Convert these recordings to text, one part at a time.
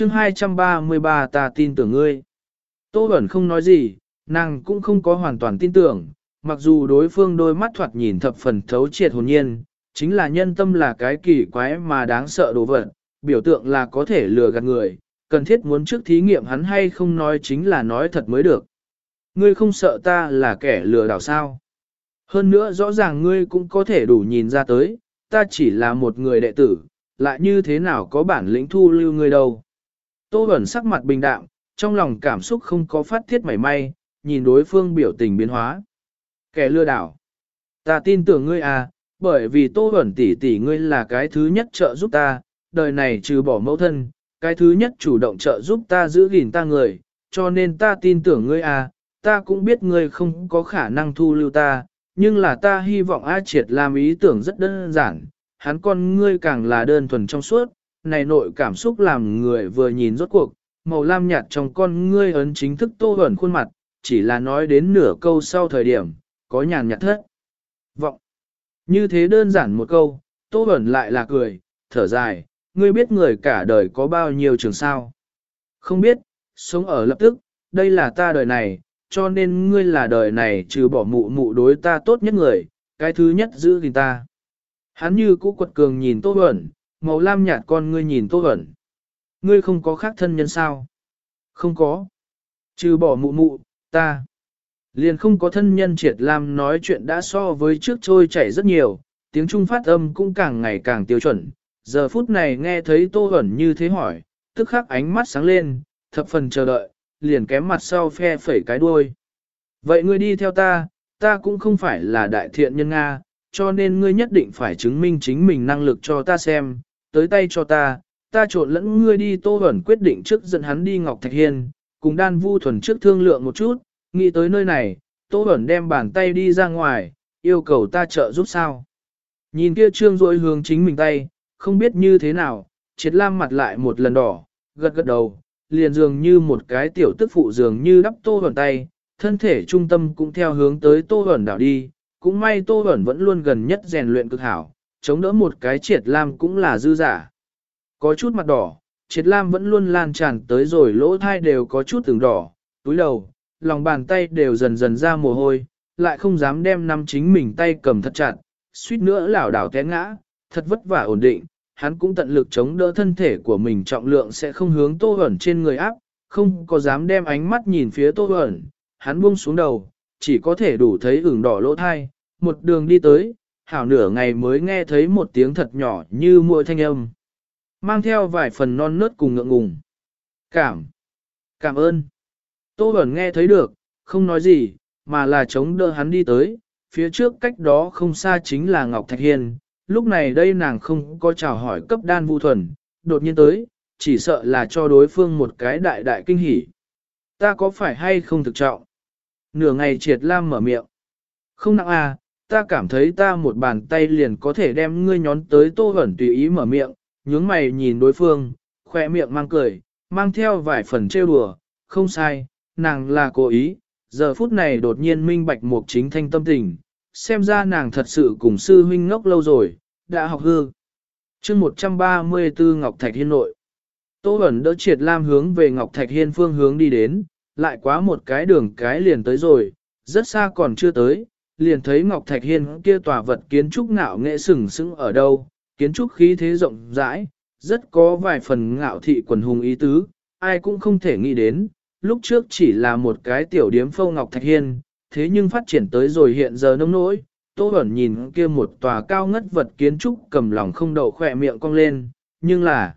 chương 233 ta tin tưởng ngươi. Tô Bẩn không nói gì, nàng cũng không có hoàn toàn tin tưởng, mặc dù đối phương đôi mắt thoạt nhìn thập phần thấu triệt hồn nhiên, chính là nhân tâm là cái kỳ quái mà đáng sợ đồ vật, biểu tượng là có thể lừa gạt người, cần thiết muốn trước thí nghiệm hắn hay không nói chính là nói thật mới được. Ngươi không sợ ta là kẻ lừa đảo sao? Hơn nữa rõ ràng ngươi cũng có thể đủ nhìn ra tới, ta chỉ là một người đệ tử, lại như thế nào có bản lĩnh thu lưu ngươi đâu. Tô Bẩn sắc mặt bình đạm, trong lòng cảm xúc không có phát thiết mảy may, nhìn đối phương biểu tình biến hóa. Kẻ lừa đảo. Ta tin tưởng ngươi à, bởi vì Tô Bẩn tỷ tỷ ngươi là cái thứ nhất trợ giúp ta, đời này trừ bỏ mẫu thân, cái thứ nhất chủ động trợ giúp ta giữ gìn ta người, cho nên ta tin tưởng ngươi à, ta cũng biết ngươi không có khả năng thu lưu ta, nhưng là ta hy vọng A Triệt làm ý tưởng rất đơn giản, hắn con ngươi càng là đơn thuần trong suốt, này nội cảm xúc làm người vừa nhìn rốt cuộc, màu lam nhạt trong con ngươi ấn chính thức tô ẩn khuôn mặt, chỉ là nói đến nửa câu sau thời điểm, có nhàn nhạt thất. Vọng. Như thế đơn giản một câu, tô ẩn lại là cười, thở dài, ngươi biết người cả đời có bao nhiêu trường sao. Không biết, sống ở lập tức, đây là ta đời này, cho nên ngươi là đời này trừ bỏ mụ mụ đối ta tốt nhất người, cái thứ nhất giữ gìn ta. Hắn như cũ quật cường nhìn Tô Bẩn, màu lam nhạt con ngươi nhìn Tô Huẩn. Ngươi không có khác thân nhân sao? Không có. Trừ bỏ mụ mụ, ta. Liền không có thân nhân triệt lam nói chuyện đã so với trước trôi chảy rất nhiều, tiếng Trung phát âm cũng càng ngày càng tiêu chuẩn. Giờ phút này nghe thấy Tô Huẩn như thế hỏi, tức khắc ánh mắt sáng lên, thập phần chờ đợi, liền kém mặt sau phe phẩy cái đuôi. Vậy ngươi đi theo ta, ta cũng không phải là đại thiện nhân Nga, cho nên ngươi nhất định phải chứng minh chính mình năng lực cho ta xem, tới tay cho ta, ta trộn lẫn ngươi đi tô Huẩn quyết định trước dẫn hắn đi Ngọc Thạch Hiên, cùng đan vu thuần trước thương lượng một chút, nghĩ tới nơi này, tô Huẩn đem bàn tay đi ra ngoài, yêu cầu ta trợ giúp sao. Nhìn kia trương rỗi hướng chính mình tay, không biết như thế nào, triệt lam mặt lại một lần đỏ, gật gật đầu, liền dường như một cái tiểu tức phụ dường như đắp tô Huẩn tay, thân thể trung tâm cũng theo hướng tới tô Huẩn đảo đi, cũng may tô ẩn vẫn luôn gần nhất rèn luyện cực hảo, chống đỡ một cái triệt lam cũng là dư giả. Có chút mặt đỏ, triệt lam vẫn luôn lan tràn tới rồi lỗ thai đều có chút từng đỏ, túi đầu, lòng bàn tay đều dần dần ra mồ hôi, lại không dám đem nắm chính mình tay cầm thật chặt, suýt nữa lảo đảo té ngã, thật vất vả ổn định, hắn cũng tận lực chống đỡ thân thể của mình trọng lượng sẽ không hướng tô ẩn trên người áp, không có dám đem ánh mắt nhìn phía tô ẩn, hắn buông xuống đầu, chỉ có thể đủ thấy ửng đỏ lỗ thai, một đường đi tới, hảo nửa ngày mới nghe thấy một tiếng thật nhỏ như muội thanh âm. Mang theo vài phần non nớt cùng ngượng ngùng. Cảm. Cảm ơn. Tô Bẩn nghe thấy được, không nói gì, mà là chống đỡ hắn đi tới, phía trước cách đó không xa chính là Ngọc Thạch Hiên, lúc này đây nàng không có chào hỏi cấp đan vu thuần, đột nhiên tới, chỉ sợ là cho đối phương một cái đại đại kinh hỉ. Ta có phải hay không thực trọng? Nửa ngày triệt lam mở miệng. Không nặng à, ta cảm thấy ta một bàn tay liền có thể đem ngươi nhón tới tô hẩn tùy ý mở miệng, nhướng mày nhìn đối phương, khoe miệng mang cười, mang theo vài phần trêu đùa, không sai, nàng là cố ý, giờ phút này đột nhiên minh bạch một chính thanh tâm tình, xem ra nàng thật sự cùng sư huynh ngốc lâu rồi, đã học hư. chương 134 Ngọc Thạch Hiên nội. Tô Bẩn đỡ triệt lam hướng về Ngọc Thạch Hiên phương hướng đi đến, lại quá một cái đường cái liền tới rồi, rất xa còn chưa tới, liền thấy Ngọc Thạch Hiên kia tòa vật kiến trúc ngạo nghệ sừng sững ở đâu, kiến trúc khí thế rộng rãi, rất có vài phần ngạo thị quần hùng ý tứ, ai cũng không thể nghĩ đến, lúc trước chỉ là một cái tiểu điếm phâu Ngọc Thạch Hiên, thế nhưng phát triển tới rồi hiện giờ nông nỗi, Tô Bẩn nhìn kia một tòa cao ngất vật kiến trúc cầm lòng không đậu khỏe miệng cong lên, nhưng là,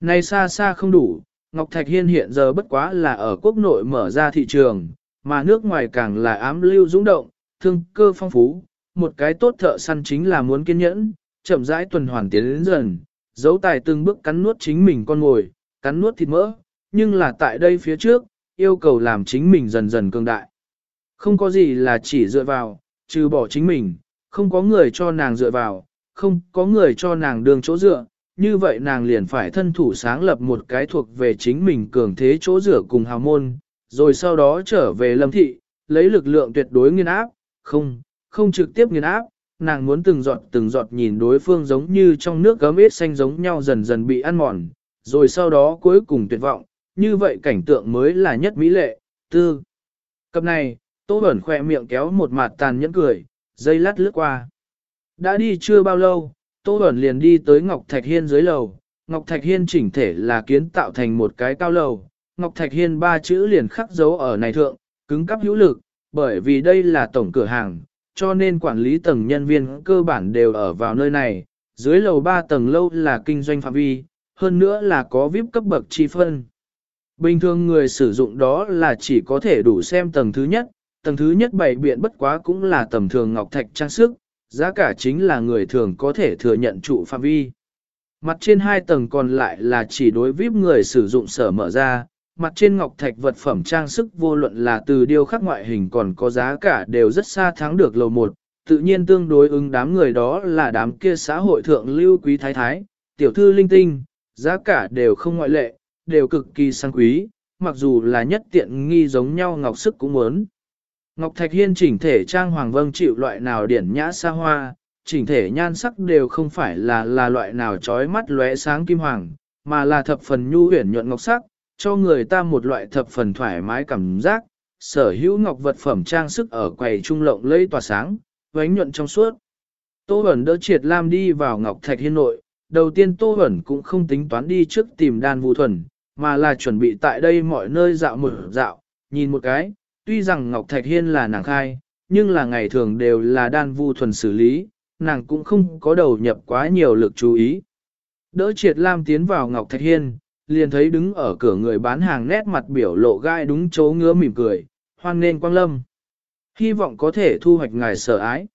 nay xa xa không đủ, Ngọc Thạch Hiên hiện giờ bất quá là ở quốc nội mở ra thị trường, mà nước ngoài càng là ám lưu dũng động, thương cơ phong phú, một cái tốt thợ săn chính là muốn kiên nhẫn, chậm rãi tuần hoàn tiến đến dần, dấu tài từng bước cắn nuốt chính mình con ngồi, cắn nuốt thịt mỡ, nhưng là tại đây phía trước, yêu cầu làm chính mình dần dần cường đại. Không có gì là chỉ dựa vào, trừ bỏ chính mình, không có người cho nàng dựa vào, không có người cho nàng đường chỗ dựa, như vậy nàng liền phải thân thủ sáng lập một cái thuộc về chính mình cường thế chỗ dựa cùng hào môn, rồi sau đó trở về lâm thị, lấy lực lượng tuyệt đối nghiên áp, không, không trực tiếp nghiên áp, nàng muốn từng giọt từng giọt nhìn đối phương giống như trong nước gấm ít xanh giống nhau dần dần bị ăn mòn, rồi sau đó cuối cùng tuyệt vọng, như vậy cảnh tượng mới là nhất mỹ lệ, tư. Cập này, Tô Bẩn khỏe miệng kéo một mặt tàn nhẫn cười, dây lát lướt qua. Đã đi chưa bao lâu, Tô Bẩn liền đi tới Ngọc Thạch Hiên dưới lầu. Ngọc Thạch Hiên chỉnh thể là kiến tạo thành một cái cao lầu. Ngọc Thạch Hiên ba chữ liền khắc dấu ở này thượng, cứng cắp hữu lực, bởi vì đây là tổng cửa hàng, cho nên quản lý tầng nhân viên cơ bản đều ở vào nơi này. Dưới lầu 3 tầng lâu là kinh doanh phạm vi, hơn nữa là có VIP cấp bậc chi phân. Bình thường người sử dụng đó là chỉ có thể đủ xem tầng thứ nhất, tầng thứ nhất bảy biện bất quá cũng là tầm thường ngọc thạch trang sức, giá cả chính là người thường có thể thừa nhận trụ phạm vi. Mặt trên hai tầng còn lại là chỉ đối VIP người sử dụng sở mở ra, mặt trên ngọc thạch vật phẩm trang sức vô luận là từ điêu khắc ngoại hình còn có giá cả đều rất xa thắng được lầu một, tự nhiên tương đối ứng đám người đó là đám kia xã hội thượng lưu quý thái thái, tiểu thư linh tinh, giá cả đều không ngoại lệ, đều cực kỳ sang quý, mặc dù là nhất tiện nghi giống nhau ngọc sức cũng muốn. Ngọc Thạch Hiên chỉnh thể trang hoàng vâng chịu loại nào điển nhã xa hoa, chỉnh thể nhan sắc đều không phải là là loại nào trói mắt lóe sáng kim hoàng, mà là thập phần nhu huyền nhuận ngọc sắc, cho người ta một loại thập phần thoải mái cảm giác. Sở hữu ngọc vật phẩm trang sức ở quầy trung lộng lẫy tỏa sáng, vánh nhuận trong suốt. Tô Bẩn đỡ triệt lam đi vào Ngọc Thạch Hiên nội, đầu tiên Tô Bẩn cũng không tính toán đi trước tìm đan vụ thuần, mà là chuẩn bị tại đây mọi nơi dạo một dạo, nhìn một cái, tuy rằng Ngọc Thạch Hiên là nàng khai, nhưng là ngày thường đều là đan vu thuần xử lý, nàng cũng không có đầu nhập quá nhiều lực chú ý. Đỡ triệt lam tiến vào Ngọc Thạch Hiên, liền thấy đứng ở cửa người bán hàng nét mặt biểu lộ gai đúng chỗ ngứa mỉm cười, hoan nên quang lâm. Hy vọng có thể thu hoạch ngài sở ái.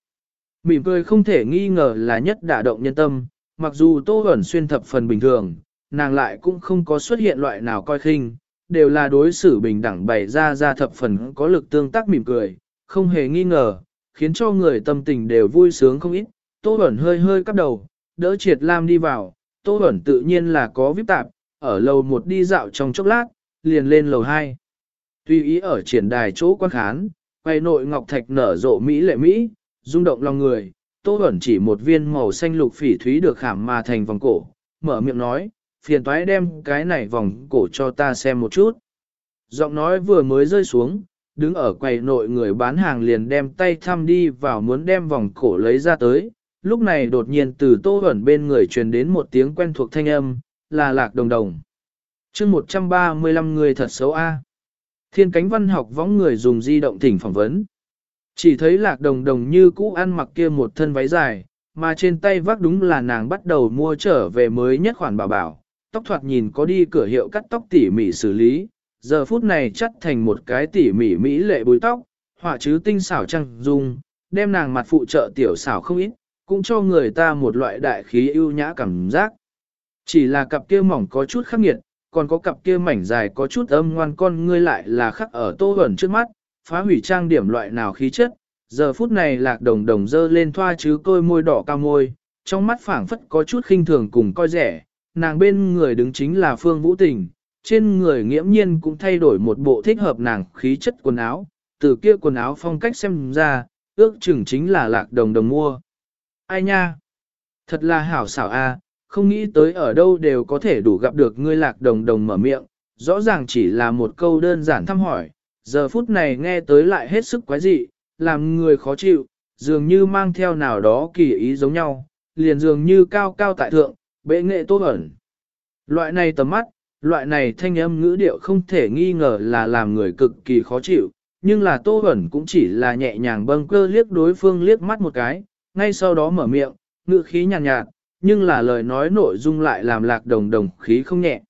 Mỉm cười không thể nghi ngờ là nhất đả động nhân tâm, mặc dù Tô ẩn xuyên thập phần bình thường, nàng lại cũng không có xuất hiện loại nào coi khinh, đều là đối xử bình đẳng bày ra ra thập phần có lực tương tác mỉm cười, không hề nghi ngờ, khiến cho người tâm tình đều vui sướng không ít. Tô Bẩn hơi hơi cắp đầu, đỡ triệt lam đi vào, Tô Bẩn tự nhiên là có vip tạp, ở lầu một đi dạo trong chốc lát, liền lên lầu hai. Tuy ý ở triển đài chỗ quan khán, quay nội ngọc thạch nở rộ Mỹ lệ Mỹ, rung động lòng người, Tô ẩn chỉ một viên màu xanh lục phỉ thúy được khảm mà thành vòng cổ, mở miệng nói, phiền toái đem cái này vòng cổ cho ta xem một chút. Giọng nói vừa mới rơi xuống, đứng ở quầy nội người bán hàng liền đem tay thăm đi vào muốn đem vòng cổ lấy ra tới. Lúc này đột nhiên từ tô ẩn bên người truyền đến một tiếng quen thuộc thanh âm, là lạc đồng đồng. chương 135 người thật xấu A. Thiên cánh văn học võng người dùng di động thỉnh phỏng vấn. Chỉ thấy lạc đồng đồng như cũ ăn mặc kia một thân váy dài, mà trên tay vác đúng là nàng bắt đầu mua trở về mới nhất khoản bảo bảo, tóc thoạt nhìn có đi cửa hiệu cắt tóc tỉ mỉ xử lý, giờ phút này chắt thành một cái tỉ mỉ mỹ lệ búi tóc, họa chứ tinh xảo trăng dung, đem nàng mặt phụ trợ tiểu xảo không ít, cũng cho người ta một loại đại khí ưu nhã cảm giác. Chỉ là cặp kia mỏng có chút khắc nghiệt, còn có cặp kia mảnh dài có chút âm ngoan con ngươi lại là khắc ở tô ẩn trước mắt, phá hủy trang điểm loại nào khí chất. Giờ phút này lạc đồng đồng dơ lên thoa chứ côi môi đỏ cao môi, trong mắt phảng phất có chút khinh thường cùng coi rẻ, nàng bên người đứng chính là Phương Vũ Tình, trên người nghiễm nhiên cũng thay đổi một bộ thích hợp nàng khí chất quần áo, từ kia quần áo phong cách xem ra, ước chừng chính là lạc đồng đồng mua. Ai nha? Thật là hảo xảo a, không nghĩ tới ở đâu đều có thể đủ gặp được ngươi lạc đồng đồng mở miệng, rõ ràng chỉ là một câu đơn giản thăm hỏi, giờ phút này nghe tới lại hết sức quái dị, làm người khó chịu, dường như mang theo nào đó kỳ ý giống nhau, liền dường như cao cao tại thượng, bệ nghệ tốt ẩn. Loại này tầm mắt, loại này thanh âm ngữ điệu không thể nghi ngờ là làm người cực kỳ khó chịu, nhưng là tô ẩn cũng chỉ là nhẹ nhàng bâng cơ liếc đối phương liếc mắt một cái, ngay sau đó mở miệng, ngữ khí nhàn nhạt, nhạt, nhưng là lời nói nội dung lại làm lạc đồng đồng khí không nhẹ.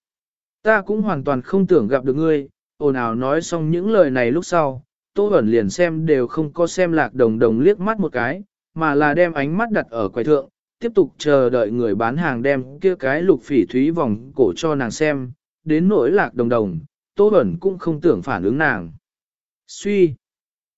Ta cũng hoàn toàn không tưởng gặp được ngươi, ồn ào nói xong những lời này lúc sau, Tô Bẩn liền xem đều không có xem lạc đồng đồng liếc mắt một cái, mà là đem ánh mắt đặt ở quầy thượng, tiếp tục chờ đợi người bán hàng đem kia cái lục phỉ thúy vòng cổ cho nàng xem, đến nỗi lạc đồng đồng, Tô Bẩn cũng không tưởng phản ứng nàng. Suy!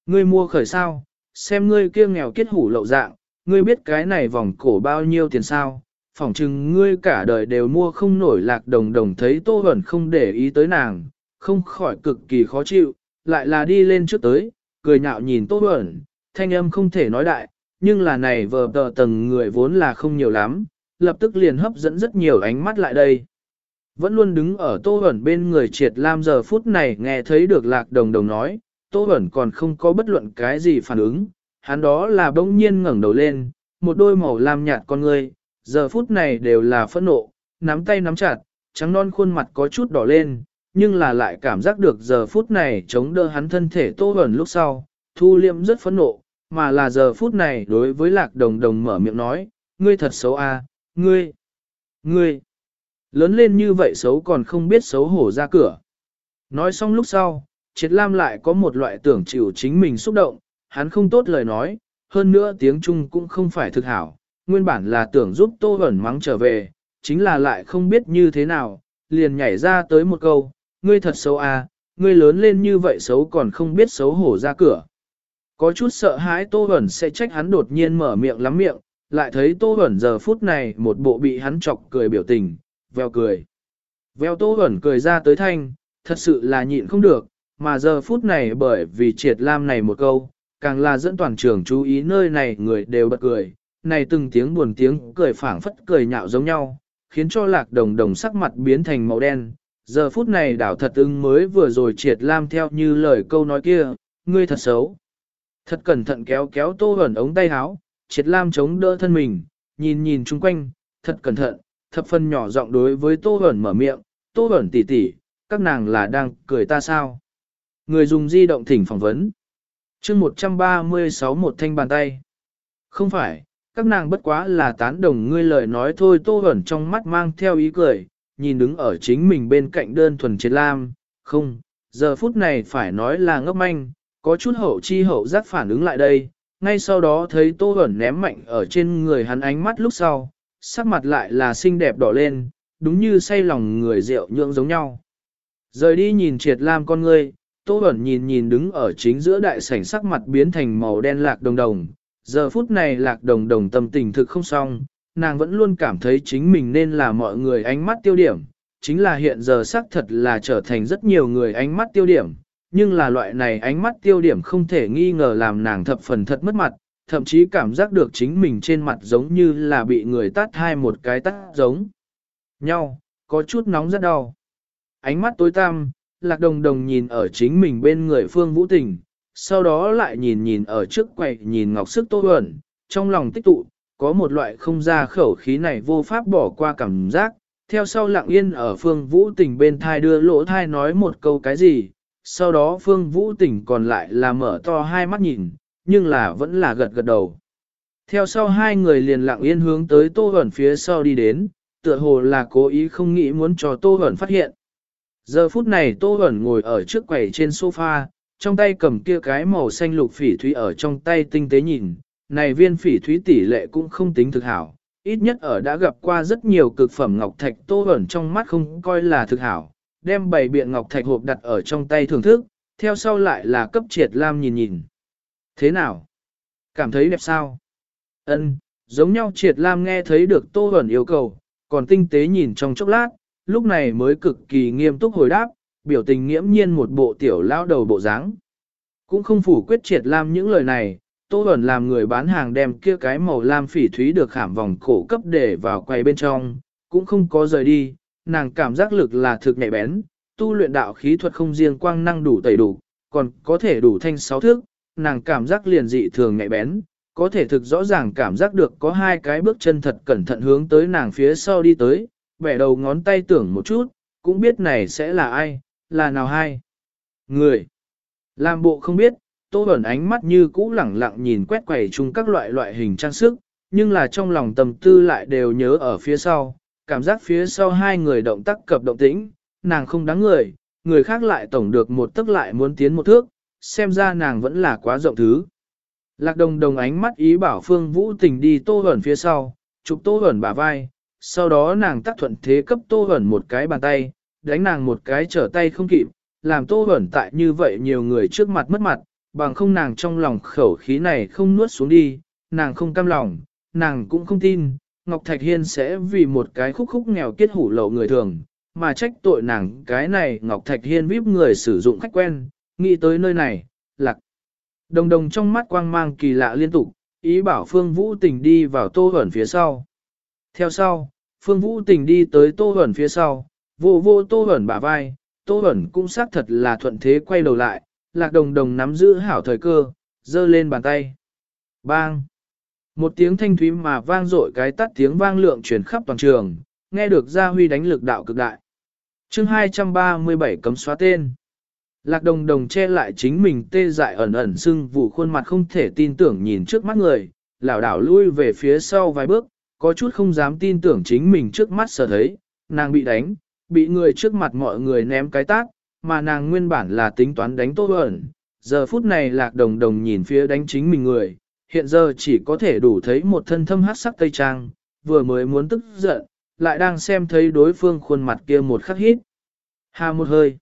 Ngươi mua khởi sao? Xem ngươi kia nghèo kết hủ lậu dạng, ngươi biết cái này vòng cổ bao nhiêu tiền sao? Phỏng chừng ngươi cả đời đều mua không nổi lạc đồng đồng thấy Tô hẩn không để ý tới nàng, không khỏi cực kỳ khó chịu, lại là đi lên trước tới, cười nhạo nhìn Tô hẩn, thanh âm không thể nói đại, nhưng là này vờ tờ tầng người vốn là không nhiều lắm, lập tức liền hấp dẫn rất nhiều ánh mắt lại đây. Vẫn luôn đứng ở Tô Huẩn bên người triệt lam giờ phút này nghe thấy được lạc đồng đồng nói, Tô Huẩn còn không có bất luận cái gì phản ứng, hắn đó là bỗng nhiên ngẩng đầu lên, một đôi màu lam nhạt con người, giờ phút này đều là phẫn nộ, nắm tay nắm chặt, trắng non khuôn mặt có chút đỏ lên, nhưng là lại cảm giác được giờ phút này chống đỡ hắn thân thể Tô hẩn lúc sau, thu liệm rất phẫn nộ, mà là giờ phút này đối với lạc đồng đồng mở miệng nói, ngươi thật xấu à, ngươi, ngươi, lớn lên như vậy xấu còn không biết xấu hổ ra cửa. Nói xong lúc sau, Triệt Lam lại có một loại tưởng chịu chính mình xúc động, hắn không tốt lời nói, hơn nữa tiếng Trung cũng không phải thực hảo, nguyên bản là tưởng giúp Tô Huẩn mắng trở về, chính là lại không biết như thế nào, liền nhảy ra tới một câu, ngươi thật xấu à, ngươi lớn lên như vậy xấu còn không biết xấu hổ ra cửa. Có chút sợ hãi Tô Huẩn sẽ trách hắn đột nhiên mở miệng lắm miệng, lại thấy Tô Huẩn giờ phút này một bộ bị hắn chọc cười biểu tình, veo cười. Veo Tô Huẩn cười ra tới thanh, thật sự là nhịn không được, mà giờ phút này bởi vì triệt lam này một câu, càng là dẫn toàn trường chú ý nơi này người đều bật cười, này từng tiếng buồn tiếng cười phảng phất cười nhạo giống nhau, khiến cho lạc đồng đồng sắc mặt biến thành màu đen. Giờ phút này đảo thật ưng mới vừa rồi triệt lam theo như lời câu nói kia, ngươi thật xấu. Thật cẩn thận kéo kéo tô hẩn ống tay áo, triệt lam chống đỡ thân mình, nhìn nhìn chung quanh, thật cẩn thận, thập phần nhỏ giọng đối với tô hẩn mở miệng, tô hẩn tỉ tỉ, các nàng là đang cười ta sao? Người dùng di động thỉnh phỏng vấn chương 136 một thanh bàn tay. Không phải, các nàng bất quá là tán đồng ngươi lời nói thôi tô ẩn trong mắt mang theo ý cười, nhìn đứng ở chính mình bên cạnh đơn thuần triệt lam, không, giờ phút này phải nói là ngốc manh, có chút hậu chi hậu giác phản ứng lại đây, ngay sau đó thấy tô ẩn ném mạnh ở trên người hắn ánh mắt lúc sau, sắc mặt lại là xinh đẹp đỏ lên, đúng như say lòng người rượu nhượng giống nhau. Rời đi nhìn triệt lam con ngươi, tô Bẩn nhìn nhìn đứng ở chính giữa đại sảnh sắc mặt biến thành màu đen lạc đồng đồng, giờ phút này lạc đồng đồng tâm tình thực không xong, nàng vẫn luôn cảm thấy chính mình nên là mọi người ánh mắt tiêu điểm, chính là hiện giờ xác thật là trở thành rất nhiều người ánh mắt tiêu điểm, nhưng là loại này ánh mắt tiêu điểm không thể nghi ngờ làm nàng thập phần thật mất mặt, thậm chí cảm giác được chính mình trên mặt giống như là bị người tát hai một cái tát giống nhau, có chút nóng rất đau. Ánh mắt tối tăm, lạc đồng đồng nhìn ở chính mình bên người phương vũ tình, sau đó lại nhìn nhìn ở trước quầy nhìn ngọc sức tô ẩn, trong lòng tích tụ, có một loại không ra khẩu khí này vô pháp bỏ qua cảm giác, theo sau lặng yên ở phương vũ tình bên thai đưa lỗ thai nói một câu cái gì, sau đó phương vũ tình còn lại là mở to hai mắt nhìn, nhưng là vẫn là gật gật đầu. Theo sau hai người liền lặng yên hướng tới tô ẩn phía sau đi đến, tựa hồ là cố ý không nghĩ muốn cho tô ẩn phát hiện. Giờ phút này tô hẩn ngồi ở trước quầy trên sofa, trong tay cầm kia cái màu xanh lục phỉ thúy ở trong tay tinh tế nhìn, này viên phỉ thúy tỷ lệ cũng không tính thực hảo, ít nhất ở đã gặp qua rất nhiều cực phẩm ngọc thạch tô hẩn trong mắt không coi là thực hảo, đem bảy biện ngọc thạch hộp đặt ở trong tay thưởng thức, theo sau lại là cấp triệt lam nhìn nhìn. Thế nào? Cảm thấy đẹp sao? Ân, giống nhau triệt lam nghe thấy được tô hẩn yêu cầu, còn tinh tế nhìn trong chốc lát, lúc này mới cực kỳ nghiêm túc hồi đáp, biểu tình nghiễm nhiên một bộ tiểu lao đầu bộ dáng. Cũng không phủ quyết triệt lam những lời này, Tô Bẩn làm người bán hàng đem kia cái màu lam phỉ thúy được khảm vòng cổ cấp để vào quay bên trong, cũng không có rời đi, nàng cảm giác lực là thực nhạy bén, tu luyện đạo khí thuật không riêng quang năng đủ tẩy đủ, còn có thể đủ thanh sáu thước, nàng cảm giác liền dị thường nhạy bén, có thể thực rõ ràng cảm giác được có hai cái bước chân thật cẩn thận hướng tới nàng phía sau đi tới, bẻ đầu ngón tay tưởng một chút, cũng biết này sẽ là ai, là nào hai? Người. Làm bộ không biết, Tô Bẩn ánh mắt như cũ lẳng lặng nhìn quét quầy chung các loại loại hình trang sức, nhưng là trong lòng tầm tư lại đều nhớ ở phía sau, cảm giác phía sau hai người động tác cập động tĩnh, nàng không đáng người, người khác lại tổng được một tức lại muốn tiến một thước, xem ra nàng vẫn là quá rộng thứ. Lạc đồng đồng ánh mắt ý bảo Phương Vũ tình đi Tô Bẩn phía sau, chụp Tô Bẩn bả vai, sau đó nàng tác thuận thế cấp Tô hẩn một cái bàn tay, đánh nàng một cái trở tay không kịp, làm tô hẩn tại như vậy nhiều người trước mặt mất mặt, bằng không nàng trong lòng khẩu khí này không nuốt xuống đi, nàng không cam lòng, nàng cũng không tin, Ngọc Thạch Hiên sẽ vì một cái khúc khúc nghèo kết hủ lậu người thường, mà trách tội nàng cái này Ngọc Thạch Hiên vip người sử dụng khách quen, nghĩ tới nơi này, lạc. Đồng đồng trong mắt quang mang kỳ lạ liên tục, ý bảo Phương Vũ Tình đi vào tô hẩn phía sau. Theo sau, Phương Vũ Tình đi tới tô ẩn phía sau, Vô vô tô ẩn bả vai, tô ẩn cũng xác thật là thuận thế quay đầu lại, lạc đồng đồng nắm giữ hảo thời cơ, giơ lên bàn tay. Bang! Một tiếng thanh thúy mà vang dội cái tắt tiếng vang lượng truyền khắp toàn trường, nghe được Gia Huy đánh lực đạo cực đại. chương 237 cấm xóa tên. Lạc đồng đồng che lại chính mình tê dại ẩn ẩn sưng vụ khuôn mặt không thể tin tưởng nhìn trước mắt người, lảo đảo lui về phía sau vài bước, có chút không dám tin tưởng chính mình trước mắt sở thấy, nàng bị đánh, bị người trước mặt mọi người ném cái tác, mà nàng nguyên bản là tính toán đánh tô ẩn. Giờ phút này lạc đồng đồng nhìn phía đánh chính mình người, hiện giờ chỉ có thể đủ thấy một thân thâm hát sắc tây trang, vừa mới muốn tức giận, lại đang xem thấy đối phương khuôn mặt kia một khắc hít. Hà một hơi.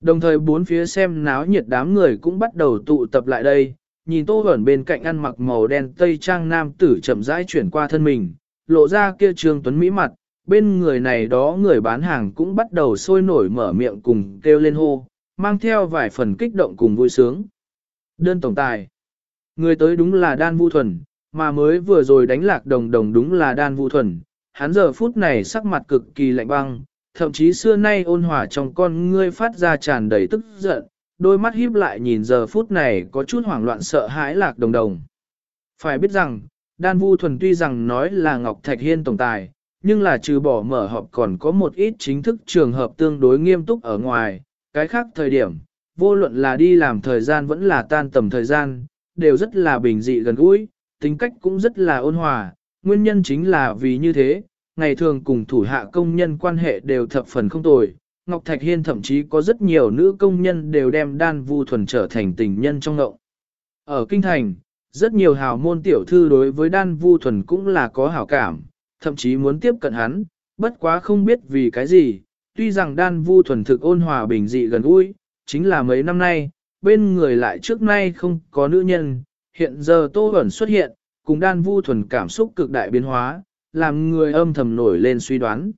Đồng thời bốn phía xem náo nhiệt đám người cũng bắt đầu tụ tập lại đây, nhìn tô ẩn bên cạnh ăn mặc màu đen tây trang nam tử chậm rãi chuyển qua thân mình, lộ ra kia trương tuấn mỹ mặt, bên người này đó người bán hàng cũng bắt đầu sôi nổi mở miệng cùng kêu lên hô, mang theo vài phần kích động cùng vui sướng. Đơn tổng tài. Người tới đúng là Đan Vu Thuần, mà mới vừa rồi đánh lạc đồng đồng đúng là Đan Vu Thuần. Hắn giờ phút này sắc mặt cực kỳ lạnh băng, thậm chí xưa nay ôn hòa trong con ngươi phát ra tràn đầy tức giận, đôi mắt híp lại nhìn giờ phút này có chút hoảng loạn sợ hãi lạc đồng đồng. Phải biết rằng, Đan Vu Thuần tuy rằng nói là Ngọc Thạch Hiên tổng tài, nhưng là trừ bỏ mở họp còn có một ít chính thức trường hợp tương đối nghiêm túc ở ngoài, cái khác thời điểm, vô luận là đi làm thời gian vẫn là tan tầm thời gian, đều rất là bình dị gần gũi, tính cách cũng rất là ôn hòa, nguyên nhân chính là vì như thế, ngày thường cùng thủ hạ công nhân quan hệ đều thập phần không tồi. Ngọc Thạch Hiên thậm chí có rất nhiều nữ công nhân đều đem đan vu thuần trở thành tình nhân trong ngộng. Ở Kinh Thành, rất nhiều hào môn tiểu thư đối với đan vu thuần cũng là có hảo cảm, thậm chí muốn tiếp cận hắn, bất quá không biết vì cái gì, tuy rằng đan vu thuần thực ôn hòa bình dị gần gũi, chính là mấy năm nay, bên người lại trước nay không có nữ nhân, hiện giờ tô ẩn xuất hiện, cùng đan vu thuần cảm xúc cực đại biến hóa, làm người âm thầm nổi lên suy đoán.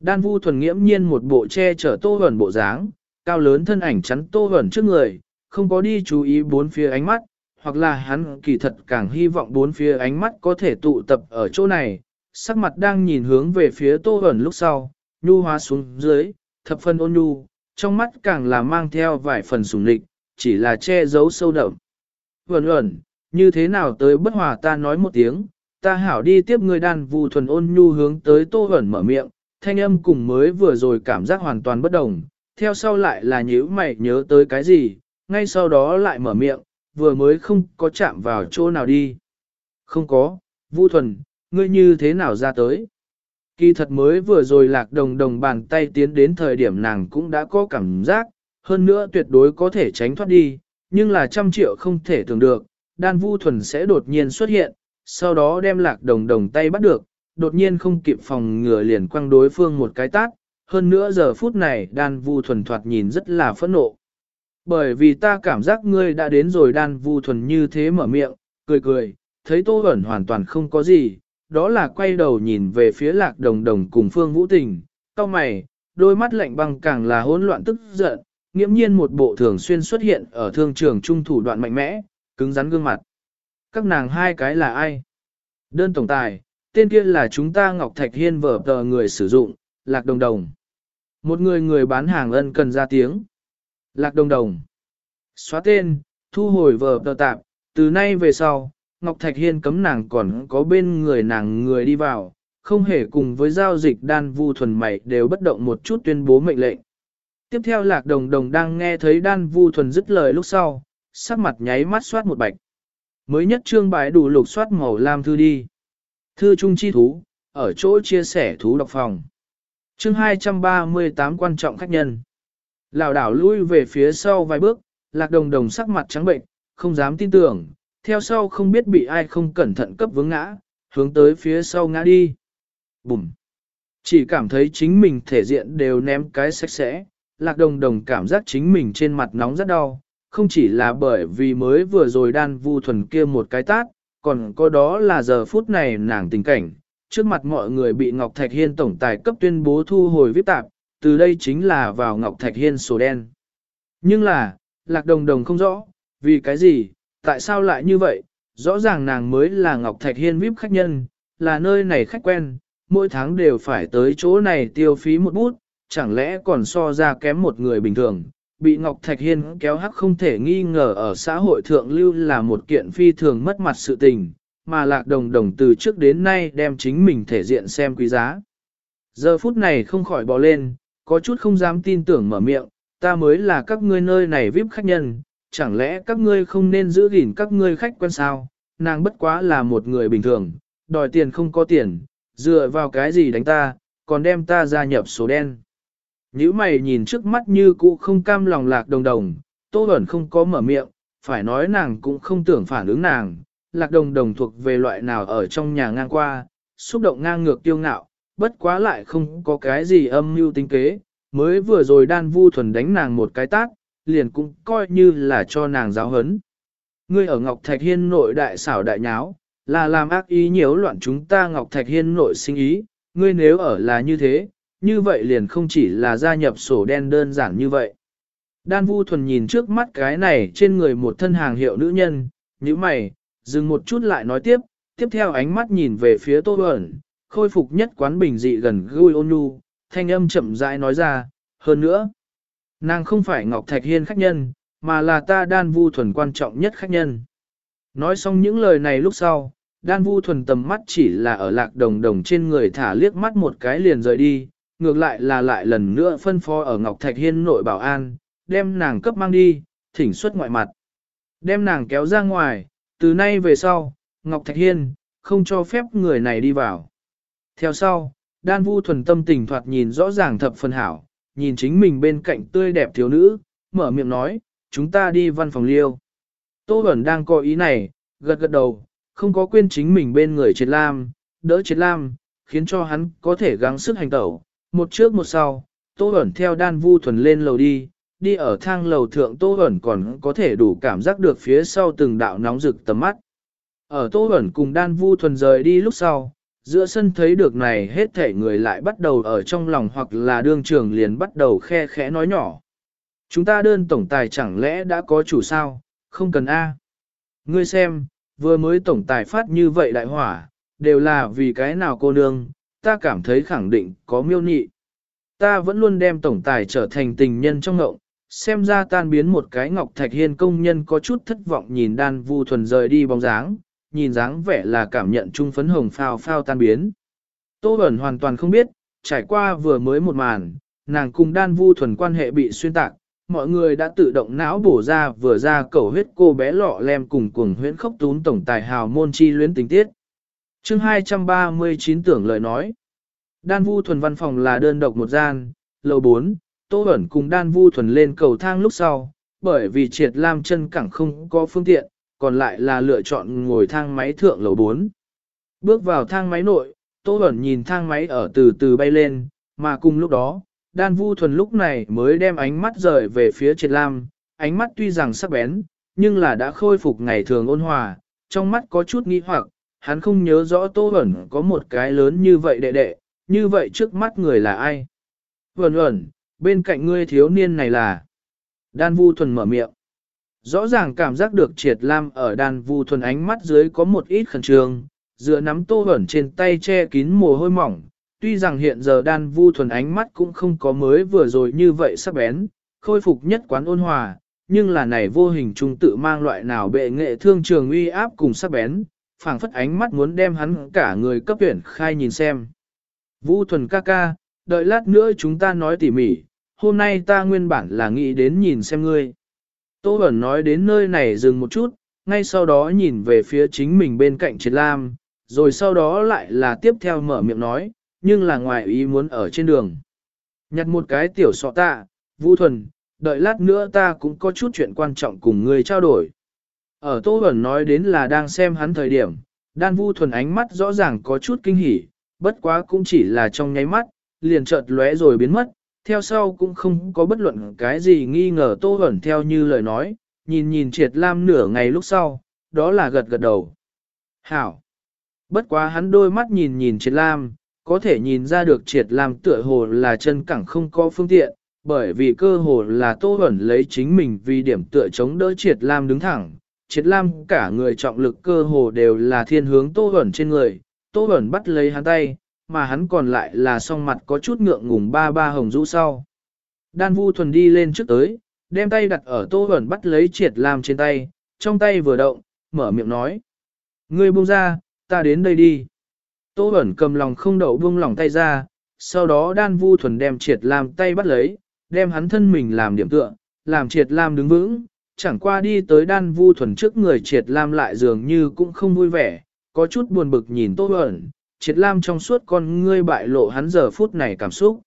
Đan vu thuần nghiễm nhiên một bộ che chở tô ẩn bộ dáng, cao lớn thân ảnh chắn tô ẩn trước người, không có đi chú ý bốn phía ánh mắt, hoặc là hắn kỳ thật càng hy vọng bốn phía ánh mắt có thể tụ tập ở chỗ này, sắc mặt đang nhìn hướng về phía tô ẩn lúc sau, nhu hóa xuống dưới, thập phân ôn nhu, trong mắt càng là mang theo vài phần sùng lịch, chỉ là che giấu sâu đậm. Hẩn Hẩn, như thế nào tới bất hòa ta nói một tiếng, ta hảo đi tiếp người đàn vù thuần ôn nhu hướng tới tô ẩn mở miệng, thanh âm cùng mới vừa rồi cảm giác hoàn toàn bất đồng, theo sau lại là nhíu mày nhớ tới cái gì, ngay sau đó lại mở miệng, vừa mới không có chạm vào chỗ nào đi. Không có, Vu Thuần, ngươi như thế nào ra tới? Kỳ thật mới vừa rồi lạc đồng đồng bàn tay tiến đến thời điểm nàng cũng đã có cảm giác, hơn nữa tuyệt đối có thể tránh thoát đi, nhưng là trăm triệu không thể tưởng được, đan vu thuần sẽ đột nhiên xuất hiện, sau đó đem lạc đồng đồng tay bắt được, đột nhiên không kịp phòng ngừa liền quăng đối phương một cái tát, hơn nữa giờ phút này đan vu thuần thoạt nhìn rất là phẫn nộ. Bởi vì ta cảm giác ngươi đã đến rồi đan vu thuần như thế mở miệng, cười cười, thấy tô ẩn hoàn toàn không có gì, đó là quay đầu nhìn về phía lạc đồng đồng cùng phương vũ tình, cao mày, đôi mắt lạnh băng càng là hỗn loạn tức giận, nghiễm nhiên một bộ thường xuyên xuất hiện ở thương trường trung thủ đoạn mạnh mẽ, cứng rắn gương mặt. Các nàng hai cái là ai? Đơn tổng tài, tên kia là chúng ta Ngọc Thạch Hiên vở tờ người sử dụng, Lạc Đồng Đồng. Một người người bán hàng ân cần ra tiếng. Lạc Đồng Đồng. Xóa tên, thu hồi vở tờ tạp, từ nay về sau, Ngọc Thạch Hiên cấm nàng còn có bên người nàng người đi vào, không hề cùng với giao dịch đan vu thuần mày đều bất động một chút tuyên bố mệnh lệnh. Tiếp theo lạc đồng đồng đang nghe thấy đan vu thuần dứt lời lúc sau, sắc mặt nháy mắt soát một bạch. Mới nhất trương bài đủ lục soát màu lam thư đi. Thư trung chi thú, ở chỗ chia sẻ thú độc phòng. Chương 238 quan trọng khách nhân. Lào đảo lui về phía sau vài bước, lạc đồng đồng sắc mặt trắng bệnh, không dám tin tưởng, theo sau không biết bị ai không cẩn thận cấp vướng ngã, hướng tới phía sau ngã đi. Bùm! Chỉ cảm thấy chính mình thể diện đều ném cái sạch sẽ, lạc đồng đồng cảm giác chính mình trên mặt nóng rất đau, không chỉ là bởi vì mới vừa rồi đan vu thuần kia một cái tát, còn có đó là giờ phút này nàng tình cảnh, trước mặt mọi người bị Ngọc Thạch Hiên tổng tài cấp tuyên bố thu hồi viết tạp, từ đây chính là vào Ngọc Thạch Hiên sổ đen. Nhưng là, lạc đồng đồng không rõ, vì cái gì, tại sao lại như vậy, rõ ràng nàng mới là Ngọc Thạch Hiên VIP khách nhân, là nơi này khách quen, mỗi tháng đều phải tới chỗ này tiêu phí một bút, chẳng lẽ còn so ra kém một người bình thường, bị Ngọc Thạch Hiên kéo hắc không thể nghi ngờ ở xã hội thượng lưu là một kiện phi thường mất mặt sự tình, mà lạc đồng đồng từ trước đến nay đem chính mình thể diện xem quý giá. Giờ phút này không khỏi bò lên, có chút không dám tin tưởng mở miệng, ta mới là các ngươi nơi này VIP khách nhân, chẳng lẽ các ngươi không nên giữ gìn các ngươi khách quen sao, nàng bất quá là một người bình thường, đòi tiền không có tiền, dựa vào cái gì đánh ta, còn đem ta gia nhập số đen. Nếu mày nhìn trước mắt như cũ không cam lòng lạc đồng đồng, Tô ẩn không có mở miệng, phải nói nàng cũng không tưởng phản ứng nàng, lạc đồng đồng thuộc về loại nào ở trong nhà ngang qua, xúc động ngang ngược tiêu ngạo, bất quá lại không có cái gì âm mưu tính kế, mới vừa rồi đan vu thuần đánh nàng một cái tác, liền cũng coi như là cho nàng giáo hấn. Ngươi ở Ngọc Thạch Hiên nội đại xảo đại nháo, là làm ác ý nhiễu loạn chúng ta Ngọc Thạch Hiên nội sinh ý, ngươi nếu ở là như thế, như vậy liền không chỉ là gia nhập sổ đen đơn giản như vậy. Đan Vu Thuần nhìn trước mắt cái này trên người một thân hàng hiệu nữ nhân, như mày, dừng một chút lại nói tiếp, tiếp theo ánh mắt nhìn về phía Tô Bẩn, khôi phục nhất quán bình dị gần gũi ôn nhu, thanh âm chậm rãi nói ra, hơn nữa, nàng không phải Ngọc Thạch Hiên khách nhân, mà là ta Đan Vu Thuần quan trọng nhất khách nhân. Nói xong những lời này lúc sau, Đan Vu Thuần tầm mắt chỉ là ở lạc đồng đồng trên người thả liếc mắt một cái liền rời đi, ngược lại là lại lần nữa phân phó ở Ngọc Thạch Hiên nội bảo an, đem nàng cấp mang đi, thỉnh xuất ngoại mặt. Đem nàng kéo ra ngoài, từ nay về sau, Ngọc Thạch Hiên, không cho phép người này đi vào. Theo sau, đan vu thuần tâm tình thoạt nhìn rõ ràng thập phần hảo, nhìn chính mình bên cạnh tươi đẹp thiếu nữ, mở miệng nói, chúng ta đi văn phòng liêu. Tô Bẩn đang có ý này, gật gật đầu, không có quên chính mình bên người triệt lam, đỡ triệt lam, khiến cho hắn có thể gắng sức hành tẩu, một trước một sau, Tô Bẩn theo đan vu thuần lên lầu đi, đi ở thang lầu thượng Tô Bẩn còn có thể đủ cảm giác được phía sau từng đạo nóng rực tầm mắt. Ở Tô Bẩn cùng đan vu thuần rời đi lúc sau, giữa sân thấy được này hết thể người lại bắt đầu ở trong lòng hoặc là đương trường liền bắt đầu khe khẽ nói nhỏ. Chúng ta đơn tổng tài chẳng lẽ đã có chủ sao, không cần A. Ngươi xem, vừa mới tổng tài phát như vậy đại hỏa, đều là vì cái nào cô nương, ta cảm thấy khẳng định có miêu nị. Ta vẫn luôn đem tổng tài trở thành tình nhân trong ngộng, xem ra tan biến một cái ngọc thạch hiên công nhân có chút thất vọng nhìn đan vu thuần rời đi bóng dáng, nhìn dáng vẻ là cảm nhận trung phấn hồng phao phao tan biến. Tô Bẩn hoàn toàn không biết, trải qua vừa mới một màn, nàng cùng đan vu thuần quan hệ bị xuyên tạc, mọi người đã tự động não bổ ra vừa ra cầu huyết cô bé lọ lem cùng cuồng huyễn khóc tún tổng tài hào môn chi luyến tình tiết. chương 239 tưởng lời nói. Đan vu thuần văn phòng là đơn độc một gian, lầu 4, Tô Bẩn cùng đan vu thuần lên cầu thang lúc sau, bởi vì triệt lam chân cẳng không có phương tiện, còn lại là lựa chọn ngồi thang máy thượng lầu 4. Bước vào thang máy nội, Tô Bẩn nhìn thang máy ở từ từ bay lên, mà cùng lúc đó, đan vu thuần lúc này mới đem ánh mắt rời về phía triệt lam, ánh mắt tuy rằng sắc bén, nhưng là đã khôi phục ngày thường ôn hòa, trong mắt có chút nghi hoặc, hắn không nhớ rõ Tô Bẩn có một cái lớn như vậy đệ đệ, như vậy trước mắt người là ai? Vẩn Bẩn, bên cạnh ngươi thiếu niên này là... Đan vu thuần mở miệng. Rõ ràng cảm giác được triệt lam ở đàn vu thuần ánh mắt dưới có một ít khẩn trương, dựa nắm tô ẩn trên tay che kín mồ hôi mỏng. Tuy rằng hiện giờ đan vu thuần ánh mắt cũng không có mới vừa rồi như vậy sắc bén, khôi phục nhất quán ôn hòa, nhưng là này vô hình trung tự mang loại nào bệ nghệ thương trường uy áp cùng sắc bén, phảng phất ánh mắt muốn đem hắn cả người cấp tuyển khai nhìn xem. Vu thuần ca ca, đợi lát nữa chúng ta nói tỉ mỉ, hôm nay ta nguyên bản là nghĩ đến nhìn xem ngươi. Tô Bẩn nói đến nơi này dừng một chút, ngay sau đó nhìn về phía chính mình bên cạnh Triệt Lam, rồi sau đó lại là tiếp theo mở miệng nói, nhưng là ngoài ý muốn ở trên đường. Nhặt một cái tiểu sọ tạ, Vũ Thuần, đợi lát nữa ta cũng có chút chuyện quan trọng cùng ngươi trao đổi. Ở Tô Bẩn nói đến là đang xem hắn thời điểm, đan Vu Thuần ánh mắt rõ ràng có chút kinh hỉ, bất quá cũng chỉ là trong nháy mắt, liền chợt lóe rồi biến mất, theo sau cũng không có bất luận cái gì nghi ngờ Tô Huẩn theo như lời nói, nhìn nhìn triệt lam nửa ngày lúc sau, đó là gật gật đầu. Hảo! Bất quá hắn đôi mắt nhìn nhìn triệt lam, có thể nhìn ra được triệt lam tựa hồ là chân cẳng không có phương tiện, bởi vì cơ hồ là Tô Huẩn lấy chính mình vì điểm tựa chống đỡ triệt lam đứng thẳng. Triệt lam cả người trọng lực cơ hồ đều là thiên hướng Tô Huẩn trên người, Tô Huẩn bắt lấy hắn tay, mà hắn còn lại là song mặt có chút ngượng ngùng ba ba hồng rũ sau. Đan Vu Thuần đi lên trước tới, đem tay đặt ở Tô Huẩn bắt lấy triệt lam trên tay, trong tay vừa động, mở miệng nói. Ngươi buông ra, ta đến đây đi. Tô Huẩn cầm lòng không đậu buông lòng tay ra, sau đó Đan Vu Thuần đem triệt lam tay bắt lấy, đem hắn thân mình làm điểm tựa, làm triệt lam đứng vững, chẳng qua đi tới Đan Vu Thuần trước người triệt lam lại dường như cũng không vui vẻ, có chút buồn bực nhìn Tô Huẩn, triệt lam trong suốt con ngươi bại lộ hắn giờ phút này cảm xúc.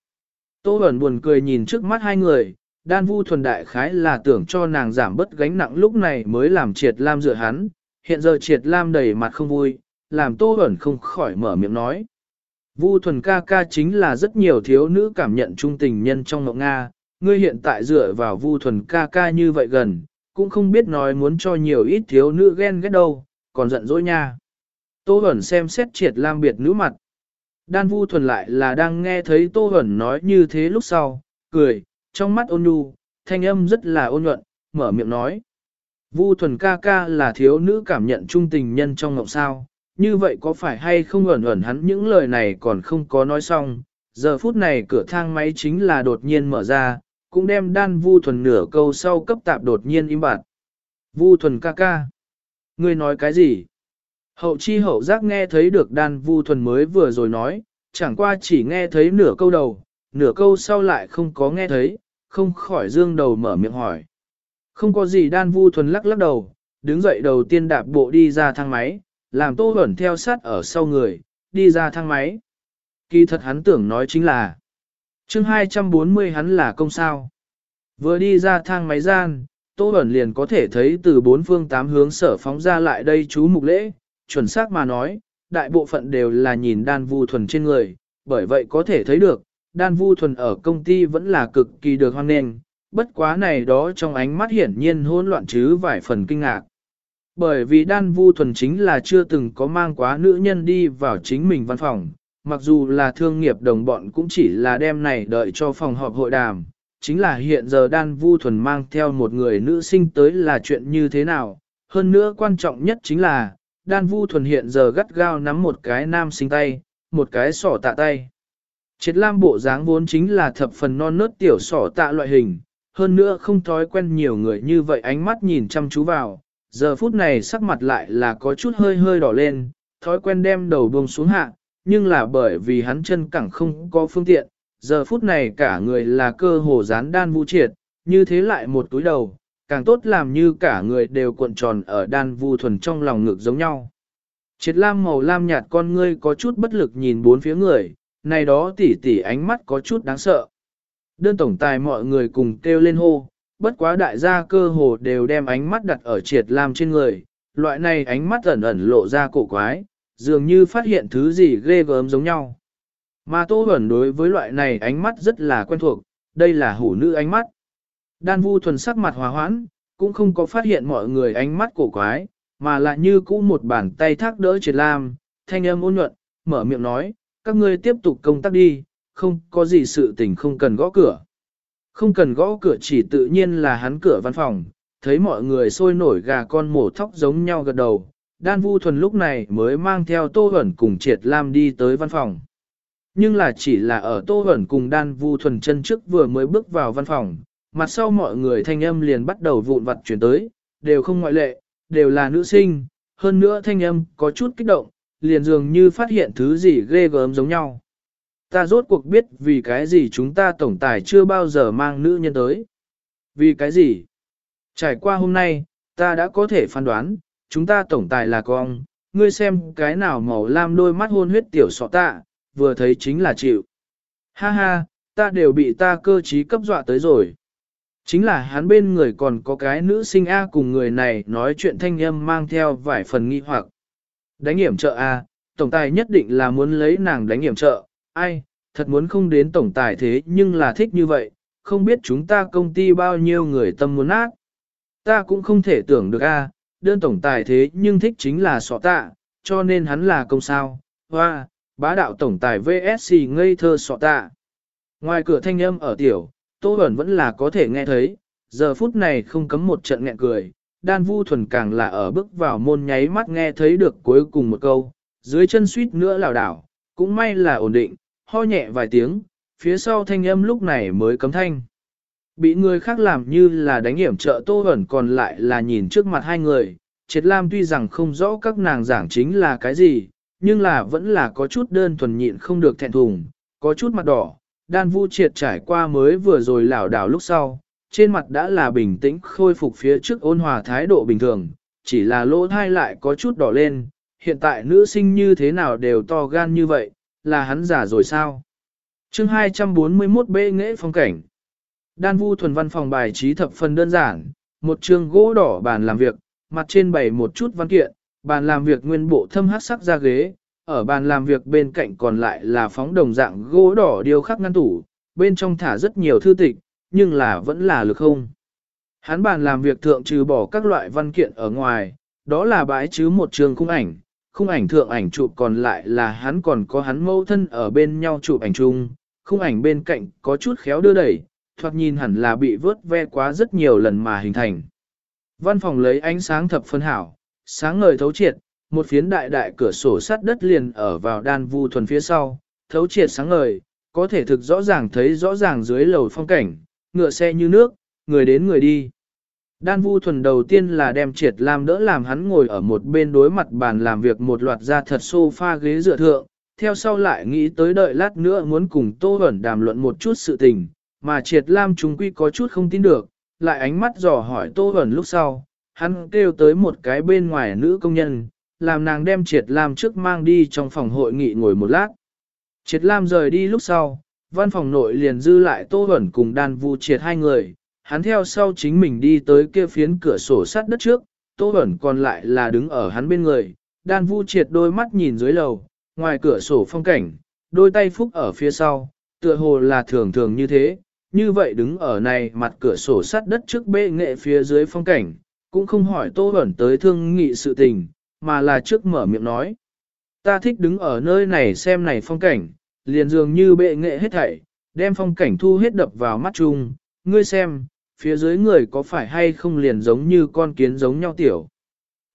Tô Bẩn buồn cười nhìn trước mắt hai người, đan vu thuần đại khái là tưởng cho nàng giảm bớt gánh nặng lúc này mới làm triệt lam dựa hắn, hiện giờ triệt lam đầy mặt không vui, làm Tô Bẩn không khỏi mở miệng nói. Vu thuần ca ca chính là rất nhiều thiếu nữ cảm nhận trung tình nhân trong mộng Nga, ngươi hiện tại dựa vào vu thuần ca ca như vậy gần, cũng không biết nói muốn cho nhiều ít thiếu nữ ghen ghét đâu, còn giận dỗi nha. Tô Bẩn xem xét triệt lam biệt nữ mặt, Đan Vu Thuần lại là đang nghe thấy Tô Huẩn nói như thế lúc sau, cười, trong mắt ôn nhu, thanh âm rất là ôn nhuận, mở miệng nói. Vu Thuần ca ca là thiếu nữ cảm nhận trung tình nhân trong ngọc sao, như vậy có phải hay không ẩn ẩn hắn những lời này còn không có nói xong, giờ phút này cửa thang máy chính là đột nhiên mở ra, cũng đem đan Vu Thuần nửa câu sau cấp tạp đột nhiên im bặt. Vu Thuần ca ca, ngươi nói cái gì? Hậu chi hậu giác nghe thấy được đan vu thuần mới vừa rồi nói, chẳng qua chỉ nghe thấy nửa câu đầu, nửa câu sau lại không có nghe thấy, không khỏi dương đầu mở miệng hỏi. Không có gì đan vu thuần lắc lắc đầu, đứng dậy đầu tiên đạp bộ đi ra thang máy, làm tô hẩn theo sát ở sau người, đi ra thang máy. Kỳ thật hắn tưởng nói chính là, chương 240 hắn là công sao. Vừa đi ra thang máy gian, tô hẩn liền có thể thấy từ bốn phương tám hướng sở phóng ra lại đây chú mục lễ, chuẩn xác mà nói, đại bộ phận đều là nhìn đan vu thuần trên người, bởi vậy có thể thấy được, đan vu thuần ở công ty vẫn là cực kỳ được hoan nghênh, bất quá này đó trong ánh mắt hiển nhiên hỗn loạn chứ vài phần kinh ngạc. Bởi vì đan vu thuần chính là chưa từng có mang quá nữ nhân đi vào chính mình văn phòng, mặc dù là thương nghiệp đồng bọn cũng chỉ là đem này đợi cho phòng họp hội đàm, chính là hiện giờ đan vu thuần mang theo một người nữ sinh tới là chuyện như thế nào, hơn nữa quan trọng nhất chính là, đan vu thuần hiện giờ gắt gao nắm một cái nam sinh tay, một cái sỏ tạ tay. Triệt lam bộ dáng vốn chính là thập phần non nớt tiểu sỏ tạ loại hình, hơn nữa không thói quen nhiều người như vậy ánh mắt nhìn chăm chú vào, giờ phút này sắc mặt lại là có chút hơi hơi đỏ lên, thói quen đem đầu buông xuống hạ, nhưng là bởi vì hắn chân cẳng không có phương tiện, giờ phút này cả người là cơ hồ dán đan vu triệt, như thế lại một túi đầu, càng tốt làm như cả người đều cuộn tròn ở đan vu thuần trong lòng ngực giống nhau. Triệt lam màu lam nhạt con ngươi có chút bất lực nhìn bốn phía người, này đó tỉ tỉ ánh mắt có chút đáng sợ. Đơn tổng tài mọi người cùng kêu lên hô, bất quá đại gia cơ hồ đều đem ánh mắt đặt ở triệt lam trên người, loại này ánh mắt ẩn ẩn lộ ra cổ quái, dường như phát hiện thứ gì ghê gớm giống nhau. Mà tô ẩn đối với loại này ánh mắt rất là quen thuộc, đây là hủ nữ ánh mắt. Đan vu thuần sắc mặt hòa hoãn, cũng không có phát hiện mọi người ánh mắt cổ quái, mà lại như cũ một bàn tay thác đỡ triệt lam, thanh âm ôn nhuận, mở miệng nói, các ngươi tiếp tục công tác đi, không có gì sự tình không cần gõ cửa. Không cần gõ cửa chỉ tự nhiên là hắn cửa văn phòng, thấy mọi người sôi nổi gà con mổ thóc giống nhau gật đầu, đan vu thuần lúc này mới mang theo tô Hẩn cùng triệt lam đi tới văn phòng. Nhưng là chỉ là ở tô Hẩn cùng đan vu thuần chân trước vừa mới bước vào văn phòng, mặt sau mọi người thanh âm liền bắt đầu vụn vặt chuyển tới, đều không ngoại lệ, đều là nữ sinh, hơn nữa thanh âm có chút kích động, liền dường như phát hiện thứ gì ghê gớm giống nhau. Ta rốt cuộc biết vì cái gì chúng ta tổng tài chưa bao giờ mang nữ nhân tới. Vì cái gì? Trải qua hôm nay, ta đã có thể phán đoán, chúng ta tổng tài là con, ngươi xem cái nào màu lam đôi mắt hôn huyết tiểu sọ tạ, vừa thấy chính là chịu. Ha ha, ta đều bị ta cơ trí cấp dọa tới rồi. Chính là hắn bên người còn có cái nữ sinh A cùng người này nói chuyện thanh âm mang theo vài phần nghi hoặc. Đánh hiểm trợ A, tổng tài nhất định là muốn lấy nàng đánh hiểm trợ, ai, thật muốn không đến tổng tài thế nhưng là thích như vậy, không biết chúng ta công ty bao nhiêu người tâm muốn ác. Ta cũng không thể tưởng được A, đơn tổng tài thế nhưng thích chính là sọ tạ, cho nên hắn là công sao, hoa, bá đạo tổng tài VSC ngây thơ sọ tạ. Ngoài cửa thanh âm ở tiểu, Tô Bẩn vẫn là có thể nghe thấy, giờ phút này không cấm một trận nghẹn cười, đan vu thuần càng là ở bước vào môn nháy mắt nghe thấy được cuối cùng một câu, dưới chân suýt nữa lảo đảo, cũng may là ổn định, ho nhẹ vài tiếng, phía sau thanh âm lúc này mới cấm thanh. Bị người khác làm như là đánh hiểm trợ tô Bẩn còn lại là nhìn trước mặt hai người, triệt lam tuy rằng không rõ các nàng giảng chính là cái gì, nhưng là vẫn là có chút đơn thuần nhịn không được thẹn thùng, có chút mặt đỏ, đan vu triệt trải qua mới vừa rồi lảo đảo lúc sau, trên mặt đã là bình tĩnh khôi phục phía trước ôn hòa thái độ bình thường, chỉ là lỗ thai lại có chút đỏ lên, hiện tại nữ sinh như thế nào đều to gan như vậy, là hắn giả rồi sao? chương 241 bê nghệ phong cảnh Đan vu thuần văn phòng bài trí thập phần đơn giản, một trường gỗ đỏ bàn làm việc, mặt trên bày một chút văn kiện, bàn làm việc nguyên bộ thâm hát sắc ra ghế, ở bàn làm việc bên cạnh còn lại là phóng đồng dạng gỗ đỏ điêu khắc ngăn tủ, bên trong thả rất nhiều thư tịch, nhưng là vẫn là lực không. Hắn bàn làm việc thượng trừ bỏ các loại văn kiện ở ngoài, đó là bãi chứ một trường khung ảnh, khung ảnh thượng ảnh chụp còn lại là hắn còn có hắn mâu thân ở bên nhau chụp ảnh chung, khung ảnh bên cạnh có chút khéo đưa đẩy, thoạt nhìn hẳn là bị vớt ve quá rất nhiều lần mà hình thành. Văn phòng lấy ánh sáng thập phân hảo, sáng ngời thấu triệt, một phiến đại đại cửa sổ sắt đất liền ở vào đan vu thuần phía sau, thấu triệt sáng ngời, có thể thực rõ ràng thấy rõ ràng dưới lầu phong cảnh, ngựa xe như nước, người đến người đi. Đan vu thuần đầu tiên là đem triệt Lam đỡ làm hắn ngồi ở một bên đối mặt bàn làm việc một loạt ra thật sofa ghế dựa thượng, theo sau lại nghĩ tới đợi lát nữa muốn cùng Tô Huẩn đàm luận một chút sự tình, mà triệt lam chúng quy có chút không tin được, lại ánh mắt dò hỏi Tô Huẩn lúc sau, hắn kêu tới một cái bên ngoài nữ công nhân, làm nàng đem triệt lam trước mang đi trong phòng hội nghị ngồi một lát. Triệt lam rời đi lúc sau, văn phòng nội liền dư lại Tô Huẩn cùng đàn vu triệt hai người, hắn theo sau chính mình đi tới kia phiến cửa sổ sắt đất trước, Tô Huẩn còn lại là đứng ở hắn bên người, đàn vu triệt đôi mắt nhìn dưới lầu, ngoài cửa sổ phong cảnh, đôi tay phúc ở phía sau, tựa hồ là thường thường như thế, như vậy đứng ở này mặt cửa sổ sắt đất trước bệ nghệ phía dưới phong cảnh, cũng không hỏi Tô Huẩn tới thương nghị sự tình, mà là trước mở miệng nói. Ta thích đứng ở nơi này xem này phong cảnh, liền dường như bệ nghệ hết thảy, đem phong cảnh thu hết đập vào mắt chung, ngươi xem, phía dưới người có phải hay không liền giống như con kiến giống nhau tiểu.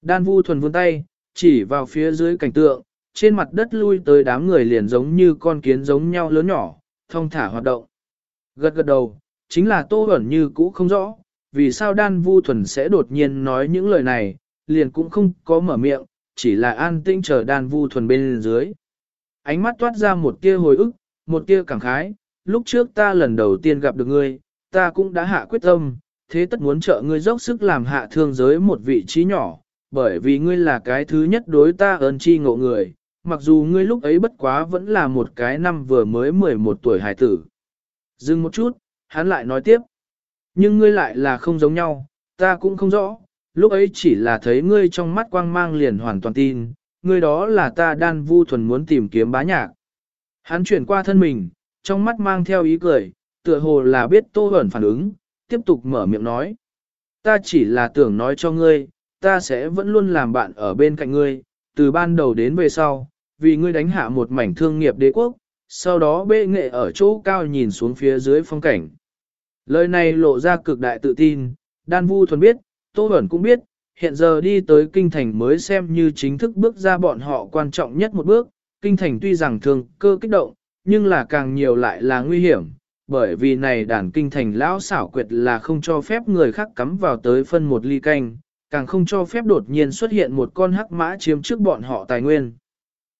Đan vu thuần vươn tay, chỉ vào phía dưới cảnh tượng, trên mặt đất lui tới đám người liền giống như con kiến giống nhau lớn nhỏ, thông thả hoạt động. Gật gật đầu, chính là tô ẩn như cũ không rõ, vì sao đan vu thuần sẽ đột nhiên nói những lời này, liền cũng không có mở miệng, chỉ là an tĩnh chờ đan vu thuần bên dưới. Ánh mắt toát ra một tia hồi ức, một tia cảm khái, lúc trước ta lần đầu tiên gặp được ngươi, ta cũng đã hạ quyết tâm, thế tất muốn trợ ngươi dốc sức làm hạ thương giới một vị trí nhỏ, bởi vì ngươi là cái thứ nhất đối ta ơn chi ngộ người, mặc dù ngươi lúc ấy bất quá vẫn là một cái năm vừa mới 11 tuổi hải tử. Dừng một chút, hắn lại nói tiếp. Nhưng ngươi lại là không giống nhau, ta cũng không rõ, lúc ấy chỉ là thấy ngươi trong mắt quang mang liền hoàn toàn tin, ngươi đó là ta đan vu thuần muốn tìm kiếm bá nhạc. Hắn chuyển qua thân mình, trong mắt mang theo ý cười, tựa hồ là biết tô ẩn phản ứng, tiếp tục mở miệng nói. Ta chỉ là tưởng nói cho ngươi, ta sẽ vẫn luôn làm bạn ở bên cạnh ngươi, từ ban đầu đến về sau, vì ngươi đánh hạ một mảnh thương nghiệp đế quốc, sau đó bệ nghệ ở chỗ cao nhìn xuống phía dưới phong cảnh. Lời này lộ ra cực đại tự tin, đan vu thuần biết, tô Bẩn cũng biết, hiện giờ đi tới kinh thành mới xem như chính thức bước ra bọn họ quan trọng nhất một bước, kinh thành tuy rằng thường cơ kích động, nhưng là càng nhiều lại là nguy hiểm, bởi vì này đàn kinh thành lão xảo quyệt là không cho phép người khác cắm vào tới phân một ly canh, càng không cho phép đột nhiên xuất hiện một con hắc mã chiếm trước bọn họ tài nguyên.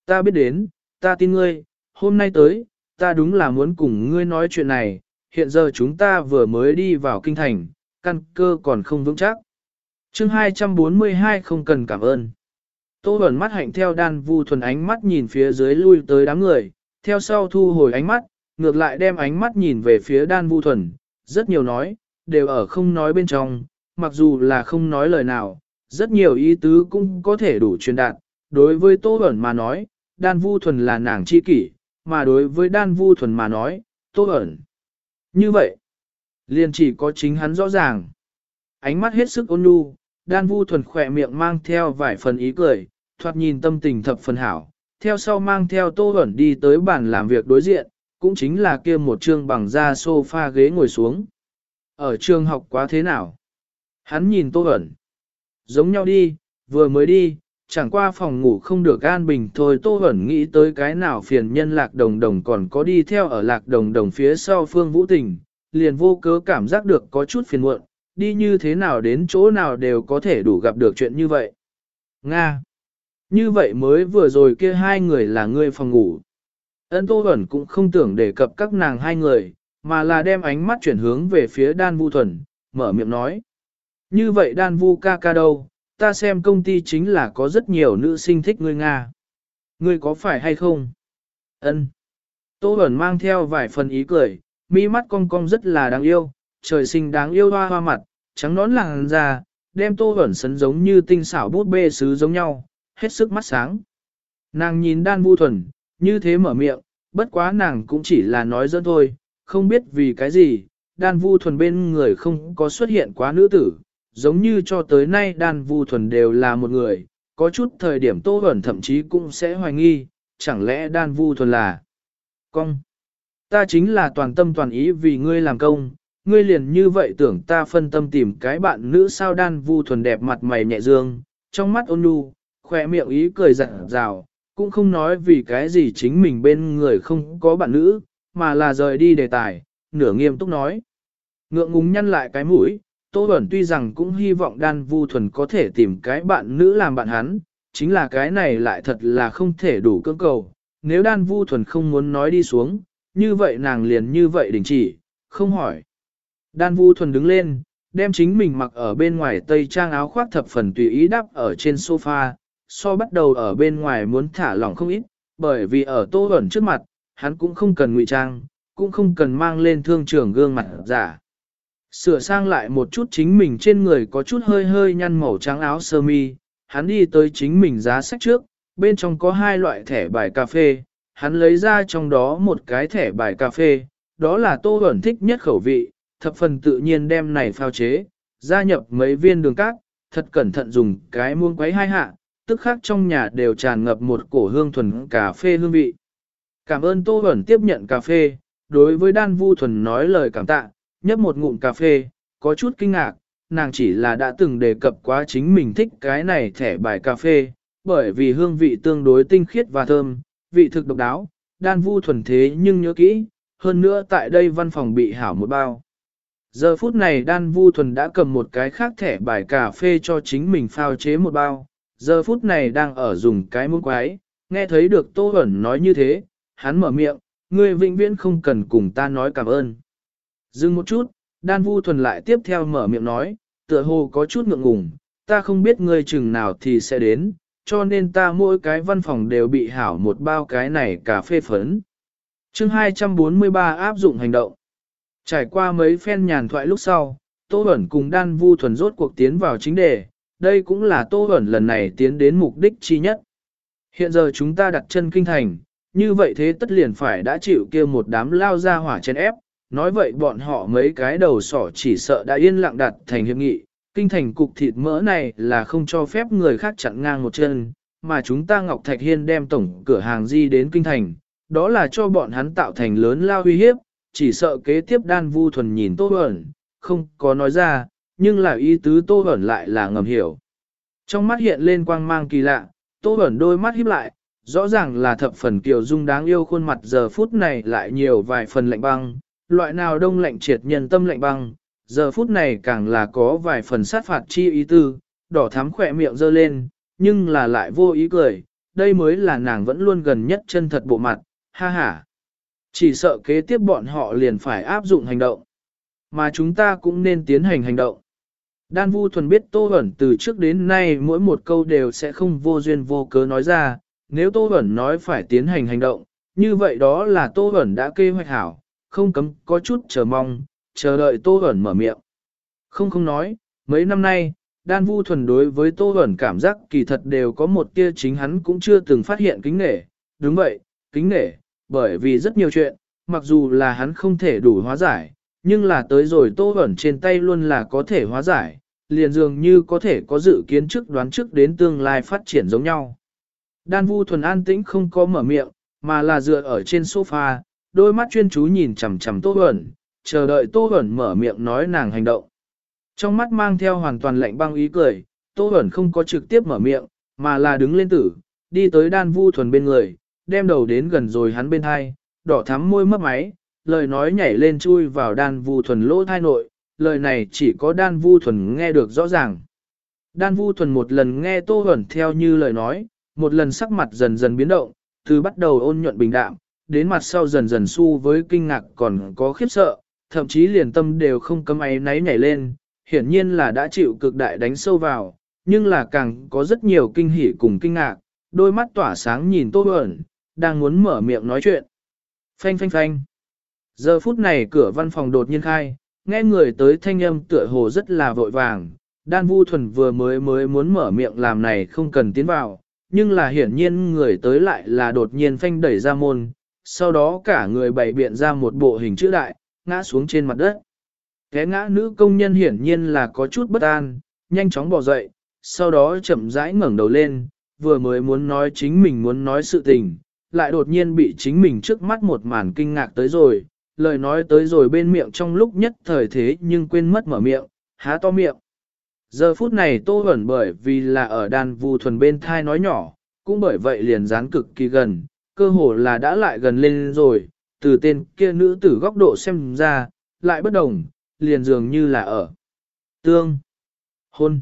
Ta biết đến, ta tin ngươi, hôm nay tới, ta đúng là muốn cùng ngươi nói chuyện này, hiện giờ chúng ta vừa mới đi vào kinh thành, căn cơ còn không vững chắc chương 242 không cần cảm ơn. Tô Bẩn mắt hạnh theo đan vu thuần ánh mắt nhìn phía dưới lui tới đám người, theo sau thu hồi ánh mắt, ngược lại đem ánh mắt nhìn về phía đan vu thuần, rất nhiều nói, đều ở không nói bên trong, mặc dù là không nói lời nào, rất nhiều ý tứ cũng có thể đủ truyền đạt. Đối với Tô Bẩn mà nói, đan vu thuần là nàng chi kỷ, mà đối với đan vu thuần mà nói, Tô Bẩn. Như vậy, liền chỉ có chính hắn rõ ràng. Ánh mắt hết sức ôn nhu, đan vu thuần khỏe miệng mang theo vài phần ý cười, thoạt nhìn tâm tình thập phần hảo, theo sau mang theo Tô ẩn đi tới bàn làm việc đối diện, cũng chính là kia một trường bằng da sofa ghế ngồi xuống. Ở trường học quá thế nào? Hắn nhìn Tô ẩn. Giống nhau đi, vừa mới đi, chẳng qua phòng ngủ không được an bình thôi Tô ẩn nghĩ tới cái nào phiền nhân lạc đồng đồng còn có đi theo ở lạc đồng đồng phía sau phương vũ tình, liền vô cớ cảm giác được có chút phiền muộn, đi như thế nào đến chỗ nào đều có thể đủ gặp được chuyện như vậy. Nga Như vậy mới vừa rồi kia hai người là người phòng ngủ. Ân Tô Huẩn cũng không tưởng đề cập các nàng hai người, mà là đem ánh mắt chuyển hướng về phía đan vu thuần, mở miệng nói. Như vậy đan vu ca ca đâu, ta xem công ty chính là có rất nhiều nữ sinh thích ngươi Nga. Ngươi có phải hay không? Ân. Tô Bẩn mang theo vài phần ý cười, mi mắt cong cong rất là đáng yêu, trời sinh đáng yêu hoa hoa mặt, trắng nón làng ra, đem Tô ẩn sấn giống như tinh xảo bút bê sứ giống nhau, hết sức mắt sáng. Nàng nhìn đan vu thuần, như thế mở miệng, bất quá nàng cũng chỉ là nói dẫn thôi, không biết vì cái gì, đan vu thuần bên người không có xuất hiện quá nữ tử, giống như cho tới nay đan vu thuần đều là một người, có chút thời điểm tô ẩn thậm chí cũng sẽ hoài nghi, chẳng lẽ đan vu thuần là công. Ta chính là toàn tâm toàn ý vì ngươi làm công, ngươi liền như vậy tưởng ta phân tâm tìm cái bạn nữ sao đan vu thuần đẹp mặt mày nhẹ dương, trong mắt ôn nhu, khỏe miệng ý cười rạng rào, cũng không nói vì cái gì chính mình bên người không có bạn nữ, mà là rời đi đề tài, nửa nghiêm túc nói. Ngượng ngùng nhăn lại cái mũi, Tô Bẩn tuy rằng cũng hy vọng đan vu thuần có thể tìm cái bạn nữ làm bạn hắn, chính là cái này lại thật là không thể đủ cưỡng cầu. Nếu đan vu thuần không muốn nói đi xuống, như vậy nàng liền như vậy đình chỉ, không hỏi. Đan vu thuần đứng lên, đem chính mình mặc ở bên ngoài tây trang áo khoác thập phần tùy ý đắp ở trên sofa, so bắt đầu ở bên ngoài muốn thả lỏng không ít, bởi vì ở tô ẩn trước mặt, hắn cũng không cần ngụy trang, cũng không cần mang lên thương trường gương mặt giả. Sửa sang lại một chút chính mình trên người có chút hơi hơi nhăn màu trắng áo sơ mi, hắn đi tới chính mình giá sách trước, bên trong có hai loại thẻ bài cà phê, hắn lấy ra trong đó một cái thẻ bài cà phê, đó là tô ẩn thích nhất khẩu vị, thập phần tự nhiên đem này phao chế, gia nhập mấy viên đường cát, thật cẩn thận dùng cái muông quấy hai hạ, tức khác trong nhà đều tràn ngập một cổ hương thuần cà phê hương vị. Cảm ơn Tô Bẩn tiếp nhận cà phê, đối với Đan Vu Thuần nói lời cảm tạ, nhấp một ngụm cà phê, có chút kinh ngạc, nàng chỉ là đã từng đề cập quá chính mình thích cái này thẻ bài cà phê, bởi vì hương vị tương đối tinh khiết và thơm, vị thực độc đáo, Đan Vu Thuần thế nhưng nhớ kỹ, hơn nữa tại đây văn phòng bị hảo một bao. Giờ phút này Đan Vu Thuần đã cầm một cái khác thẻ bài cà phê cho chính mình phao chế một bao, giờ phút này đang ở dùng cái muỗng quái, nghe thấy được Tô Hẩn nói như thế, hắn mở miệng, ngươi vĩnh viễn không cần cùng ta nói cảm ơn. Dừng một chút, đan vu thuần lại tiếp theo mở miệng nói, tựa hồ có chút ngượng ngùng, ta không biết ngươi chừng nào thì sẽ đến, cho nên ta mỗi cái văn phòng đều bị hảo một bao cái này cà phê phấn. chương 243 áp dụng hành động. Trải qua mấy phen nhàn thoại lúc sau, Tô Bẩn cùng Đan Vu thuần rốt cuộc tiến vào chính đề, đây cũng là Tô Bẩn lần này tiến đến mục đích chi nhất. Hiện giờ chúng ta đặt chân kinh thành, như vậy thế tất liền phải đã chịu kia một đám lao ra hỏa chen ép, nói vậy bọn họ mấy cái đầu sỏ chỉ sợ đã yên lặng đặt thành hiệp nghị, kinh thành cục thịt mỡ này là không cho phép người khác chặn ngang một chân, mà chúng ta Ngọc Thạch Hiên đem tổng cửa hàng di đến kinh thành, đó là cho bọn hắn tạo thành lớn lao uy hiếp, chỉ sợ kế tiếp đan vu thuần nhìn Tô ẩn, không có nói ra, nhưng là ý tứ Tô ẩn lại là ngầm hiểu. Trong mắt hiện lên quang mang kỳ lạ, Tô ẩn đôi mắt híp lại, rõ ràng là thập phần kiều dung đáng yêu khuôn mặt giờ phút này lại nhiều vài phần lạnh băng, loại nào đông lạnh triệt nhân tâm lạnh băng, giờ phút này càng là có vài phần sát phạt chi ý tư, đỏ thắm khỏe miệng dơ lên, nhưng là lại vô ý cười, đây mới là nàng vẫn luôn gần nhất chân thật bộ mặt, ha ha. Chỉ sợ kế tiếp bọn họ liền phải áp dụng hành động, mà chúng ta cũng nên tiến hành hành động. Đan Vu Thuần biết Tô Bẩn từ trước đến nay mỗi một câu đều sẽ không vô duyên vô cớ nói ra, nếu Tô Bẩn nói phải tiến hành hành động, như vậy đó là Tô Bẩn đã kê hoạch hảo, không cấm có chút chờ mong, chờ đợi Tô Bẩn mở miệng. Không không nói, mấy năm nay, Đan Vu Thuần đối với Tô Bẩn cảm giác kỳ thật đều có một tia chính hắn cũng chưa từng phát hiện kính nể, đúng vậy, kính nể, bởi vì rất nhiều chuyện, mặc dù là hắn không thể đủ hóa giải, nhưng là tới rồi Tô Bẩn trên tay luôn là có thể hóa giải, liền dường như có thể có dự kiến trước đoán trước đến tương lai phát triển giống nhau. Đan Vu thuần an tĩnh không có mở miệng, mà là dựa ở trên sofa, đôi mắt chuyên chú nhìn chằm chằm Tô Huẩn, chờ đợi Tô Huẩn mở miệng nói nàng hành động. Trong mắt mang theo hoàn toàn lạnh băng ý cười, Tô Huẩn không có trực tiếp mở miệng, mà là đứng lên tử, đi tới đan vu thuần bên người, đem đầu đến gần rồi hắn bên hai, đỏ thắm môi mấp máy, lời nói nhảy lên chui vào đan vu thuần lỗ thai nội, lời này chỉ có đan vu thuần nghe được rõ ràng. Đan vu thuần một lần nghe tô huẩn theo như lời nói, một lần sắc mặt dần dần biến động, từ bắt đầu ôn nhuận bình đạm, đến mặt sau dần dần su với kinh ngạc còn có khiếp sợ, thậm chí liền tâm đều không cấm ấy náy nhảy lên, hiển nhiên là đã chịu cực đại đánh sâu vào, nhưng là càng có rất nhiều kinh hỉ cùng kinh ngạc, đôi mắt tỏa sáng nhìn tô ẩn, đang muốn mở miệng nói chuyện. Phanh phanh phanh. Giờ phút này cửa văn phòng đột nhiên khai, nghe người tới thanh âm tựa hồ rất là vội vàng, đan vu thuần vừa mới mới muốn mở miệng làm này không cần tiến vào, nhưng là hiển nhiên người tới lại là đột nhiên phanh đẩy ra môn, sau đó cả người bày biện ra một bộ hình chữ đại, ngã xuống trên mặt đất. Cái ngã nữ công nhân hiển nhiên là có chút bất an, nhanh chóng bỏ dậy, sau đó chậm rãi ngẩng đầu lên, vừa mới muốn nói chính mình muốn nói sự tình, lại đột nhiên bị chính mình trước mắt một màn kinh ngạc tới rồi, lời nói tới rồi bên miệng trong lúc nhất thời thế nhưng quên mất mở miệng, há to miệng. Giờ phút này tô ẩn bởi vì là ở đàn vù thuần bên thai nói nhỏ, cũng bởi vậy liền dán cực kỳ gần, cơ hồ là đã lại gần lên rồi, từ tên kia nữ tử góc độ xem ra, lại bất đồng, liền dường như là ở tương, hôn.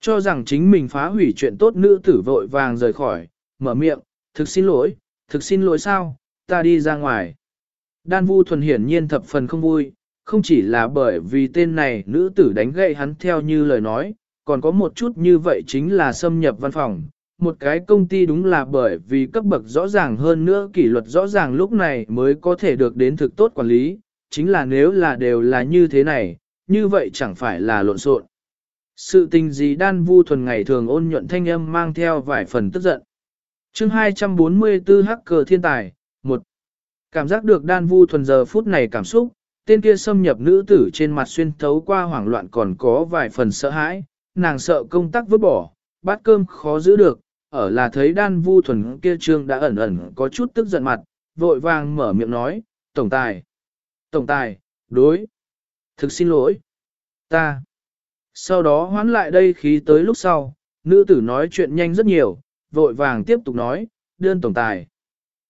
Cho rằng chính mình phá hủy chuyện tốt nữ tử vội vàng rời khỏi, mở miệng, thực xin lỗi, thực xin lỗi sao, ta đi ra ngoài. Đan Vu Thuần hiển nhiên thập phần không vui, không chỉ là bởi vì tên này nữ tử đánh gậy hắn theo như lời nói, còn có một chút như vậy chính là xâm nhập văn phòng. Một cái công ty đúng là bởi vì cấp bậc rõ ràng hơn nữa kỷ luật rõ ràng lúc này mới có thể được đến thực tốt quản lý, chính là nếu là đều là như thế này, như vậy chẳng phải là lộn xộn. Sự tình gì đan vu thuần ngày thường ôn nhuận thanh âm mang theo vài phần tức giận chương 244 hacker thiên tài, 1. Cảm giác được đan vu thuần giờ phút này cảm xúc, tên kia xâm nhập nữ tử trên mặt xuyên thấu qua hoảng loạn còn có vài phần sợ hãi, nàng sợ công tác vứt bỏ, bát cơm khó giữ được, ở là thấy đan vu thuần kia trương đã ẩn ẩn có chút tức giận mặt, vội vàng mở miệng nói, tổng tài, tổng tài, đối, thực xin lỗi, ta. Sau đó hoán lại đây khí tới lúc sau, nữ tử nói chuyện nhanh rất nhiều, vội vàng tiếp tục nói, đơn tổng tài.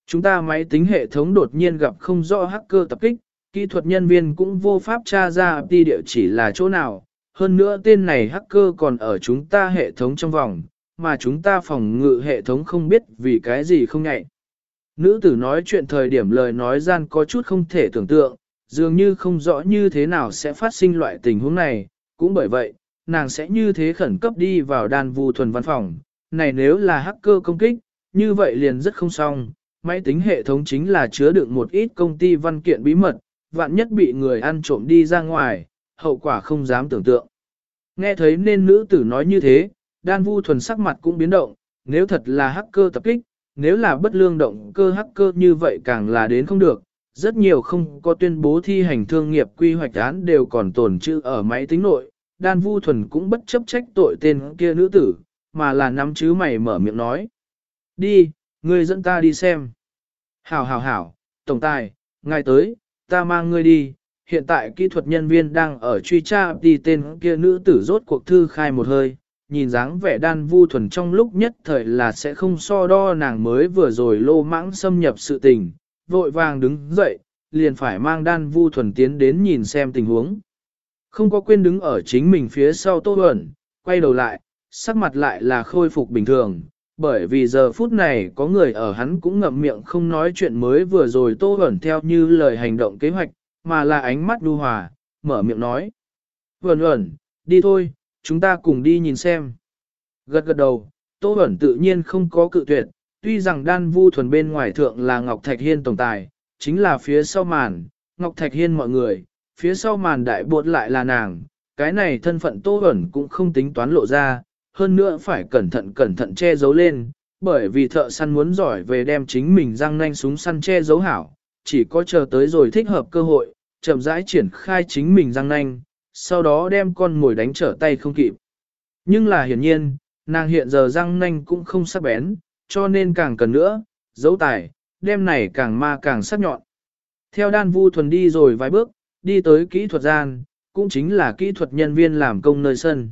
Chúng ta máy tính hệ thống đột nhiên gặp không rõ hacker tập kích, kỹ thuật nhân viên cũng vô pháp tra ra đi địa chỉ là chỗ nào. Hơn nữa tên này hacker còn ở chúng ta hệ thống trong vòng, mà chúng ta phòng ngự hệ thống không biết vì cái gì không nhạy. Nữ tử nói chuyện thời điểm lời nói gian có chút không thể tưởng tượng, dường như không rõ như thế nào sẽ phát sinh loại tình huống này, cũng bởi vậy, nàng sẽ như thế khẩn cấp đi vào đàn vu thuần văn phòng. Này nếu là hacker công kích, như vậy liền rất không xong, máy tính hệ thống chính là chứa đựng một ít công ty văn kiện bí mật, vạn nhất bị người ăn trộm đi ra ngoài, hậu quả không dám tưởng tượng. Nghe thấy nên nữ tử nói như thế, đan vu thuần sắc mặt cũng biến động, nếu thật là hacker tập kích, nếu là bất lương động cơ hacker như vậy càng là đến không được. Rất nhiều không có tuyên bố thi hành thương nghiệp quy hoạch án đều còn tồn chữ ở máy tính nội, đan vu thuần cũng bất chấp trách tội tên kia nữ tử, mà là nắm chứ mày mở miệng nói. Đi, ngươi dẫn ta đi xem. Hảo hảo hảo, tổng tài, ngài tới, ta mang ngươi đi. Hiện tại kỹ thuật nhân viên đang ở truy tra đi tên kia nữ tử rốt cuộc thư khai một hơi, nhìn dáng vẻ đan vu thuần trong lúc nhất thời là sẽ không so đo nàng mới vừa rồi lô mãng xâm nhập sự tình, vội vàng đứng dậy, liền phải mang đan vu thuần tiến đến nhìn xem tình huống. Không có quên đứng ở chính mình phía sau tô ẩn, quay đầu lại, sắc mặt lại là khôi phục bình thường, bởi vì giờ phút này có người ở hắn cũng ngậm miệng không nói chuyện mới vừa rồi tô ẩn theo như lời hành động kế hoạch, mà là ánh mắt đu hòa, mở miệng nói. Vẩn ẩn, đi thôi, chúng ta cùng đi nhìn xem. Gật gật đầu, tô ẩn tự nhiên không có cự tuyệt, tuy rằng đan vu thuần bên ngoài thượng là Ngọc Thạch Hiên tổng tài, chính là phía sau màn, Ngọc Thạch Hiên mọi người, phía sau màn đại bột lại là nàng, cái này thân phận tô ẩn cũng không tính toán lộ ra, hơn nữa phải cẩn thận cẩn thận che giấu lên, bởi vì thợ săn muốn giỏi về đem chính mình răng nanh súng săn che giấu hảo, chỉ có chờ tới rồi thích hợp cơ hội, chậm rãi triển khai chính mình răng nanh, sau đó đem con mồi đánh trở tay không kịp. Nhưng là hiển nhiên, nàng hiện giờ răng nanh cũng không sắc bén, cho nên càng cần nữa, dấu tài, đem này càng ma càng sắc nhọn. Theo đan vu thuần đi rồi vài bước, đi tới kỹ thuật gian, cũng chính là kỹ thuật nhân viên làm công nơi sân.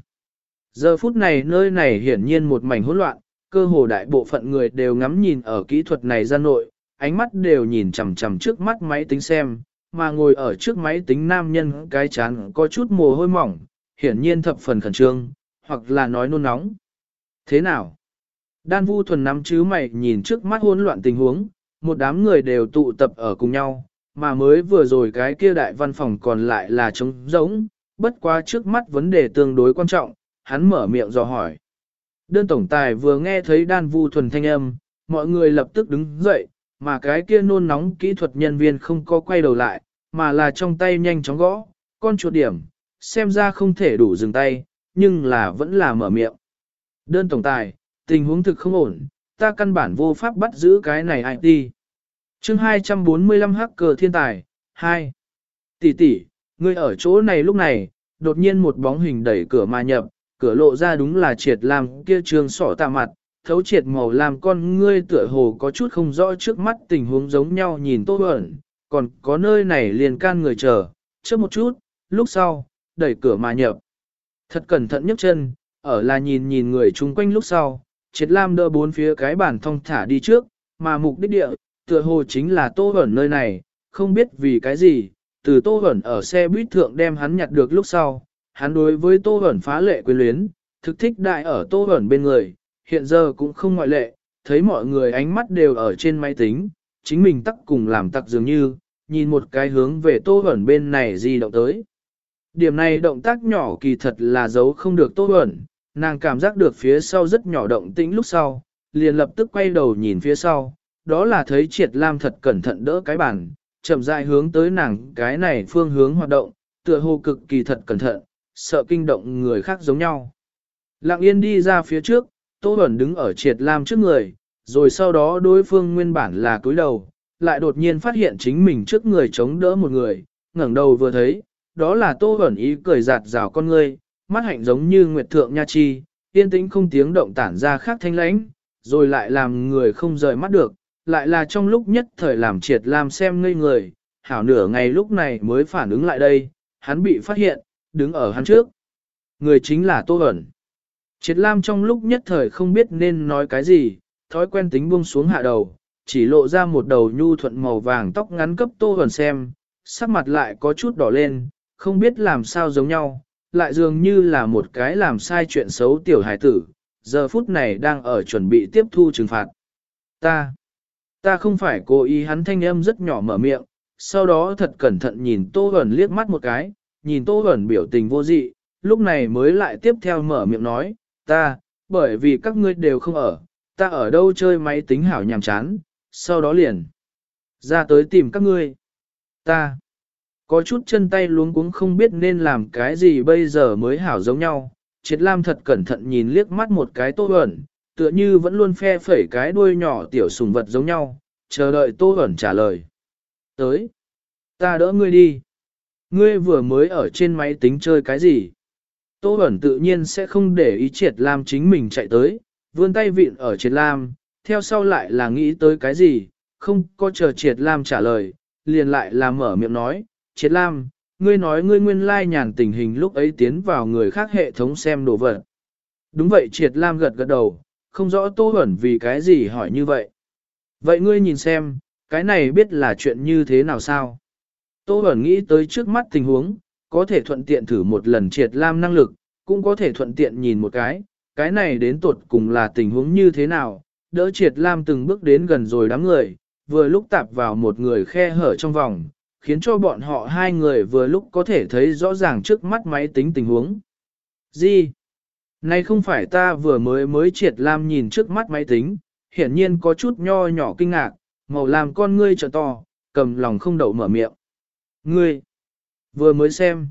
Giờ phút này nơi này hiển nhiên một mảnh hỗn loạn, cơ hồ đại bộ phận người đều ngắm nhìn ở kỹ thuật này ra nội, ánh mắt đều nhìn chằm chằm trước mắt máy tính xem, mà ngồi ở trước máy tính nam nhân cái chán có chút mồ hôi mỏng, hiển nhiên thập phần khẩn trương, hoặc là nói nôn nóng. Thế nào? Đan vu thuần nắm chứ mày nhìn trước mắt hỗn loạn tình huống, một đám người đều tụ tập ở cùng nhau, mà mới vừa rồi cái kia đại văn phòng còn lại là trống rỗng, bất quá trước mắt vấn đề tương đối quan trọng, hắn mở miệng dò hỏi. Đơn tổng tài vừa nghe thấy đan vu thuần thanh âm, mọi người lập tức đứng dậy, mà cái kia nôn nóng kỹ thuật nhân viên không có quay đầu lại, mà là trong tay nhanh chóng gõ, con chuột điểm, xem ra không thể đủ dừng tay, nhưng là vẫn là mở miệng. Đơn tổng tài, tình huống thực không ổn, ta căn bản vô pháp bắt giữ cái này ai đi chương 245 hacker thiên tài, 2. Tỷ tỷ, ngươi ở chỗ này lúc này, đột nhiên một bóng hình đẩy cửa mà nhập, cửa lộ ra đúng là triệt lam kia trường sỏ tạ mặt, thấu triệt màu làm con ngươi tựa hồ có chút không rõ trước mắt tình huống giống nhau nhìn tô ẩn, còn có nơi này liền can người chờ, chớp một chút, lúc sau, đẩy cửa mà nhập. Thật cẩn thận nhấc chân, ở là nhìn nhìn người chung quanh lúc sau, triệt lam đỡ bốn phía cái bàn thong thả đi trước, mà mục đích địa, tựa hồ chính là tô ẩn nơi này, không biết vì cái gì, từ tô ẩn ở xe buýt thượng đem hắn nhặt được lúc sau, hắn đối với tô ẩn phá lệ quyến luyến, thực thích đại ở tô ẩn bên người, hiện giờ cũng không ngoại lệ, thấy mọi người ánh mắt đều ở trên máy tính, chính mình tắc cùng làm tặc dường như, nhìn một cái hướng về tô ẩn bên này di động tới. Điểm này động tác nhỏ kỳ thật là giấu không được tô ẩn, nàng cảm giác được phía sau rất nhỏ động tĩnh lúc sau, liền lập tức quay đầu nhìn phía sau, đó là thấy triệt lam thật cẩn thận đỡ cái bàn, chậm rãi hướng tới nàng cái này phương hướng hoạt động, tựa hồ cực kỳ thật cẩn thận, sợ kinh động người khác giống nhau. Lặng yên đi ra phía trước, Tô Bẩn đứng ở triệt lam trước người, rồi sau đó đối phương nguyên bản là cúi đầu, lại đột nhiên phát hiện chính mình trước người chống đỡ một người, ngẩng đầu vừa thấy, đó là Tô Bẩn ý cười giạt rào con ngươi, mắt hạnh giống như nguyệt thượng nha chi, yên tĩnh không tiếng động tản ra khác thanh lãnh, rồi lại làm người không rời mắt được, lại là trong lúc nhất thời làm triệt lam xem ngây người, hảo nửa ngày lúc này mới phản ứng lại đây, hắn bị phát hiện, đứng ở hắn trước. Người chính là Tô Bẩn. Triệt Lam trong lúc nhất thời không biết nên nói cái gì, thói quen tính buông xuống hạ đầu, chỉ lộ ra một đầu nhu thuận màu vàng tóc ngắn cấp Tô Bẩn xem, sắc mặt lại có chút đỏ lên, không biết làm sao giống nhau, lại dường như là một cái làm sai chuyện xấu tiểu hải tử, giờ phút này đang ở chuẩn bị tiếp thu trừng phạt. Ta, ta không phải cố ý hắn thanh âm rất nhỏ mở miệng, sau đó thật cẩn thận nhìn Tô Bẩn liếc mắt một cái, nhìn Tô Huẩn biểu tình vô dị, lúc này mới lại tiếp theo mở miệng nói, ta, bởi vì các ngươi đều không ở, ta ở đâu chơi máy tính hảo nhàm chán, sau đó liền ra tới tìm các ngươi. Ta, có chút chân tay luống cuống không biết nên làm cái gì bây giờ mới hảo giống nhau. Triệt Lam thật cẩn thận nhìn liếc mắt một cái Tô Huẩn, tựa như vẫn luôn phe phẩy cái đuôi nhỏ tiểu sùng vật giống nhau, chờ đợi Tô Huẩn trả lời. Tới, ta đỡ ngươi đi. Ngươi vừa mới ở trên máy tính chơi cái gì? Tô Bẩn tự nhiên sẽ không để ý triệt lam chính mình chạy tới, vươn tay vịn ở triệt lam, theo sau lại là nghĩ tới cái gì, không có chờ triệt lam trả lời, liền lại là mở miệng nói, triệt lam, ngươi nói ngươi nguyên lai nhàn tình hình lúc ấy tiến vào người khác hệ thống xem đồ vật. Đúng vậy triệt lam gật gật đầu, không rõ Tô Bẩn vì cái gì hỏi như vậy. Vậy ngươi nhìn xem, cái này biết là chuyện như thế nào sao? Tô Bẩn nghĩ tới trước mắt tình huống, có thể thuận tiện thử một lần triệt lam năng lực, cũng có thể thuận tiện nhìn một cái, cái này đến tuột cùng là tình huống như thế nào, đỡ triệt lam từng bước đến gần rồi đám người, vừa lúc tạp vào một người khe hở trong vòng, khiến cho bọn họ hai người vừa lúc có thể thấy rõ ràng trước mắt máy tính tình huống. Gì? Này không phải ta vừa mới mới triệt lam nhìn trước mắt máy tính, hiển nhiên có chút nho nhỏ kinh ngạc, màu làm con ngươi trợ to, cầm lòng không đậu mở miệng. Ngươi, vừa mới xem,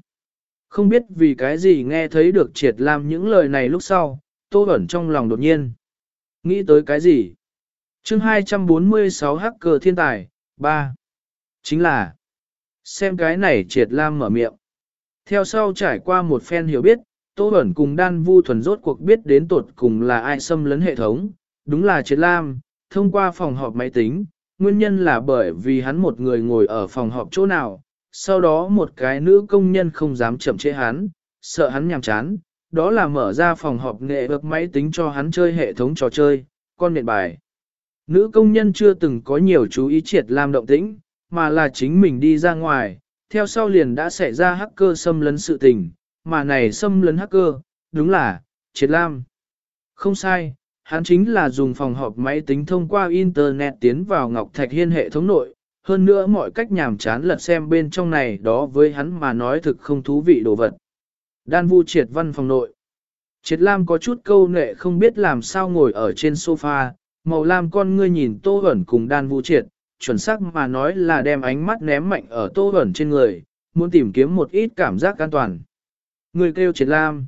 không biết vì cái gì nghe thấy được triệt lam những lời này lúc sau, tô ẩn trong lòng đột nhiên. Nghĩ tới cái gì? chương 246 hacker thiên tài, 3. Chính là, xem cái này triệt lam mở miệng. Theo sau trải qua một phen hiểu biết, Tô Bẩn cùng Đan Vu Thuần rốt cuộc biết đến tột cùng là ai xâm lấn hệ thống, đúng là Triệt Lam, thông qua phòng họp máy tính, nguyên nhân là bởi vì hắn một người ngồi ở phòng họp chỗ nào, sau đó một cái nữ công nhân không dám chậm trễ hắn, sợ hắn nhàm chán, đó là mở ra phòng họp nghệ vực máy tính cho hắn chơi hệ thống trò chơi, con miệng bài. Nữ công nhân chưa từng có nhiều chú ý triệt làm động tĩnh, mà là chính mình đi ra ngoài, theo sau liền đã xảy ra hacker xâm lấn sự tình, mà này xâm lấn hacker, đúng là, triệt lam. Không sai, hắn chính là dùng phòng họp máy tính thông qua Internet tiến vào Ngọc Thạch Hiên hệ thống nội, hơn nữa mọi cách nhàm chán lật xem bên trong này đó với hắn mà nói thực không thú vị đồ vật. Đan vu triệt văn phòng nội. Triệt Lam có chút câu nệ không biết làm sao ngồi ở trên sofa, màu lam con ngươi nhìn tô ẩn cùng đan vu triệt, chuẩn xác mà nói là đem ánh mắt ném mạnh ở tô ẩn trên người, muốn tìm kiếm một ít cảm giác an toàn. Người kêu triệt Lam.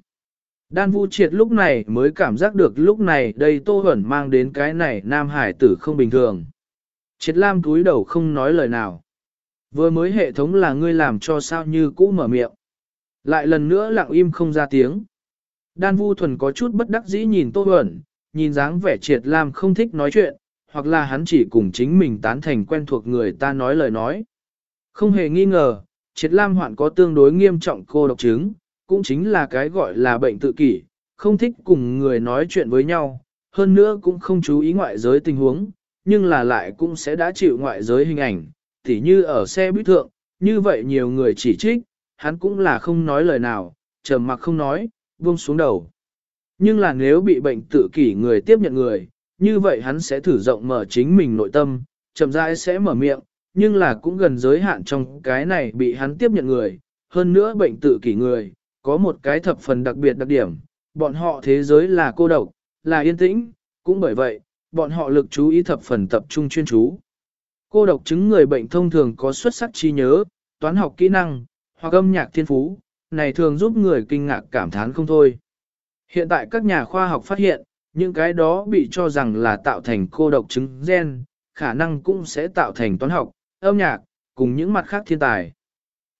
Đan vu triệt lúc này mới cảm giác được lúc này đây tô ẩn mang đến cái này nam hải tử không bình thường. Triệt Lam cúi đầu không nói lời nào. Vừa mới hệ thống là ngươi làm cho sao như cũ mở miệng. Lại lần nữa lặng im không ra tiếng. Đan Vu Thuần có chút bất đắc dĩ nhìn Tô Huẩn, nhìn dáng vẻ triệt lam không thích nói chuyện, hoặc là hắn chỉ cùng chính mình tán thành quen thuộc người ta nói lời nói. Không hề nghi ngờ, triệt lam hoạn có tương đối nghiêm trọng cô độc chứng, cũng chính là cái gọi là bệnh tự kỷ, không thích cùng người nói chuyện với nhau, hơn nữa cũng không chú ý ngoại giới tình huống, nhưng là lại cũng sẽ đã chịu ngoại giới hình ảnh, tỉ như ở xe buýt thượng, như vậy nhiều người chỉ trích, hắn cũng là không nói lời nào, trầm mặc không nói, buông xuống đầu. Nhưng là nếu bị bệnh tự kỷ người tiếp nhận người, như vậy hắn sẽ thử rộng mở chính mình nội tâm, chậm rãi sẽ mở miệng, nhưng là cũng gần giới hạn trong cái này bị hắn tiếp nhận người. Hơn nữa bệnh tự kỷ người, có một cái thập phần đặc biệt đặc điểm, bọn họ thế giới là cô độc, là yên tĩnh, cũng bởi vậy, bọn họ lực chú ý thập phần tập trung chuyên chú. Cô độc chứng người bệnh thông thường có xuất sắc trí nhớ, toán học kỹ năng, hoặc âm nhạc thiên phú, này thường giúp người kinh ngạc cảm thán không thôi. Hiện tại các nhà khoa học phát hiện, những cái đó bị cho rằng là tạo thành cô độc chứng gen, khả năng cũng sẽ tạo thành toán học, âm nhạc, cùng những mặt khác thiên tài.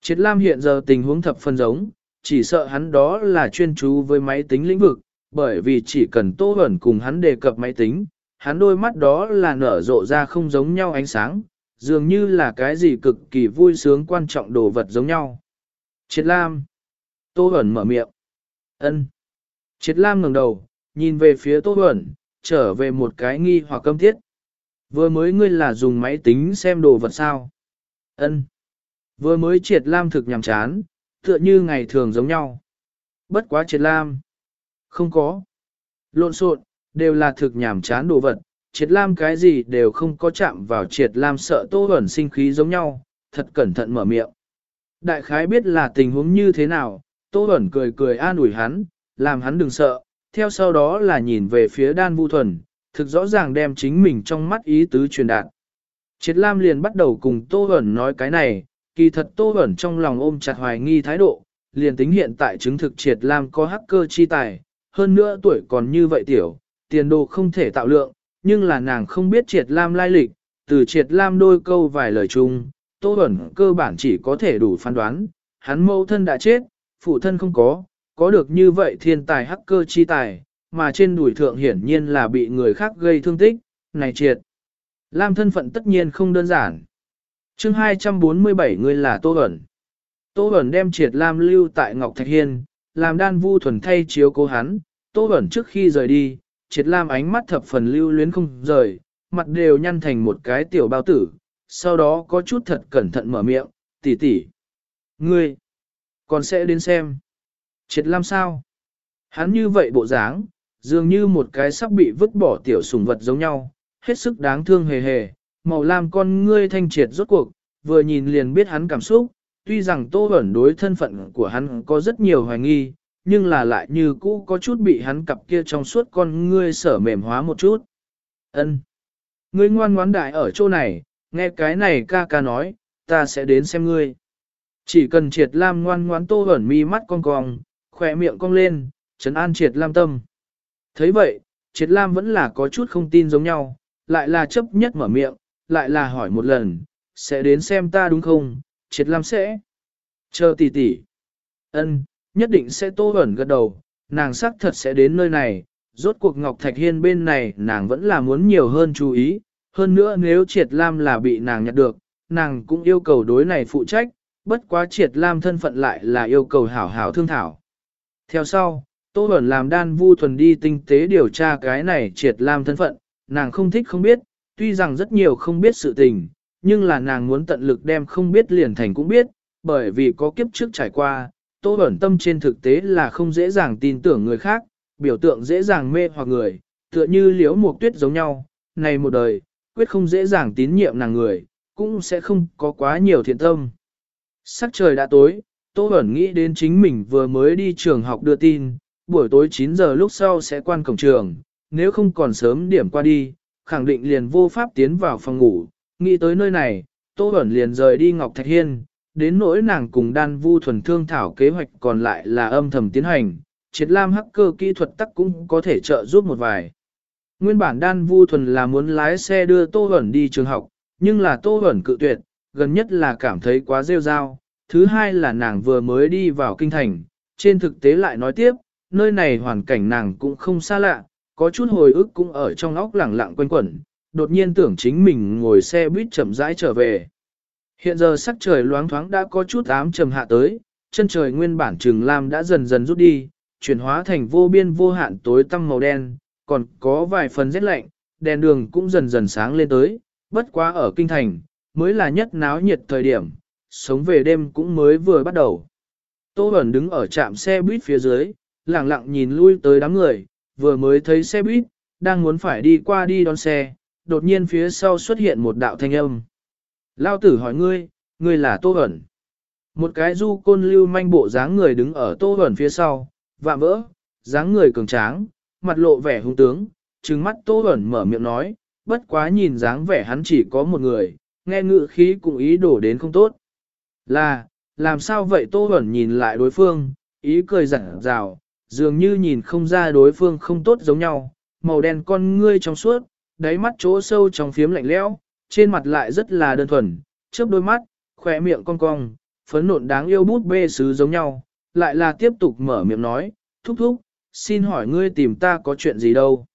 Triết Lam hiện giờ tình huống thập phân giống, chỉ sợ hắn đó là chuyên chú với máy tính lĩnh vực, bởi vì chỉ cần Tô Bẩn cùng hắn đề cập máy tính, hắn đôi mắt đó là nở rộ ra không giống nhau ánh sáng, dường như là cái gì cực kỳ vui sướng quan trọng đồ vật giống nhau. Triệt Lam Tô Huẩn mở miệng. ân Triệt Lam ngẩng đầu, nhìn về phía Tô Huẩn, trở về một cái nghi hoặc câm thiết. Vừa mới ngươi là dùng máy tính xem đồ vật sao? Ân. Vừa mới Triệt Lam thực nhằm chán, tựa như ngày thường giống nhau. Bất quá Triệt Lam. Không có. Lộn xộn, đều là thực nhảm chán đồ vật. Triệt Lam cái gì đều không có chạm vào Triệt Lam sợ Tô ẩn sinh khí giống nhau, thật cẩn thận mở miệng. Đại khái biết là tình huống như thế nào, Tô ẩn cười cười an ủi hắn, làm hắn đừng sợ, theo sau đó là nhìn về phía đan vu thuần, thực rõ ràng đem chính mình trong mắt ý tứ truyền đạt. Triệt Lam liền bắt đầu cùng Tô Hẩn nói cái này, kỳ thật Tô Hẩn trong lòng ôm chặt hoài nghi thái độ, liền tính hiện tại chứng thực Triệt Lam có hacker chi tài, hơn nữa tuổi còn như vậy tiểu, tiền đồ không thể tạo lượng, nhưng là nàng không biết Triệt Lam lai lịch, từ Triệt Lam đôi câu vài lời chung, Tô Hẩn cơ bản chỉ có thể đủ phán đoán, hắn mẫu thân đã chết, phụ thân không có, có được như vậy thiên tài hacker chi tài, mà trên đùi thượng hiển nhiên là bị người khác gây thương tích, này triệt. Lam thân phận tất nhiên không đơn giản. chương 247 người là Tô Bẩn. Tô Bẩn đem triệt Lam lưu tại Ngọc Thạch Hiên, làm đan vu thuần thay chiếu cố hắn. Tô Bẩn trước khi rời đi, triệt Lam ánh mắt thập phần lưu luyến không rời, mặt đều nhăn thành một cái tiểu bao tử, sau đó có chút thật cẩn thận mở miệng, tỷ tỷ. Ngươi, còn sẽ đến xem. Triệt Lam sao? Hắn như vậy bộ dáng, dường như một cái sắp bị vứt bỏ tiểu sùng vật giống nhau, hết sức đáng thương hề hề, màu lam con ngươi thanh triệt rốt cuộc, vừa nhìn liền biết hắn cảm xúc, tuy rằng tô ẩn đối thân phận của hắn có rất nhiều hoài nghi, nhưng là lại như cũ có chút bị hắn cặp kia trong suốt con ngươi sở mềm hóa một chút. Ân, Ngươi ngoan ngoãn đại ở chỗ này, nghe cái này ca ca nói, ta sẽ đến xem ngươi. Chỉ cần triệt lam ngoan ngoãn tô ẩn mi mắt con cong, khỏe miệng cong lên, trấn an triệt lam tâm. thấy vậy, triệt lam vẫn là có chút không tin giống nhau, lại là chấp nhất mở miệng, lại là hỏi một lần, sẽ đến xem ta đúng không, triệt lam sẽ. Chờ tỷ tỷ. ân nhất định sẽ tô ẩn gật đầu, nàng xác thật sẽ đến nơi này, rốt cuộc Ngọc Thạch Hiên bên này nàng vẫn là muốn nhiều hơn chú ý, hơn nữa nếu triệt lam là bị nàng nhặt được, nàng cũng yêu cầu đối này phụ trách, bất quá triệt lam thân phận lại là yêu cầu hảo hảo thương thảo. Theo sau, Tô Bẩn làm đan vu thuần đi tinh tế điều tra cái này triệt lam thân phận, nàng không thích không biết, tuy rằng rất nhiều không biết sự tình, nhưng là nàng muốn tận lực đem không biết liền thành cũng biết, bởi vì có kiếp trước trải qua, Tô Bẩn Tâm trên thực tế là không dễ dàng tin tưởng người khác, biểu tượng dễ dàng mê hoặc người, tựa như liễu mục tuyết giống nhau, này một đời, quyết không dễ dàng tín nhiệm nàng người, cũng sẽ không có quá nhiều thiện tâm. Sắc trời đã tối, Tô Bẩn nghĩ đến chính mình vừa mới đi trường học đưa tin, buổi tối 9 giờ lúc sau sẽ quan cổng trường, nếu không còn sớm điểm qua đi, khẳng định liền vô pháp tiến vào phòng ngủ, nghĩ tới nơi này, Tô Bẩn liền rời đi Ngọc Thạch Hiên, đến nỗi nàng cùng đan vu thuần thương thảo kế hoạch còn lại là âm thầm tiến hành, triệt lam hacker kỹ thuật tắc cũng có thể trợ giúp một vài. Nguyên bản đan vu thuần là muốn lái xe đưa Tô Huẩn đi trường học, nhưng là Tô Huẩn cự tuyệt, gần nhất là cảm thấy quá rêu rao, thứ hai là nàng vừa mới đi vào kinh thành, trên thực tế lại nói tiếp, nơi này hoàn cảnh nàng cũng không xa lạ, có chút hồi ức cũng ở trong óc lẳng lặng quanh quẩn, đột nhiên tưởng chính mình ngồi xe buýt chậm rãi trở về. Hiện giờ sắc trời loáng thoáng đã có chút ám trầm hạ tới, chân trời nguyên bản trường lam đã dần dần rút đi, chuyển hóa thành vô biên vô hạn tối tăm màu đen, còn có vài phần rét lạnh, đèn đường cũng dần dần sáng lên tới, bất quá ở kinh thành, mới là nhất náo nhiệt thời điểm, sống về đêm cũng mới vừa bắt đầu. Tô Bẩn đứng ở trạm xe buýt phía dưới, lặng lặng nhìn lui tới đám người, vừa mới thấy xe buýt, đang muốn phải đi qua đi đón xe, đột nhiên phía sau xuất hiện một đạo thanh âm. Lao tử hỏi ngươi, ngươi là Tô Hẩn. Một cái du côn lưu manh bộ dáng người đứng ở Tô Hẩn phía sau, vạm vỡ, dáng người cường tráng, mặt lộ vẻ hung tướng, trừng mắt Tô Hẩn mở miệng nói, bất quá nhìn dáng vẻ hắn chỉ có một người, nghe ngự khí cũng ý đổ đến không tốt. Là, làm sao vậy Tô Hẩn nhìn lại đối phương, ý cười rạng rào, dường như nhìn không ra đối phương không tốt giống nhau, màu đen con ngươi trong suốt, đáy mắt chỗ sâu trong phiếm lạnh lẽo, trên mặt lại rất là đơn thuần, chớp đôi mắt, khỏe miệng cong cong, phấn nộn đáng yêu bút bê sứ giống nhau, lại là tiếp tục mở miệng nói, thúc thúc, xin hỏi ngươi tìm ta có chuyện gì đâu.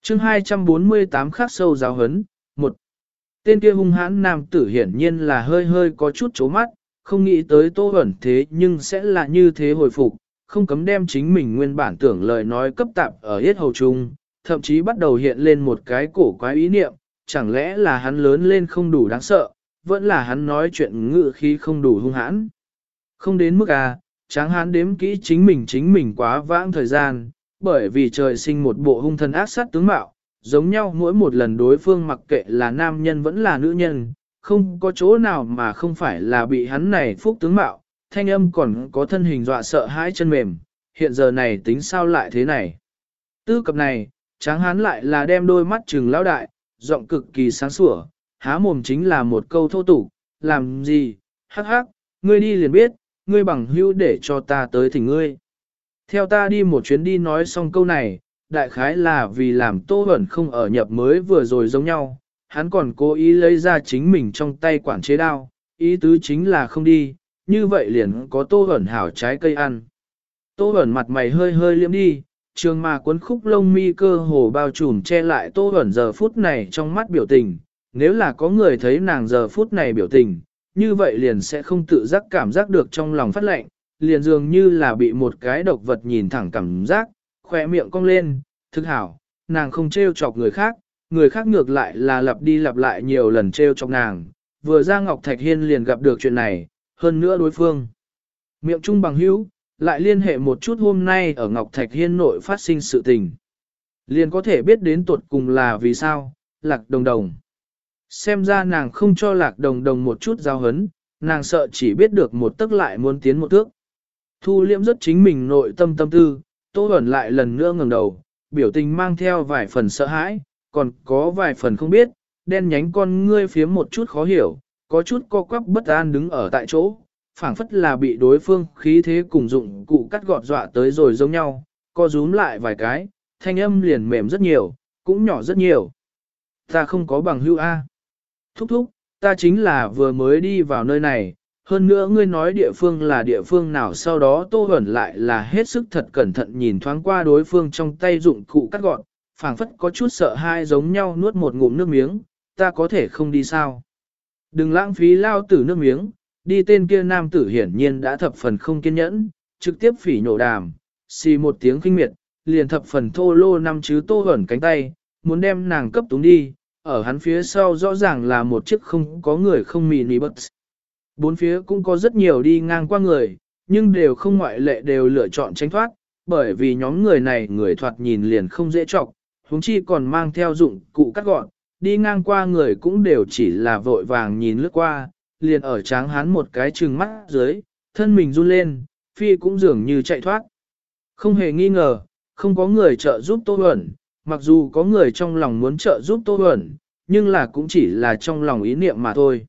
chương 248 khắc sâu giáo hấn, một Tên kia hung hãn nam tử hiển nhiên là hơi hơi có chút chố mắt, không nghĩ tới tô ẩn thế nhưng sẽ là như thế hồi phục, không cấm đem chính mình nguyên bản tưởng lời nói cấp tạp ở hết hầu trung, thậm chí bắt đầu hiện lên một cái cổ quái ý niệm, chẳng lẽ là hắn lớn lên không đủ đáng sợ, vẫn là hắn nói chuyện ngự khí không đủ hung hãn. Không đến mức à, tráng hán đếm kỹ chính mình chính mình quá vãng thời gian, bởi vì trời sinh một bộ hung thần ác sát tướng mạo, giống nhau mỗi một lần đối phương mặc kệ là nam nhân vẫn là nữ nhân, không có chỗ nào mà không phải là bị hắn này phúc tướng mạo, thanh âm còn có thân hình dọa sợ hãi chân mềm, hiện giờ này tính sao lại thế này. Tư cập này, tráng hán lại là đem đôi mắt trừng lão đại, giọng cực kỳ sáng sủa, há mồm chính là một câu thô tục, làm gì, hắc hắc, ngươi đi liền biết, ngươi bằng hữu để cho ta tới thỉnh ngươi. Theo ta đi một chuyến đi nói xong câu này, đại khái là vì làm tô hẩn không ở nhập mới vừa rồi giống nhau, hắn còn cố ý lấy ra chính mình trong tay quản chế đao, ý tứ chính là không đi, như vậy liền có tô hẩn hảo trái cây ăn. Tô hẩn mặt mày hơi hơi liếm đi, trường mà cuốn khúc lông mi cơ hồ bao trùm che lại tô ẩn giờ phút này trong mắt biểu tình, nếu là có người thấy nàng giờ phút này biểu tình, như vậy liền sẽ không tự giác cảm giác được trong lòng phát lệnh, liền dường như là bị một cái độc vật nhìn thẳng cảm giác, khỏe miệng cong lên, thực hảo, nàng không trêu chọc người khác, người khác ngược lại là lặp đi lặp lại nhiều lần trêu chọc nàng, vừa ra Ngọc Thạch Hiên liền gặp được chuyện này, hơn nữa đối phương. Miệng trung bằng hữu, lại liên hệ một chút hôm nay ở Ngọc Thạch Hiên nội phát sinh sự tình. Liền có thể biết đến tuột cùng là vì sao, lạc đồng đồng. Xem ra nàng không cho lạc đồng đồng một chút giao hấn, nàng sợ chỉ biết được một tức lại muốn tiến một thước. Thu liễm rất chính mình nội tâm tâm tư, tô ẩn lại lần nữa ngẩng đầu, biểu tình mang theo vài phần sợ hãi, còn có vài phần không biết, đen nhánh con ngươi phiếm một chút khó hiểu, có chút co quắp bất an đứng ở tại chỗ, phảng phất là bị đối phương khí thế cùng dụng cụ cắt gọt dọa tới rồi giống nhau, co rúm lại vài cái, thanh âm liền mềm rất nhiều, cũng nhỏ rất nhiều. Ta không có bằng hưu A. Thúc thúc, ta chính là vừa mới đi vào nơi này, hơn nữa ngươi nói địa phương là địa phương nào sau đó tô ẩn lại là hết sức thật cẩn thận nhìn thoáng qua đối phương trong tay dụng cụ cắt gọn, phảng phất có chút sợ hai giống nhau nuốt một ngụm nước miếng, ta có thể không đi sao. Đừng lãng phí lao tử nước miếng, đi tên kia nam tử hiển nhiên đã thập phần không kiên nhẫn, trực tiếp phỉ nhổ đàm, xì một tiếng kinh miệt, liền thập phần thô lô năm chứ tô hẩn cánh tay, muốn đem nàng cấp túng đi, ở hắn phía sau rõ ràng là một chiếc không có người không mì nì bật. Bốn phía cũng có rất nhiều đi ngang qua người, nhưng đều không ngoại lệ đều lựa chọn tránh thoát, bởi vì nhóm người này người thoạt nhìn liền không dễ trọc, huống chi còn mang theo dụng cụ cắt gọn, đi ngang qua người cũng đều chỉ là vội vàng nhìn lướt qua, liền ở tráng hán một cái trừng mắt dưới, thân mình run lên, phi cũng dường như chạy thoát. Không hề nghi ngờ, không có người trợ giúp Tô Huẩn, mặc dù có người trong lòng muốn trợ giúp Tô Huẩn, nhưng là cũng chỉ là trong lòng ý niệm mà thôi.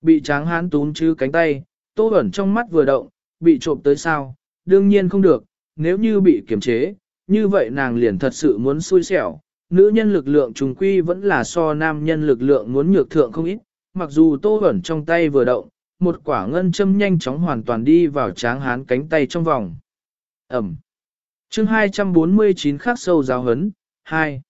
Bị tráng hán tún chứ cánh tay, Tô Huẩn trong mắt vừa động, bị trộm tới sao, đương nhiên không được, nếu như bị kiềm chế, như vậy nàng liền thật sự muốn xui xẻo. Nữ nhân lực lượng trùng quy vẫn là so nam nhân lực lượng muốn nhược thượng không ít, mặc dù Tô ẩn trong tay vừa động, một quả ngân châm nhanh chóng hoàn toàn đi vào tráng hán cánh tay trong vòng. Ẩm. chương 249 khắc sâu giáo hấn, 2.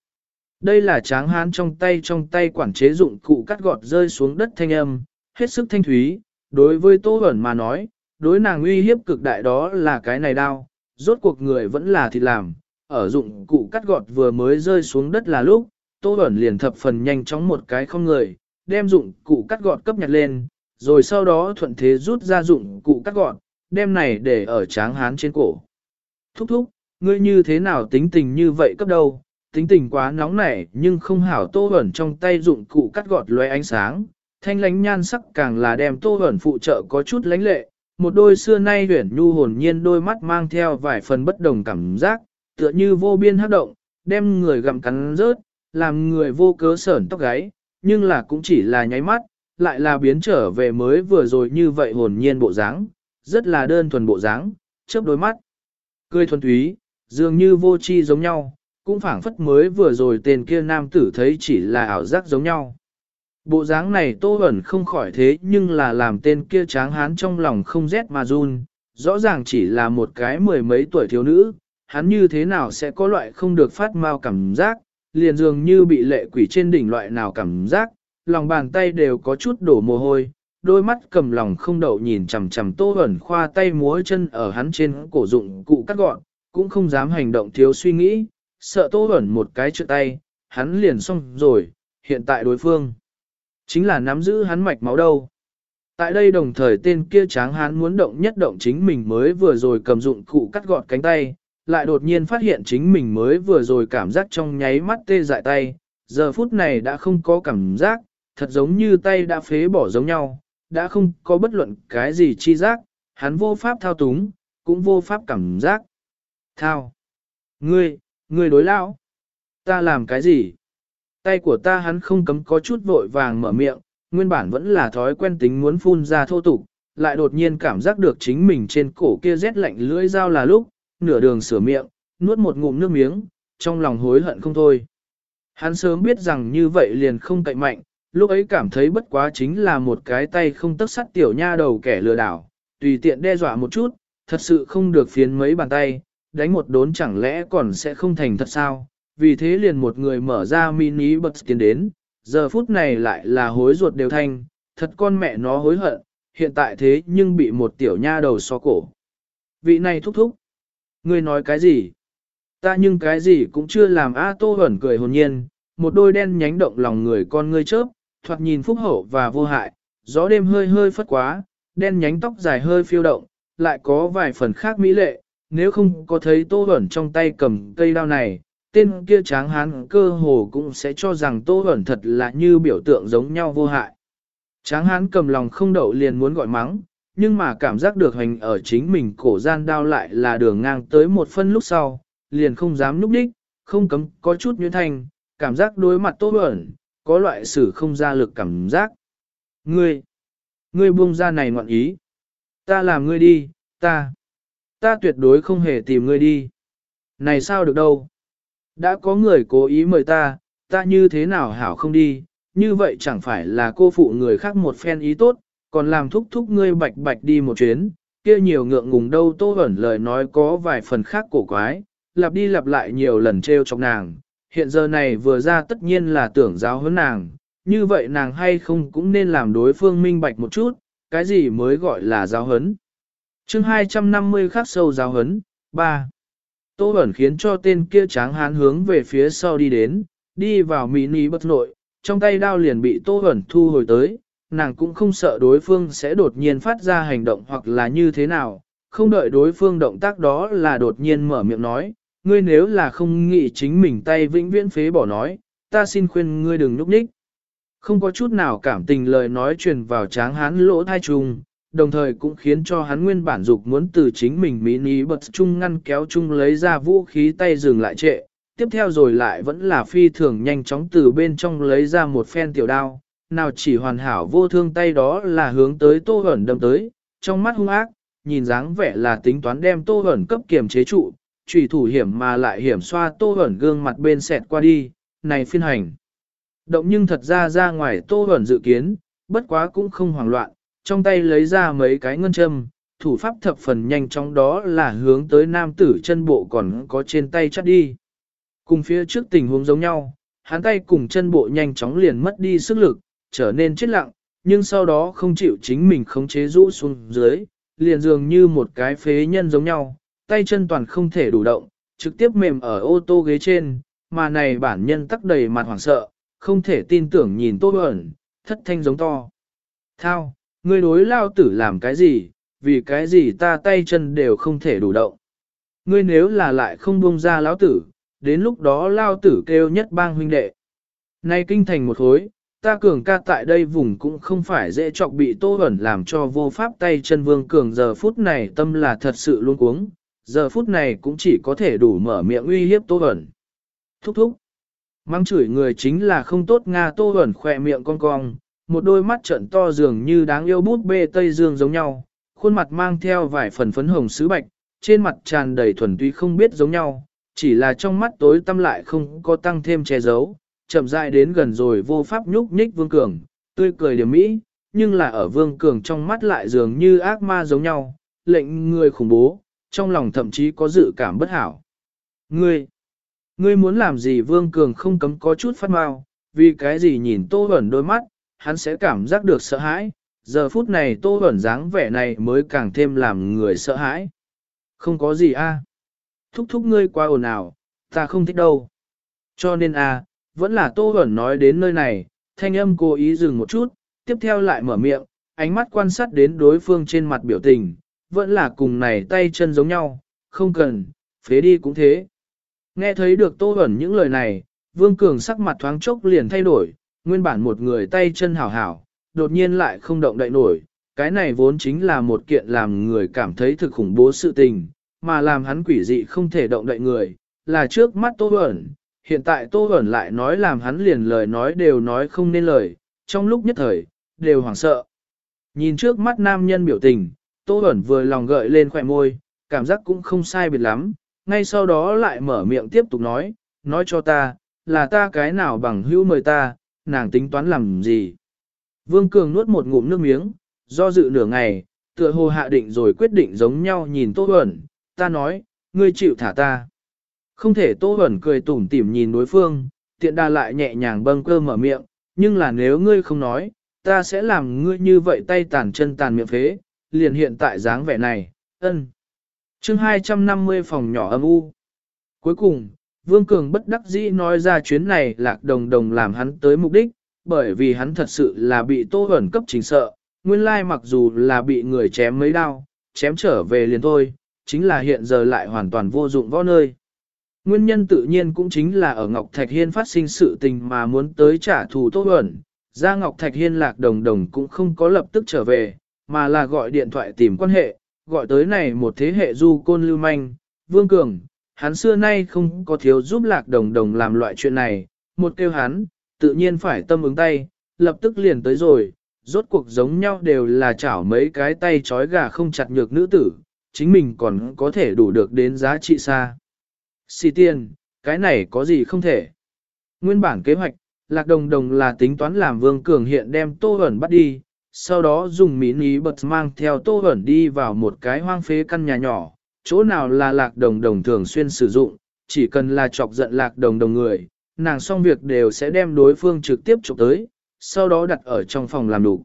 Đây là tráng hán trong tay trong tay quản chế dụng cụ cắt gọt rơi xuống đất thanh âm, hết sức thanh thúy, đối với Tô ẩn mà nói, đối nàng uy hiếp cực đại đó là cái này đau, rốt cuộc người vẫn là thịt làm, ở dụng cụ cắt gọt vừa mới rơi xuống đất là lúc, Tô Bẩn liền thập phần nhanh chóng một cái không người, đem dụng cụ cắt gọt cấp nhặt lên, rồi sau đó thuận thế rút ra dụng cụ cắt gọt, đem này để ở tráng hán trên cổ. Thúc thúc, ngươi như thế nào tính tình như vậy cấp đâu, tính tình quá nóng nảy nhưng không hảo tô ẩn trong tay dụng cụ cắt gọt lóe ánh sáng, thanh lánh nhan sắc càng là đem tô ẩn phụ trợ có chút lánh lệ, một đôi xưa nay huyển nhu hồn nhiên đôi mắt mang theo vài phần bất đồng cảm giác, tựa như vô biên hấp động, đem người gặm cắn rớt, làm người vô cớ sởn tóc gáy, nhưng là cũng chỉ là nháy mắt, lại là biến trở về mới vừa rồi như vậy hồn nhiên bộ dáng, rất là đơn thuần bộ dáng, chớp đôi mắt. Cười thuần túy, dường như vô chi giống nhau, cũng phảng phất mới vừa rồi tên kia nam tử thấy chỉ là ảo giác giống nhau. Bộ dáng này tô ẩn không khỏi thế nhưng là làm tên kia tráng hán trong lòng không rét mà run, rõ ràng chỉ là một cái mười mấy tuổi thiếu nữ, hắn như thế nào sẽ có loại không được phát mau cảm giác, liền dường như bị lệ quỷ trên đỉnh loại nào cảm giác, lòng bàn tay đều có chút đổ mồ hôi, đôi mắt cầm lòng không đậu nhìn chằm chằm tô ẩn khoa tay múa chân ở hắn trên cổ dụng cụ cắt gọn, cũng không dám hành động thiếu suy nghĩ, sợ tô ẩn một cái trượt tay, hắn liền xong rồi, hiện tại đối phương chính là nắm giữ hắn mạch máu đâu. Tại đây đồng thời tên kia tráng hắn muốn động nhất động chính mình mới vừa rồi cầm dụng cụ cắt gọt cánh tay, lại đột nhiên phát hiện chính mình mới vừa rồi cảm giác trong nháy mắt tê dại tay, giờ phút này đã không có cảm giác, thật giống như tay đã phế bỏ giống nhau, đã không có bất luận cái gì chi giác, hắn vô pháp thao túng, cũng vô pháp cảm giác. Thao! Ngươi, ngươi đối lão! Ta làm cái gì? Tay của ta hắn không cấm có chút vội vàng mở miệng, nguyên bản vẫn là thói quen tính muốn phun ra thô tục, lại đột nhiên cảm giác được chính mình trên cổ kia rét lạnh lưỡi dao là lúc, nửa đường sửa miệng, nuốt một ngụm nước miếng, trong lòng hối hận không thôi. Hắn sớm biết rằng như vậy liền không cậy mạnh, lúc ấy cảm thấy bất quá chính là một cái tay không tất sắt tiểu nha đầu kẻ lừa đảo, tùy tiện đe dọa một chút, thật sự không được phiến mấy bàn tay, đánh một đốn chẳng lẽ còn sẽ không thành thật sao, vì thế liền một người mở ra mini bật tiến đến, giờ phút này lại là hối ruột đều thanh, thật con mẹ nó hối hận, hiện tại thế nhưng bị một tiểu nha đầu so cổ. Vị này thúc thúc, ngươi nói cái gì? Ta nhưng cái gì cũng chưa làm A Tô Hẩn cười hồn nhiên, một đôi đen nhánh động lòng người con ngươi chớp, thoạt nhìn phúc hậu và vô hại, gió đêm hơi hơi phất quá, đen nhánh tóc dài hơi phiêu động, lại có vài phần khác mỹ lệ, nếu không có thấy Tô Hẩn trong tay cầm cây đao này, tên kia tráng hán cơ hồ cũng sẽ cho rằng Tô Hẩn thật là như biểu tượng giống nhau vô hại. Tráng hán cầm lòng không đậu liền muốn gọi mắng, nhưng mà cảm giác được hành ở chính mình cổ gian đao lại là đường ngang tới một phân lúc sau, liền không dám núp đích, không cấm có chút nhuyễn thanh, cảm giác đối mặt Tô ẩn, có loại sử không ra lực cảm giác. Ngươi, ngươi buông ra này ngoạn ý. Ta làm ngươi đi, ta, ta tuyệt đối không hề tìm ngươi đi. Này sao được đâu. Đã có người cố ý mời ta, ta như thế nào hảo không đi, như vậy chẳng phải là cô phụ người khác một phen ý tốt, còn làm thúc thúc ngươi bạch bạch đi một chuyến, kia nhiều ngượng ngùng đâu tô ẩn lời nói có vài phần khác cổ quái, lặp đi lặp lại nhiều lần treo trong nàng, hiện giờ này vừa ra tất nhiên là tưởng giáo hơn nàng, như vậy nàng hay không cũng nên làm đối phương minh bạch một chút, cái gì mới gọi là giáo hấn. chương 250 khắc sâu giáo hấn, 3. Tô Bẩn khiến cho tên kia tráng hán hướng về phía sau đi đến, đi vào mini bất nội, trong tay đao liền bị Tô Huẩn thu hồi tới, nàng cũng không sợ đối phương sẽ đột nhiên phát ra hành động hoặc là như thế nào, không đợi đối phương động tác đó là đột nhiên mở miệng nói, ngươi nếu là không nghĩ chính mình tay vĩnh viễn phế bỏ nói, ta xin khuyên ngươi đừng núp ních. Không có chút nào cảm tình lời nói truyền vào tráng hán lỗ thai trùng, đồng thời cũng khiến cho hắn nguyên bản dục muốn từ chính mình mỹ ní bật chung ngăn kéo chung lấy ra vũ khí tay dừng lại trệ, tiếp theo rồi lại vẫn là phi thường nhanh chóng từ bên trong lấy ra một phen tiểu đao, nào chỉ hoàn hảo vô thương tay đó là hướng tới tô hẩn đâm tới, trong mắt hung ác, nhìn dáng vẻ là tính toán đem tô hẩn cấp kiềm chế trụ, trùy thủ hiểm mà lại hiểm xoa tô hẩn gương mặt bên sẹt qua đi, này phiên hành. Động nhưng thật ra ra ngoài tô hẩn dự kiến, bất quá cũng không hoảng loạn, trong tay lấy ra mấy cái ngân châm, thủ pháp thập phần nhanh trong đó là hướng tới nam tử chân bộ còn có trên tay chắt đi. Cùng phía trước tình huống giống nhau, hắn tay cùng chân bộ nhanh chóng liền mất đi sức lực, trở nên chết lặng, nhưng sau đó không chịu chính mình khống chế rũ xuống dưới, liền dường như một cái phế nhân giống nhau, tay chân toàn không thể đủ động, trực tiếp mềm ở ô tô ghế trên, mà này bản nhân tắc đầy mặt hoảng sợ, không thể tin tưởng nhìn tô ẩn, thất thanh giống to. Thao, ngươi đối lao tử làm cái gì, vì cái gì ta tay chân đều không thể đủ động. Ngươi nếu là lại không buông ra lão tử, đến lúc đó lao tử kêu nhất bang huynh đệ. Nay kinh thành một hối, ta cường ca tại đây vùng cũng không phải dễ chọc bị tô ẩn làm cho vô pháp tay chân vương cường giờ phút này tâm là thật sự luôn cuống, giờ phút này cũng chỉ có thể đủ mở miệng uy hiếp tô ẩn. Thúc thúc. Mang chửi người chính là không tốt Nga tô ẩn khỏe miệng con cong, một đôi mắt trận to dường như đáng yêu bút bê Tây Dương giống nhau, khuôn mặt mang theo vài phần phấn hồng sứ bạch, trên mặt tràn đầy thuần túy không biết giống nhau, chỉ là trong mắt tối tâm lại không có tăng thêm che giấu, chậm rãi đến gần rồi vô pháp nhúc nhích Vương Cường, tươi cười điểm mỹ, nhưng là ở Vương Cường trong mắt lại dường như ác ma giống nhau, lệnh người khủng bố, trong lòng thậm chí có dự cảm bất hảo. Ngươi, ngươi muốn làm gì Vương Cường không cấm có chút phát mau, vì cái gì nhìn Tô Hẩn đôi mắt, hắn sẽ cảm giác được sợ hãi, giờ phút này Tô Hẩn dáng vẻ này mới càng thêm làm người sợ hãi. Không có gì a Thúc thúc ngươi quá ồn ào, ta không thích đâu. Cho nên a vẫn là Tô Hẩn nói đến nơi này, thanh âm cố ý dừng một chút, tiếp theo lại mở miệng, ánh mắt quan sát đến đối phương trên mặt biểu tình, vẫn là cùng này tay chân giống nhau, không cần, phế đi cũng thế. Nghe thấy được Tô Hẩn những lời này, Vương Cường sắc mặt thoáng chốc liền thay đổi, nguyên bản một người tay chân hảo hảo, đột nhiên lại không động đậy nổi, cái này vốn chính là một kiện làm người cảm thấy thực khủng bố sự tình, mà làm hắn quỷ dị không thể động đậy người, là trước mắt Tô Hẩn, hiện tại Tô Hẩn lại nói làm hắn liền lời nói đều nói không nên lời, trong lúc nhất thời, đều hoảng sợ. Nhìn trước mắt nam nhân biểu tình, Tô Hẩn vừa lòng gợi lên khỏe môi, cảm giác cũng không sai biệt lắm, ngay sau đó lại mở miệng tiếp tục nói, nói cho ta, là ta cái nào bằng hữu mời ta, nàng tính toán làm gì. Vương Cường nuốt một ngụm nước miếng, do dự nửa ngày, tựa hồ hạ định rồi quyết định giống nhau nhìn Tô Hẩn, ta nói, ngươi chịu thả ta. Không thể Tô Bẩn cười tủm tỉm nhìn đối phương, tiện đà lại nhẹ nhàng bâng cơ mở miệng, nhưng là nếu ngươi không nói, ta sẽ làm ngươi như vậy tay tàn chân tàn miệng phế, liền hiện tại dáng vẻ này, ân. chương 250 phòng nhỏ âm u. Cuối cùng, Vương Cường bất đắc dĩ nói ra chuyến này lạc đồng đồng làm hắn tới mục đích, bởi vì hắn thật sự là bị Tô ẩn cấp chính sợ, nguyên lai mặc dù là bị người chém mấy đau, chém trở về liền thôi, chính là hiện giờ lại hoàn toàn vô dụng võ nơi. Nguyên nhân tự nhiên cũng chính là ở Ngọc Thạch Hiên phát sinh sự tình mà muốn tới trả thù Tô Huẩn. Ra Ngọc Thạch Hiên lạc đồng đồng cũng không có lập tức trở về, mà là gọi điện thoại tìm quan hệ, gọi tới này một thế hệ du côn lưu manh, Vương Cường, hắn xưa nay không có thiếu giúp lạc đồng đồng làm loại chuyện này, một kêu hắn, tự nhiên phải tâm ứng tay, lập tức liền tới rồi, rốt cuộc giống nhau đều là chảo mấy cái tay trói gà không chặt nhược nữ tử, chính mình còn có thể đủ được đến giá trị xa. Xì tiền, cái này có gì không thể. Nguyên bản kế hoạch, Lạc Đồng Đồng là tính toán làm Vương Cường hiện đem Tô Hẩn bắt đi, sau đó dùng mini bật mang theo Tô Hẩn đi vào một cái hoang phế căn nhà nhỏ, chỗ nào là Lạc Đồng Đồng thường xuyên sử dụng, chỉ cần là chọc giận Lạc Đồng Đồng người, nàng xong việc đều sẽ đem đối phương trực tiếp chụp tới, sau đó đặt ở trong phòng làm đủ.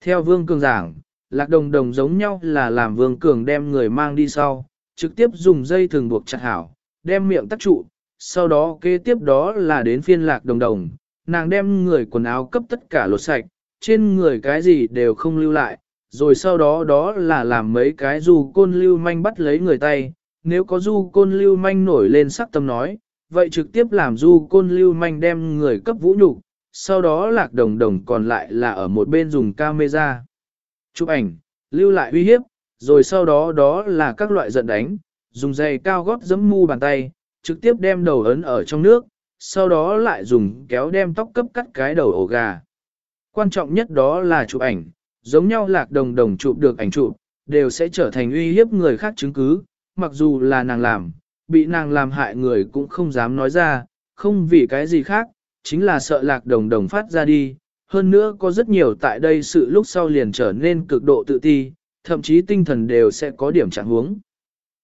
Theo Vương Cường giảng, Lạc Đồng Đồng giống nhau là làm Vương Cường đem người mang đi sau, trực tiếp dùng dây thường buộc chặt hảo, đem miệng tắt trụ, sau đó kế tiếp đó là đến phiên lạc đồng đồng, nàng đem người quần áo cấp tất cả lột sạch, trên người cái gì đều không lưu lại, rồi sau đó đó là làm mấy cái du côn lưu manh bắt lấy người tay, nếu có du côn lưu manh nổi lên sắc tâm nói, vậy trực tiếp làm du côn lưu manh đem người cấp vũ nhục, sau đó lạc đồng đồng còn lại là ở một bên dùng camera. Chụp ảnh, lưu lại uy hiếp, rồi sau đó đó là các loại giận đánh, dùng giày cao gót giẫm mu bàn tay, trực tiếp đem đầu ấn ở trong nước, sau đó lại dùng kéo đem tóc cấp cắt cái đầu ổ gà. Quan trọng nhất đó là chụp ảnh, giống nhau lạc đồng đồng chụp được ảnh chụp, đều sẽ trở thành uy hiếp người khác chứng cứ, mặc dù là nàng làm, bị nàng làm hại người cũng không dám nói ra, không vì cái gì khác, chính là sợ lạc đồng đồng phát ra đi. Hơn nữa có rất nhiều tại đây sự lúc sau liền trở nên cực độ tự ti, thậm chí tinh thần đều sẽ có điểm trạng huống.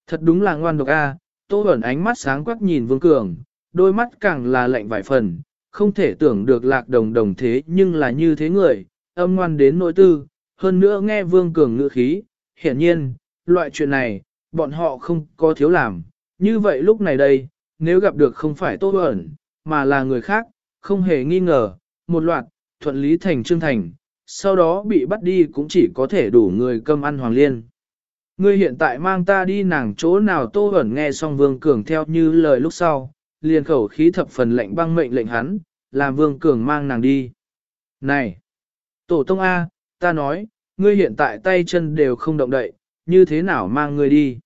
Thật đúng là ngoan độc a, Tô Bẩn ánh mắt sáng quắc nhìn Vương Cường, đôi mắt càng là lạnh vài phần, không thể tưởng được lạc đồng đồng thế nhưng là như thế người, âm ngoan đến nỗi tư, hơn nữa nghe Vương Cường ngữ khí, hiển nhiên, loại chuyện này, bọn họ không có thiếu làm, như vậy lúc này đây, nếu gặp được không phải Tô Bẩn, mà là người khác, không hề nghi ngờ, một loạt, thuận lý thành trương thành, sau đó bị bắt đi cũng chỉ có thể đủ người cơm ăn hoàng liên. Ngươi hiện tại mang ta đi nàng chỗ nào Tô ẩn nghe xong Vương Cường theo như lời lúc sau, liền khẩu khí thập phần lệnh băng mệnh lệnh hắn, làm Vương Cường mang nàng đi. Này! Tổ tông A, ta nói, ngươi hiện tại tay chân đều không động đậy, như thế nào mang ngươi đi?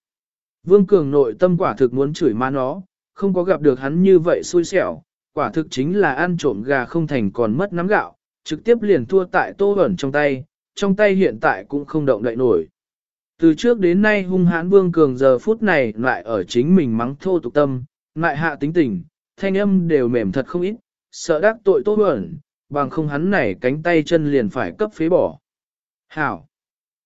Vương Cường nội tâm quả thực muốn chửi má nó, không có gặp được hắn như vậy xui xẻo, quả thực chính là ăn trộm gà không thành còn mất nắm gạo, trực tiếp liền thua tại tô ẩn trong tay, trong tay hiện tại cũng không động đậy nổi. Từ trước đến nay hung hãn Vương Cường giờ phút này lại ở chính mình mắng thô tục tâm, lại hạ tính tình, thanh âm đều mềm thật không ít, sợ đắc tội tô ẩn, bằng không hắn này cánh tay chân liền phải cấp phế bỏ. Hảo!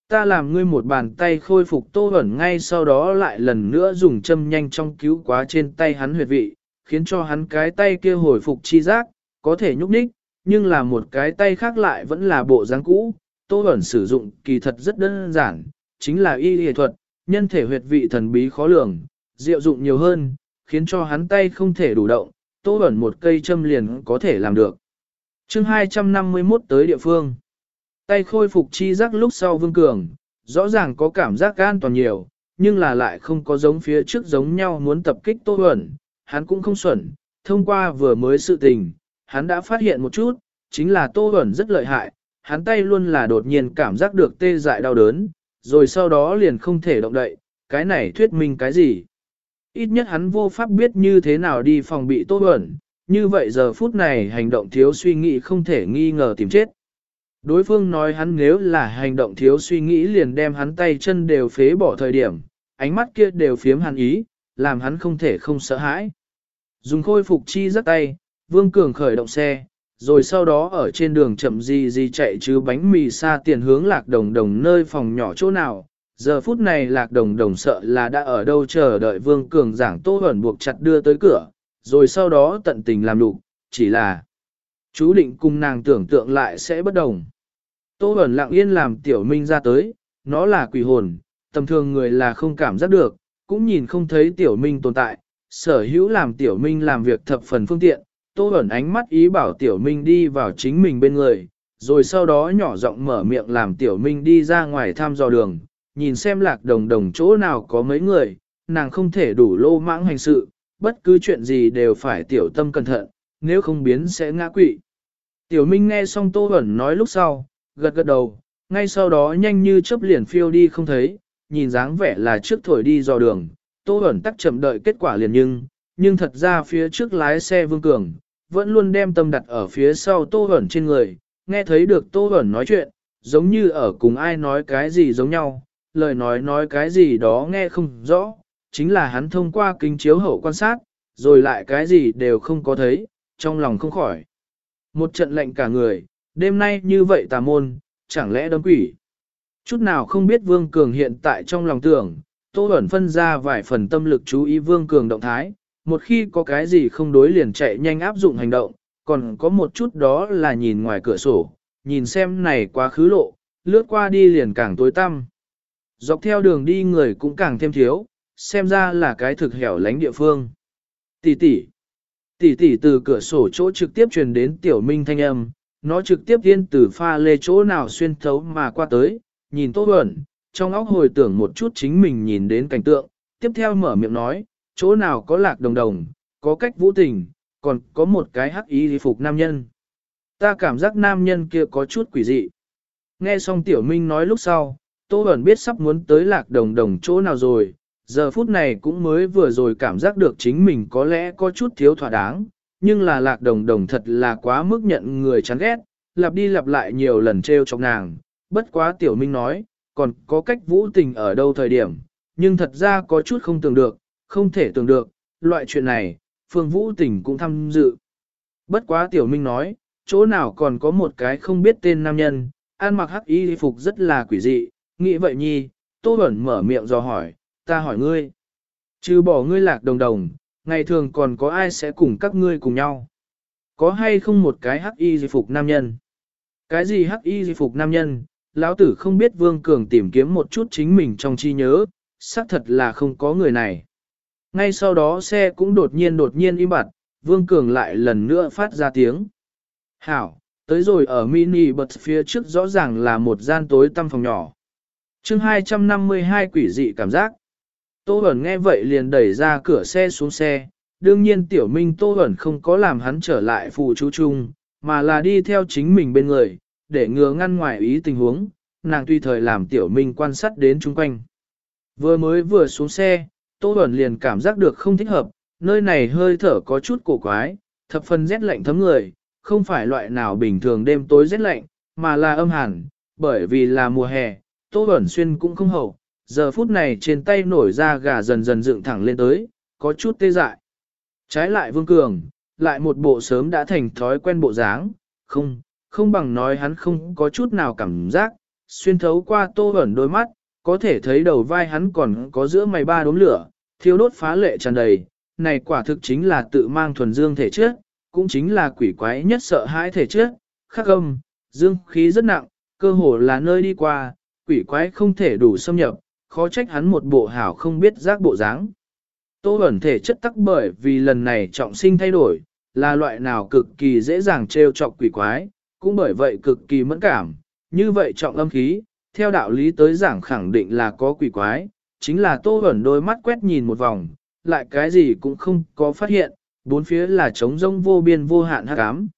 Ta làm ngươi một bàn tay khôi phục tô ẩn ngay sau đó lại lần nữa dùng châm nhanh trong cứu quá trên tay hắn huyệt vị, khiến cho hắn cái tay kia hồi phục chi giác, có thể nhúc nhích, nhưng là một cái tay khác lại vẫn là bộ dáng cũ. Tô ẩn sử dụng kỳ thật rất đơn giản, chính là y y thuật, nhân thể huyệt vị thần bí khó lường, diệu dụng nhiều hơn, khiến cho hắn tay không thể đủ động, tô ẩn một cây châm liền có thể làm được. chương 251 tới địa phương. Tay khôi phục chi giác lúc sau vương cường, rõ ràng có cảm giác an toàn nhiều, nhưng là lại không có giống phía trước giống nhau muốn tập kích tô ẩn, hắn cũng không xuẩn, thông qua vừa mới sự tình, hắn đã phát hiện một chút, chính là tô ẩn rất lợi hại, hắn tay luôn là đột nhiên cảm giác được tê dại đau đớn, rồi sau đó liền không thể động đậy, cái này thuyết minh cái gì? Ít nhất hắn vô pháp biết như thế nào đi phòng bị tốt ẩn, như vậy giờ phút này hành động thiếu suy nghĩ không thể nghi ngờ tìm chết. Đối phương nói hắn nếu là hành động thiếu suy nghĩ liền đem hắn tay chân đều phế bỏ thời điểm, ánh mắt kia đều phiếm hắn ý, làm hắn không thể không sợ hãi. Dùng khôi phục chi rất tay, Vương Cường khởi động xe, rồi sau đó ở trên đường chậm gì gì chạy chứ bánh mì xa tiền hướng lạc đồng đồng nơi phòng nhỏ chỗ nào. Giờ phút này lạc đồng đồng sợ là đã ở đâu chờ đợi Vương Cường giảng tô ẩn buộc chặt đưa tới cửa, rồi sau đó tận tình làm đủ, chỉ là chú định cùng nàng tưởng tượng lại sẽ bất đồng. Tô ẩn lặng yên làm tiểu minh ra tới, nó là quỷ hồn, tầm thường người là không cảm giác được, cũng nhìn không thấy tiểu minh tồn tại, sở hữu làm tiểu minh làm việc thập phần phương tiện, tô ẩn ánh mắt ý bảo tiểu minh đi vào chính mình bên người, rồi sau đó nhỏ giọng mở miệng làm tiểu minh đi ra ngoài thăm dò đường, nhìn xem lạc đồng đồng chỗ nào có mấy người, nàng không thể đủ lô mãng hành sự, bất cứ chuyện gì đều phải tiểu tâm cẩn thận, nếu không biến sẽ ngã quỵ. Tiểu Minh nghe xong Tô Bẩn nói lúc sau, gật gật đầu, ngay sau đó nhanh như chớp liền phiêu đi không thấy, nhìn dáng vẻ là trước thổi đi dò đường, Tô Bẩn tắc chậm đợi kết quả liền nhưng, nhưng thật ra phía trước lái xe Vương Cường, vẫn luôn đem tâm đặt ở phía sau Tô Huẩn trên người, nghe thấy được Tô Huẩn nói chuyện, giống như ở cùng ai nói cái gì giống nhau, lời nói nói cái gì đó nghe không rõ, chính là hắn thông qua kính chiếu hậu quan sát, rồi lại cái gì đều không có thấy, trong lòng không khỏi. Một trận lệnh cả người, đêm nay như vậy tà môn, chẳng lẽ đấm quỷ. Chút nào không biết Vương Cường hiện tại trong lòng tưởng, Tô Bẩn phân ra vài phần tâm lực chú ý Vương Cường động thái, một khi có cái gì không đối liền chạy nhanh áp dụng hành động, còn có một chút đó là nhìn ngoài cửa sổ, nhìn xem này quá khứ lộ, lướt qua đi liền càng tối tăm. Dọc theo đường đi người cũng càng thêm thiếu, xem ra là cái thực hẻo lánh địa phương. Tỷ tỷ. Tỷ tỷ từ cửa sổ chỗ trực tiếp truyền đến tiểu minh thanh âm, nó trực tiếp tiên từ pha lê chỗ nào xuyên thấu mà qua tới, nhìn tốt ẩn, trong óc hồi tưởng một chút chính mình nhìn đến cảnh tượng, tiếp theo mở miệng nói, chỗ nào có lạc đồng đồng, có cách vũ tình, còn có một cái hắc ý phục nam nhân. Ta cảm giác nam nhân kia có chút quỷ dị. Nghe xong tiểu minh nói lúc sau, Tô Bẩn biết sắp muốn tới lạc đồng đồng chỗ nào rồi, giờ phút này cũng mới vừa rồi cảm giác được chính mình có lẽ có chút thiếu thỏa đáng, nhưng là lạc đồng đồng thật là quá mức nhận người chán ghét, lặp đi lặp lại nhiều lần treo trong nàng, bất quá tiểu minh nói, còn có cách vũ tình ở đâu thời điểm, nhưng thật ra có chút không tưởng được, không thể tưởng được, loại chuyện này, phương vũ tình cũng tham dự. Bất quá tiểu minh nói, chỗ nào còn có một cái không biết tên nam nhân, ăn mặc hắc y phục rất là quỷ dị, nghĩ vậy nhi, tô bẩn mở miệng do hỏi, ta hỏi ngươi. Trừ bỏ ngươi lạc đồng đồng, ngày thường còn có ai sẽ cùng các ngươi cùng nhau? Có hay không một cái hắc y di phục nam nhân? Cái gì hắc y di phục nam nhân? Lão tử không biết Vương Cường tìm kiếm một chút chính mình trong chi nhớ, xác thật là không có người này. Ngay sau đó xe cũng đột nhiên đột nhiên im bặt, Vương Cường lại lần nữa phát ra tiếng. Hảo, tới rồi ở mini bật phía trước rõ ràng là một gian tối tăm phòng nhỏ. chương 252 quỷ dị cảm giác. Tô Bẩn nghe vậy liền đẩy ra cửa xe xuống xe, đương nhiên tiểu minh Tô Bẩn không có làm hắn trở lại phụ chú chung, mà là đi theo chính mình bên người, để ngừa ngăn ngoài ý tình huống, nàng tùy thời làm tiểu minh quan sát đến chung quanh. Vừa mới vừa xuống xe, Tô Bẩn liền cảm giác được không thích hợp, nơi này hơi thở có chút cổ quái, thập phần rét lạnh thấm người, không phải loại nào bình thường đêm tối rét lạnh, mà là âm hẳn, bởi vì là mùa hè, Tô Bẩn xuyên cũng không hậu, giờ phút này trên tay nổi ra gà dần dần dựng thẳng lên tới, có chút tê dại. Trái lại Vương Cường, lại một bộ sớm đã thành thói quen bộ dáng, không, không bằng nói hắn không có chút nào cảm giác, xuyên thấu qua tô Bẩn đôi mắt, có thể thấy đầu vai hắn còn có giữa mày ba đốm lửa, thiêu đốt phá lệ tràn đầy, này quả thực chính là tự mang thuần dương thể chất, cũng chính là quỷ quái nhất sợ hãi thể chất, khắc âm, dương khí rất nặng, cơ hồ là nơi đi qua, quỷ quái không thể đủ xâm nhập, khó trách hắn một bộ hảo không biết giác bộ dáng. Tô ẩn thể chất tắc bởi vì lần này trọng sinh thay đổi, là loại nào cực kỳ dễ dàng trêu chọc quỷ quái, cũng bởi vậy cực kỳ mẫn cảm, như vậy trọng âm khí, theo đạo lý tới giảng khẳng định là có quỷ quái, chính là tô ẩn đôi mắt quét nhìn một vòng, lại cái gì cũng không có phát hiện, bốn phía là trống rông vô biên vô hạn hắc ám.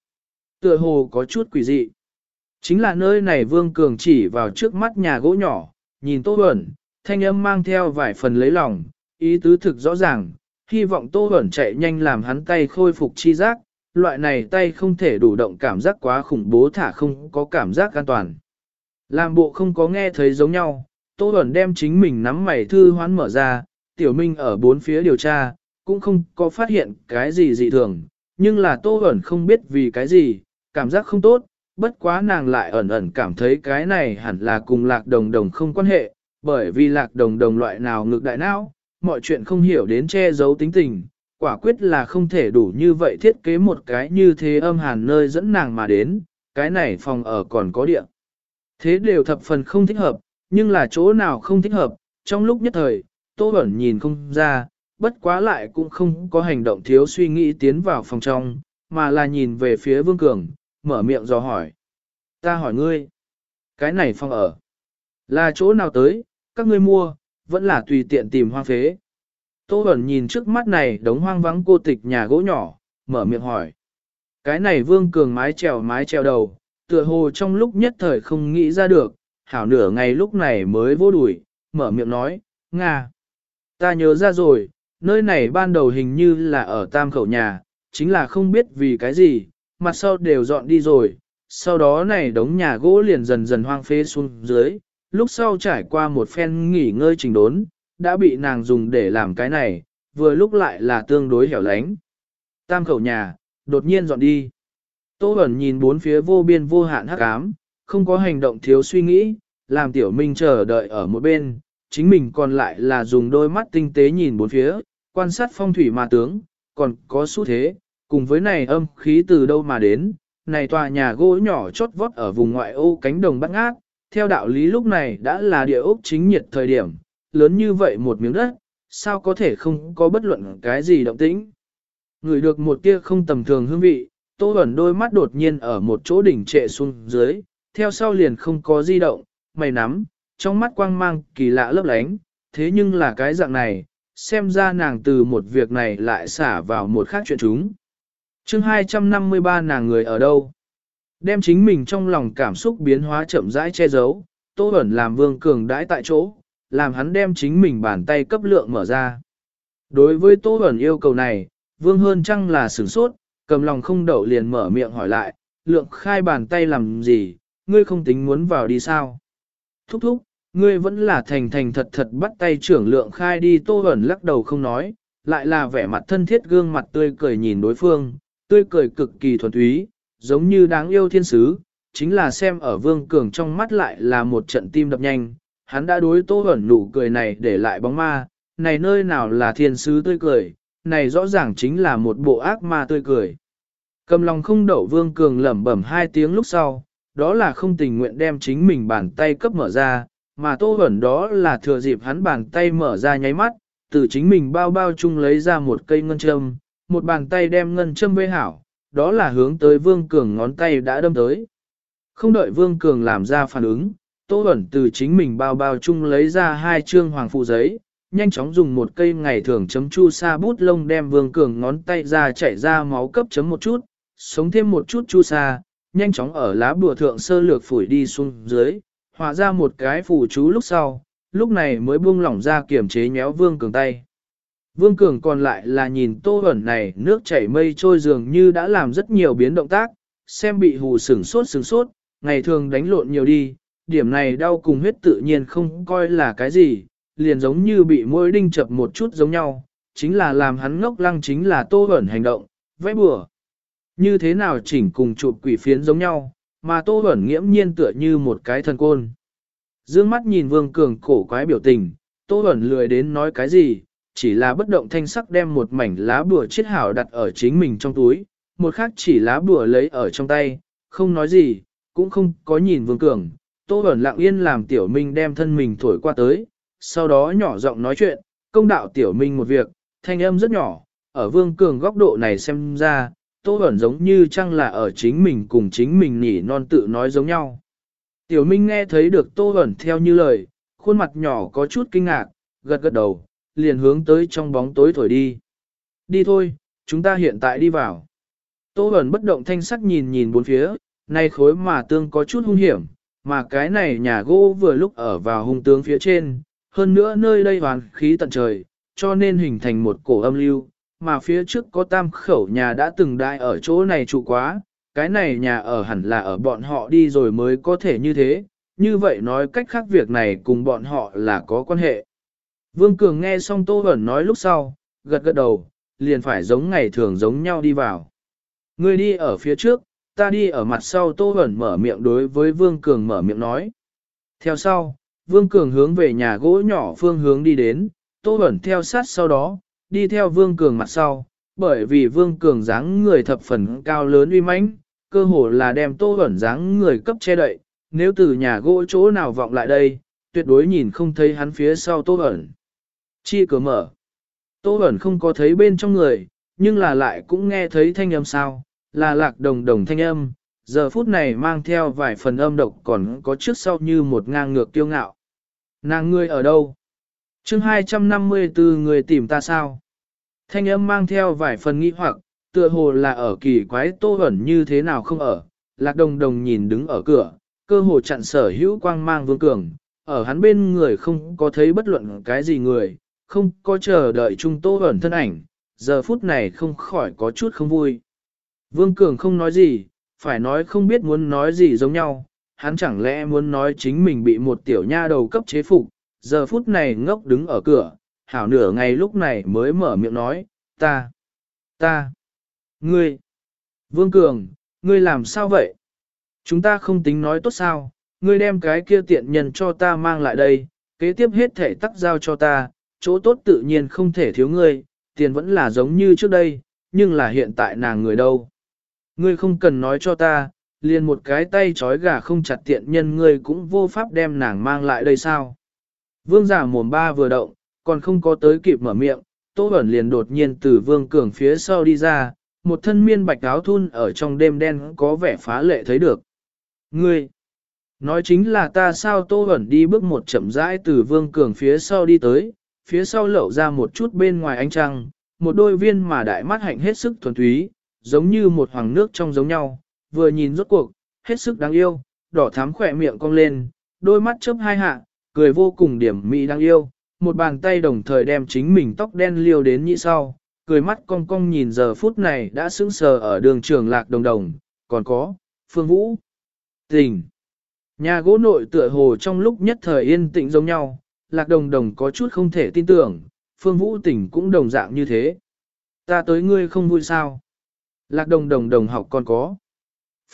Tựa hồ có chút quỷ dị. Chính là nơi này Vương Cường chỉ vào trước mắt nhà gỗ nhỏ, nhìn Tô Bẩn, thanh âm mang theo vài phần lấy lòng, ý tứ thực rõ ràng, hy vọng Tô Bẩn chạy nhanh làm hắn tay khôi phục chi giác, loại này tay không thể đủ động cảm giác quá khủng bố thả không có cảm giác an toàn. Làm bộ không có nghe thấy giống nhau, Tô Huẩn đem chính mình nắm mày thư hoán mở ra, Tiểu Minh ở bốn phía điều tra, cũng không có phát hiện cái gì dị thường, nhưng là Tô Huẩn không biết vì cái gì, cảm giác không tốt, bất quá nàng lại ẩn ẩn cảm thấy cái này hẳn là cùng lạc đồng đồng không quan hệ, bởi vì lạc đồng đồng loại nào ngược đại não, mọi chuyện không hiểu đến che giấu tính tình, quả quyết là không thể đủ như vậy thiết kế một cái như thế âm hàn nơi dẫn nàng mà đến, cái này phòng ở còn có địa. Thế đều thập phần không thích hợp, nhưng là chỗ nào không thích hợp, trong lúc nhất thời, Tô Bẩn nhìn không ra, bất quá lại cũng không có hành động thiếu suy nghĩ tiến vào phòng trong, mà là nhìn về phía Vương Cường, mở miệng dò hỏi. Ta hỏi ngươi, cái này phòng ở, là chỗ nào tới, các ngươi mua, vẫn là tùy tiện tìm hoang phế. Tô Bẩn nhìn trước mắt này đống hoang vắng cô tịch nhà gỗ nhỏ, mở miệng hỏi. Cái này vương cường mái trèo mái trèo đầu, tựa hồ trong lúc nhất thời không nghĩ ra được, hảo nửa ngày lúc này mới vô đuổi, mở miệng nói, Nga. Ta nhớ ra rồi, nơi này ban đầu hình như là ở tam khẩu nhà, chính là không biết vì cái gì, mặt sau đều dọn đi rồi, sau đó này đống nhà gỗ liền dần dần hoang phế xuống dưới, lúc sau trải qua một phen nghỉ ngơi trình đốn, đã bị nàng dùng để làm cái này, vừa lúc lại là tương đối hẻo lánh. Tam khẩu nhà, đột nhiên dọn đi. Tô Bẩn nhìn bốn phía vô biên vô hạn hắc ám, không có hành động thiếu suy nghĩ, làm tiểu minh chờ đợi ở một bên, chính mình còn lại là dùng đôi mắt tinh tế nhìn bốn phía, quan sát phong thủy mà tướng, còn có xu thế, cùng với này âm khí từ đâu mà đến, này tòa nhà gỗ nhỏ chốt vót ở vùng ngoại ô cánh đồng bắt ngát, theo đạo lý lúc này đã là địa ốc chính nhiệt thời điểm, lớn như vậy một miếng đất, sao có thể không có bất luận cái gì động tĩnh. người được một tia không tầm thường hương vị, Tô Bẩn đôi mắt đột nhiên ở một chỗ đỉnh trệ xuống dưới, theo sau liền không có di động, mày nắm, trong mắt quang mang kỳ lạ lấp lánh, thế nhưng là cái dạng này, xem ra nàng từ một việc này lại xả vào một khác chuyện chúng. chương 253 nàng người ở đâu? Đem chính mình trong lòng cảm xúc biến hóa chậm rãi che giấu, Tô Bẩn làm vương cường đãi tại chỗ, làm hắn đem chính mình bàn tay cấp lượng mở ra. Đối với Tô Bẩn yêu cầu này, vương hơn chăng là sửng sốt, cầm lòng không đậu liền mở miệng hỏi lại, lượng khai bàn tay làm gì, ngươi không tính muốn vào đi sao? Thúc thúc, ngươi vẫn là thành thành thật thật bắt tay trưởng lượng khai đi. Tô ẩn lắc đầu không nói, lại là vẻ mặt thân thiết gương mặt tươi cười nhìn đối phương, tươi cười cực kỳ thuần túy, giống như đáng yêu thiên sứ, chính là xem ở Vương Cường trong mắt lại là một trận tim đập nhanh, hắn đã đối Tô ẩn nụ cười này để lại bóng ma, này nơi nào là thiên sứ tươi cười, này rõ ràng chính là một bộ ác ma tươi cười. Cầm lòng không đậu Vương Cường lẩm bẩm hai tiếng lúc sau, đó là không tình nguyện đem chính mình bàn tay cấp mở ra, mà Tô ẩn đó là thừa dịp hắn bàn tay mở ra nháy mắt, từ chính mình bao bao chung lấy ra một cây ngân châm, một bàn tay đem ngân châm vây hảo, đó là hướng tới Vương Cường ngón tay đã đâm tới. Không đợi Vương Cường làm ra phản ứng, Tô ẩn từ chính mình bao bao chung lấy ra hai chương hoàng phụ giấy, nhanh chóng dùng một cây ngày thường chấm chu sa bút lông đem Vương Cường ngón tay ra chảy ra máu cấp chấm một chút, sống thêm một chút chu sa, nhanh chóng ở lá bùa thượng sơ lược phủi đi xuống dưới, hòa ra một cái phù chú lúc sau, lúc này mới buông lỏng ra kiểm chế nhéo Vương Cường tay. Vương Cường còn lại là nhìn Tô ẩn này nước chảy mây trôi dường như đã làm rất nhiều biến động tác, xem bị hù sửng sốt sửng sốt, ngày thường đánh lộn nhiều đi, điểm này đau cùng huyết tự nhiên không coi là cái gì, liền giống như bị môi đinh chập một chút giống nhau, chính là làm hắn ngốc lăng chính là tô ẩn hành động, vẽ bừa. Như thế nào chỉnh cùng chụp quỷ phiến giống nhau, mà tô ẩn nghiễm nhiên tựa như một cái thần côn. Dương mắt nhìn vương cường cổ quái biểu tình, tô ẩn lười đến nói cái gì, chỉ là bất động thanh sắc đem một mảnh lá bùa chiết hảo đặt ở chính mình trong túi, một khác chỉ lá bùa lấy ở trong tay, không nói gì, cũng không có nhìn Vương Cường. Tô ẩn lặng yên làm Tiểu Minh đem thân mình thổi qua tới, sau đó nhỏ giọng nói chuyện, công đạo Tiểu Minh một việc, thanh âm rất nhỏ, ở Vương Cường góc độ này xem ra, Tô ẩn giống như chăng là ở chính mình cùng chính mình nhỉ non tự nói giống nhau. Tiểu Minh nghe thấy được Tô ẩn theo như lời, khuôn mặt nhỏ có chút kinh ngạc, gật gật đầu, liền hướng tới trong bóng tối thổi đi. Đi thôi, chúng ta hiện tại đi vào. Tô ẩn bất động thanh sắc nhìn nhìn bốn phía, nay khối mà tương có chút hung hiểm, mà cái này nhà gỗ vừa lúc ở vào hung tướng phía trên, hơn nữa nơi đây hoàn khí tận trời, cho nên hình thành một cổ âm lưu, mà phía trước có tam khẩu nhà đã từng đại ở chỗ này trụ quá, cái này nhà ở hẳn là ở bọn họ đi rồi mới có thể như thế, như vậy nói cách khác việc này cùng bọn họ là có quan hệ. Vương Cường nghe xong Tô Bẩn nói lúc sau, gật gật đầu, liền phải giống ngày thường giống nhau đi vào. Người đi ở phía trước, ta đi ở mặt sau Tô Bẩn mở miệng đối với Vương Cường mở miệng nói. Theo sau, Vương Cường hướng về nhà gỗ nhỏ phương hướng đi đến, Tô Bẩn theo sát sau đó, đi theo Vương Cường mặt sau, bởi vì Vương Cường dáng người thập phần cao lớn uy mãnh, cơ hồ là đem Tô Bẩn dáng người cấp che đậy, nếu từ nhà gỗ chỗ nào vọng lại đây, tuyệt đối nhìn không thấy hắn phía sau Tô Bẩn. Chi cửa mở. Tô Bẩn không có thấy bên trong người, nhưng là lại cũng nghe thấy thanh âm sao, là lạc đồng đồng thanh âm, giờ phút này mang theo vài phần âm độc còn có trước sau như một ngang ngược kiêu ngạo. Nàng ngươi ở đâu? chương 254 người tìm ta sao? Thanh âm mang theo vài phần nghi hoặc, tựa hồ là ở kỳ quái tô ẩn như thế nào không ở. Lạc đồng đồng nhìn đứng ở cửa, cơ hồ chặn sở hữu quang mang vương cường, ở hắn bên người không có thấy bất luận cái gì người, không có chờ đợi chung tô ẩn thân ảnh, giờ phút này không khỏi có chút không vui. Vương Cường không nói gì, phải nói không biết muốn nói gì giống nhau, hắn chẳng lẽ muốn nói chính mình bị một tiểu nha đầu cấp chế phục, giờ phút này ngốc đứng ở cửa, hảo nửa ngày lúc này mới mở miệng nói, ta, ta, ngươi, Vương Cường, ngươi làm sao vậy? Chúng ta không tính nói tốt sao, ngươi đem cái kia tiện nhân cho ta mang lại đây, kế tiếp hết thể tắc giao cho ta, chỗ tốt tự nhiên không thể thiếu ngươi, tiền vẫn là giống như trước đây, nhưng là hiện tại nàng người đâu. Ngươi không cần nói cho ta, liền một cái tay trói gà không chặt tiện nhân ngươi cũng vô pháp đem nàng mang lại đây sao. Vương giả mồm ba vừa động, còn không có tới kịp mở miệng, Tô Bẩn liền đột nhiên từ Vương Cường phía sau đi ra, một thân miên bạch áo thun ở trong đêm đen có vẻ phá lệ thấy được. Ngươi, nói chính là ta sao Tô Bẩn đi bước một chậm rãi từ Vương Cường phía sau đi tới, phía sau lậu ra một chút bên ngoài ánh trăng, một đôi viên mà đại mắt hạnh hết sức thuần túy, giống như một hoàng nước trong giống nhau, vừa nhìn rốt cuộc, hết sức đáng yêu, đỏ thắm khỏe miệng cong lên, đôi mắt chớp hai hạ, cười vô cùng điểm mỹ đáng yêu, một bàn tay đồng thời đem chính mình tóc đen liêu đến như sau, cười mắt cong cong nhìn giờ phút này đã sững sờ ở đường trường lạc đồng đồng, còn có, phương vũ, tình. Nhà gỗ nội tựa hồ trong lúc nhất thời yên tĩnh giống nhau, lạc đồng đồng có chút không thể tin tưởng, phương vũ tình cũng đồng dạng như thế. Ta tới ngươi không vui sao? Lạc đồng đồng đồng học còn có.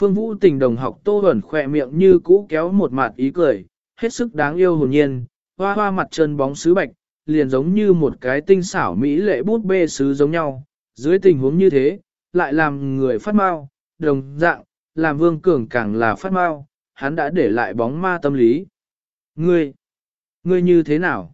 Phương Vũ tình đồng học tô ẩn khỏe miệng như cũ kéo một mặt ý cười, hết sức đáng yêu hồn nhiên, hoa hoa mặt chân bóng sứ bạch, liền giống như một cái tinh xảo mỹ lệ bút bê sứ giống nhau. Dưới tình huống như thế, lại làm người phát mau, đồng dạng, làm vương cường càng là phát mau, hắn đã để lại bóng ma tâm lý. Ngươi, ngươi như thế nào?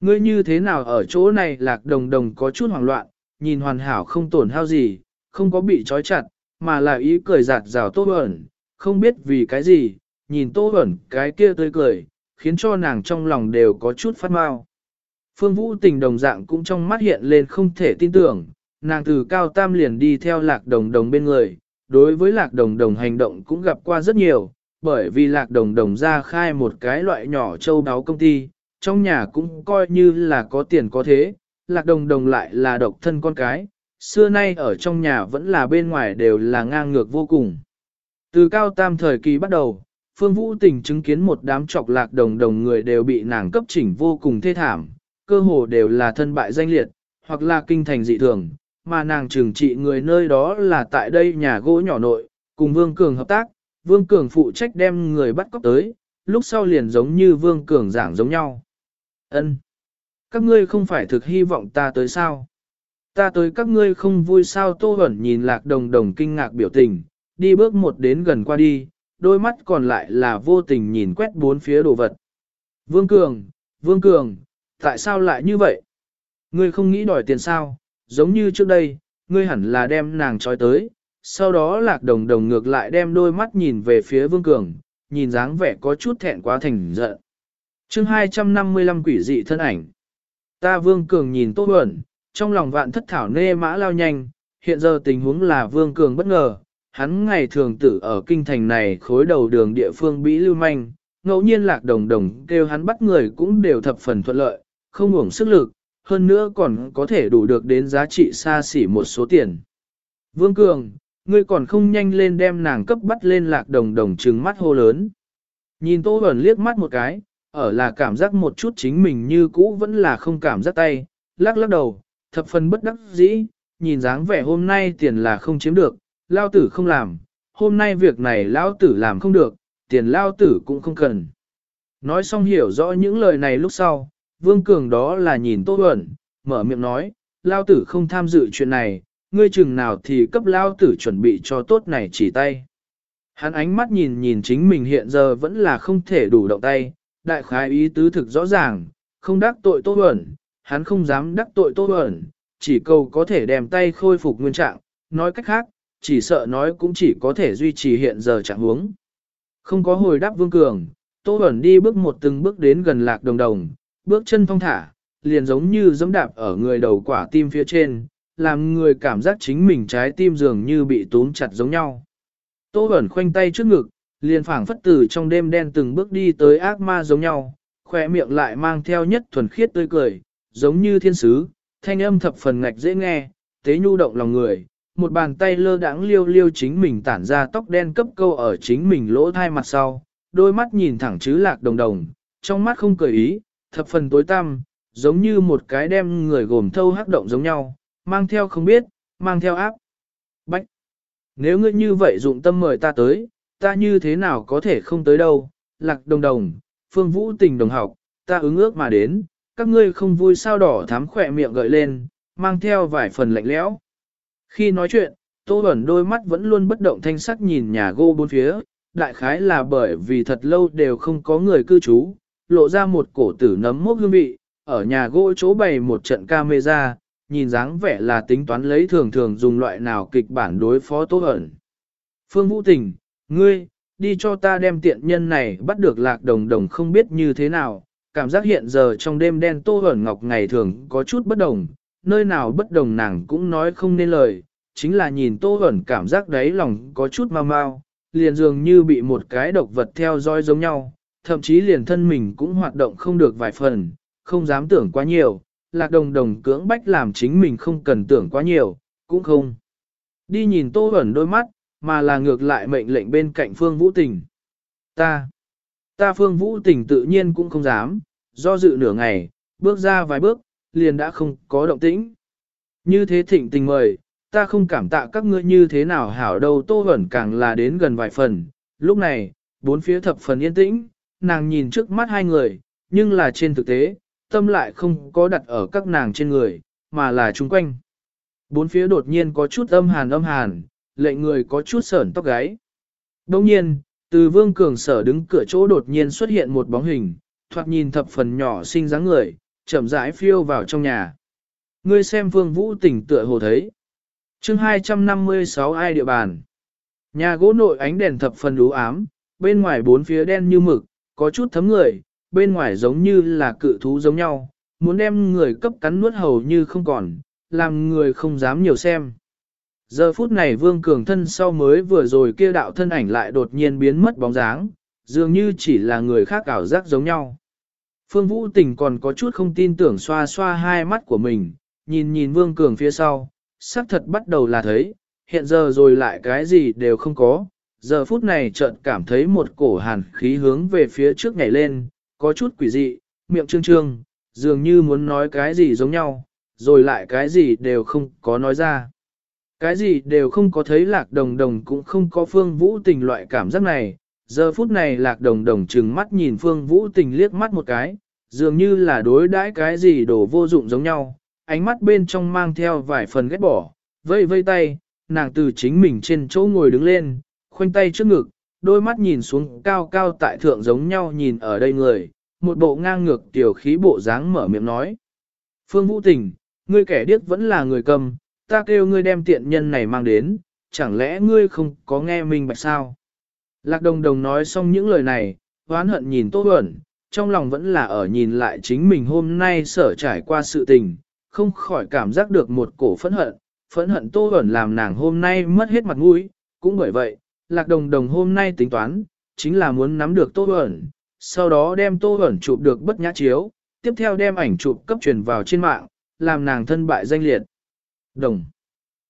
Ngươi như thế nào ở chỗ này lạc đồng đồng có chút hoảng loạn, nhìn hoàn hảo không tổn hao gì, không có bị trói chặt, mà là ý cười giạt rào tô ẩn, không biết vì cái gì, nhìn tô ẩn cái kia tươi cười, khiến cho nàng trong lòng đều có chút phát mau. Phương Vũ tình đồng dạng cũng trong mắt hiện lên không thể tin tưởng, nàng từ cao tam liền đi theo lạc đồng đồng bên người, đối với lạc đồng đồng hành động cũng gặp qua rất nhiều, bởi vì lạc đồng đồng ra khai một cái loại nhỏ châu đáo công ty, trong nhà cũng coi như là có tiền có thế, lạc đồng đồng lại là độc thân con cái, xưa nay ở trong nhà vẫn là bên ngoài đều là ngang ngược vô cùng. Từ cao tam thời kỳ bắt đầu, Phương Vũ tình chứng kiến một đám trọc lạc đồng đồng người đều bị nàng cấp chỉnh vô cùng thê thảm, cơ hồ đều là thân bại danh liệt, hoặc là kinh thành dị thường, mà nàng trừng trị người nơi đó là tại đây nhà gỗ nhỏ nội, cùng Vương Cường hợp tác, Vương Cường phụ trách đem người bắt cóc tới, lúc sau liền giống như Vương Cường giảng giống nhau. Ân, Các ngươi không phải thực hy vọng ta tới sao? Ta tới các ngươi không vui sao Tô ẩn nhìn lạc đồng đồng kinh ngạc biểu tình, đi bước một đến gần qua đi, đôi mắt còn lại là vô tình nhìn quét bốn phía đồ vật. Vương Cường, Vương Cường, tại sao lại như vậy? Ngươi không nghĩ đòi tiền sao? Giống như trước đây, ngươi hẳn là đem nàng trói tới, sau đó lạc đồng đồng ngược lại đem đôi mắt nhìn về phía Vương Cường, nhìn dáng vẻ có chút thẹn quá thành giận. chương 255 quỷ dị thân ảnh. Ta Vương Cường nhìn Tô Huẩn, trong lòng vạn thất thảo nê mã lao nhanh, hiện giờ tình huống là Vương Cường bất ngờ, hắn ngày thường tử ở kinh thành này khối đầu đường địa phương bĩ lưu manh, ngẫu nhiên lạc đồng đồng kêu hắn bắt người cũng đều thập phần thuận lợi, không uổng sức lực, hơn nữa còn có thể đủ được đến giá trị xa xỉ một số tiền. Vương Cường, ngươi còn không nhanh lên đem nàng cấp bắt lên lạc đồng đồng trừng mắt hô lớn. Nhìn Tô Bẩn liếc mắt một cái, ở là cảm giác một chút chính mình như cũ vẫn là không cảm giác tay, lắc lắc đầu, thập phần bất đắc dĩ, nhìn dáng vẻ hôm nay tiền là không chiếm được, lao tử không làm, hôm nay việc này lao tử làm không được, tiền lao tử cũng không cần. Nói xong hiểu rõ những lời này lúc sau, Vương Cường đó là nhìn Tô Huẩn, mở miệng nói, lao tử không tham dự chuyện này, ngươi chừng nào thì cấp lao tử chuẩn bị cho tốt này chỉ tay. Hắn ánh mắt nhìn nhìn chính mình hiện giờ vẫn là không thể đủ động tay, đại khái ý tứ thực rõ ràng, không đắc tội Tô Huẩn, hắn không dám đắc tội Tô bẩn chỉ cầu có thể đem tay khôi phục nguyên trạng, nói cách khác, chỉ sợ nói cũng chỉ có thể duy trì hiện giờ trạng huống. Không có hồi đáp Vương Cường, Tô Bẩn đi bước một từng bước đến gần lạc đồng đồng, bước chân thong thả, liền giống như giẫm đạp ở người đầu quả tim phía trên, làm người cảm giác chính mình trái tim dường như bị túm chặt giống nhau. Tô Bẩn khoanh tay trước ngực, liền phảng phất từ trong đêm đen từng bước đi tới ác ma giống nhau, khỏe miệng lại mang theo nhất thuần khiết tươi cười, giống như thiên sứ, thanh âm thập phần ngạch dễ nghe, tế nhu động lòng người, một bàn tay lơ đãng liêu liêu chính mình tản ra tóc đen cấp câu ở chính mình lỗ thai mặt sau, đôi mắt nhìn thẳng chứ lạc đồng đồng, trong mắt không cười ý, thập phần tối tăm, giống như một cái đem người gồm thâu hắc động giống nhau, mang theo không biết, mang theo áp. Bách! Nếu ngươi như vậy dụng tâm mời ta tới, ta như thế nào có thể không tới đâu, lạc đồng đồng, phương vũ tình đồng học, ta ứng ước mà đến, các ngươi không vui sao đỏ thám khỏe miệng gợi lên, mang theo vài phần lạnh lẽo. Khi nói chuyện, Tô Bẩn đôi mắt vẫn luôn bất động thanh sắc nhìn nhà gỗ bốn phía, đại khái là bởi vì thật lâu đều không có người cư trú, lộ ra một cổ tử nấm mốc hương vị, ở nhà gỗ chỗ bày một trận camera, nhìn dáng vẻ là tính toán lấy thường thường dùng loại nào kịch bản đối phó Tô Bẩn. Phương Vũ Tình, ngươi, đi cho ta đem tiện nhân này bắt được lạc đồng đồng không biết như thế nào, cảm giác hiện giờ trong đêm đen Tô hẩn ngọc ngày thường có chút bất đồng, nơi nào bất đồng nàng cũng nói không nên lời, chính là nhìn Tô hẩn cảm giác đấy lòng có chút mau mau, liền dường như bị một cái độc vật theo dõi giống nhau, thậm chí liền thân mình cũng hoạt động không được vài phần, không dám tưởng quá nhiều, lạc đồng đồng cưỡng bách làm chính mình không cần tưởng quá nhiều, cũng không. Đi nhìn tô hẩn đôi mắt, mà là ngược lại mệnh lệnh bên cạnh phương vũ tình. Ta, ta phương vũ tình tự nhiên cũng không dám, do dự nửa ngày, bước ra vài bước, liền đã không có động tĩnh. Như thế thịnh tình mời, ta không cảm tạ các ngươi như thế nào hảo đâu tô ẩn càng là đến gần vài phần. Lúc này, bốn phía thập phần yên tĩnh, nàng nhìn trước mắt hai người, nhưng là trên thực tế, tâm lại không có đặt ở các nàng trên người, mà là chung quanh. Bốn phía đột nhiên có chút âm hàn âm hàn, lệnh người có chút sởn tóc gáy. Đồng nhiên, từ vương cường sở đứng cửa chỗ đột nhiên xuất hiện một bóng hình, thoạt nhìn thập phần nhỏ xinh dáng người, chậm rãi phiêu vào trong nhà. Ngươi xem vương vũ tỉnh tựa hồ thấy. chương 256 ai địa bàn. Nhà gỗ nội ánh đèn thập phần lú ám, bên ngoài bốn phía đen như mực, có chút thấm người, bên ngoài giống như là cự thú giống nhau, muốn đem người cấp cắn nuốt hầu như không còn, làm người không dám nhiều xem. Giờ phút này Vương Cường thân sau mới vừa rồi kia đạo thân ảnh lại đột nhiên biến mất bóng dáng, dường như chỉ là người khác ảo giác giống nhau. Phương Vũ Tình còn có chút không tin tưởng xoa xoa hai mắt của mình, nhìn nhìn Vương Cường phía sau, xác thật bắt đầu là thấy, hiện giờ rồi lại cái gì đều không có. Giờ phút này chợt cảm thấy một cổ hàn khí hướng về phía trước nhảy lên, có chút quỷ dị, miệng trương trương, dường như muốn nói cái gì giống nhau, rồi lại cái gì đều không có nói ra. Cái gì đều không có thấy lạc đồng đồng cũng không có phương vũ tình loại cảm giác này, giờ phút này lạc đồng đồng trừng mắt nhìn phương vũ tình liếc mắt một cái, dường như là đối đãi cái gì đổ vô dụng giống nhau, ánh mắt bên trong mang theo vài phần ghét bỏ, vây vây tay, nàng từ chính mình trên chỗ ngồi đứng lên, khoanh tay trước ngực, đôi mắt nhìn xuống cao cao tại thượng giống nhau nhìn ở đây người, một bộ ngang ngược tiểu khí bộ dáng mở miệng nói. Phương Vũ Tình, ngươi kẻ điếc vẫn là người cầm, ta kêu ngươi đem tiện nhân này mang đến, chẳng lẽ ngươi không có nghe mình bạch sao? Lạc đồng đồng nói xong những lời này, hoán hận nhìn Tô Huẩn, trong lòng vẫn là ở nhìn lại chính mình hôm nay sở trải qua sự tình, không khỏi cảm giác được một cổ phẫn hận, phẫn hận Tô Huẩn làm nàng hôm nay mất hết mặt mũi, cũng bởi vậy, lạc đồng đồng hôm nay tính toán, chính là muốn nắm được tô Huẩn, sau đó đem tô Huẩn chụp được bất nhã chiếu, tiếp theo đem ảnh chụp cấp truyền vào trên mạng, làm nàng thân bại danh liệt. Đồng,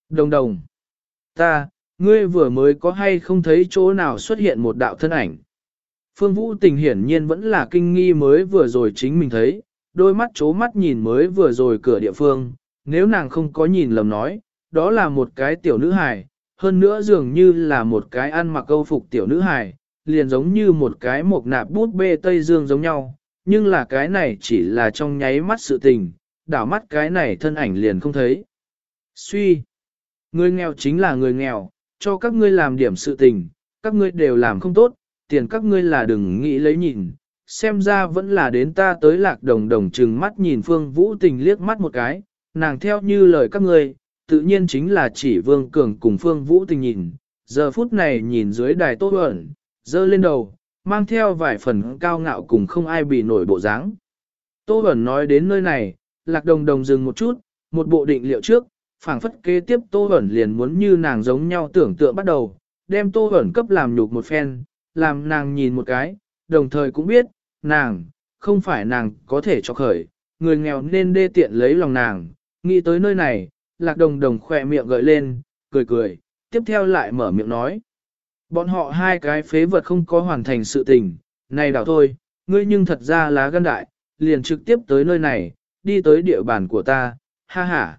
đồng đồng, ta, ngươi vừa mới có hay không thấy chỗ nào xuất hiện một đạo thân ảnh. Phương Vũ tình hiển nhiên vẫn là kinh nghi mới vừa rồi chính mình thấy, đôi mắt chố mắt nhìn mới vừa rồi cửa địa phương, nếu nàng không có nhìn lầm nói, đó là một cái tiểu nữ hài, hơn nữa dường như là một cái ăn mặc câu phục tiểu nữ hài, liền giống như một cái mộc nạp bút bê Tây Dương giống nhau, nhưng là cái này chỉ là trong nháy mắt sự tình, đảo mắt cái này thân ảnh liền không thấy. Suy, người nghèo chính là người nghèo, cho các ngươi làm điểm sự tình, các ngươi đều làm không tốt, tiền các ngươi là đừng nghĩ lấy nhìn, xem ra vẫn là đến ta tới lạc đồng đồng chừng mắt nhìn phương vũ tình liếc mắt một cái, nàng theo như lời các ngươi, tự nhiên chính là chỉ Vương Cường cùng Phương Vũ Tình nhìn, giờ phút này nhìn dưới đài tốt ẩn, dơ lên đầu, mang theo vài phần cao ngạo cùng không ai bị nổi bộ dáng. Tô ẩn nói đến nơi này, Lạc Đồng Đồng dừng một chút, một bộ định liệu trước, phảng phất kế tiếp Tô Hẩn liền muốn như nàng giống nhau tưởng tượng bắt đầu, đem Tô Hẩn cấp làm nhục một phen, làm nàng nhìn một cái, đồng thời cũng biết, nàng, không phải nàng có thể cho khởi, người nghèo nên đê tiện lấy lòng nàng, nghĩ tới nơi này, lạc đồng đồng khỏe miệng gợi lên, cười cười, tiếp theo lại mở miệng nói. Bọn họ hai cái phế vật không có hoàn thành sự tình, này đảo thôi, ngươi nhưng thật ra lá gan đại, liền trực tiếp tới nơi này, đi tới địa bàn của ta, ha ha.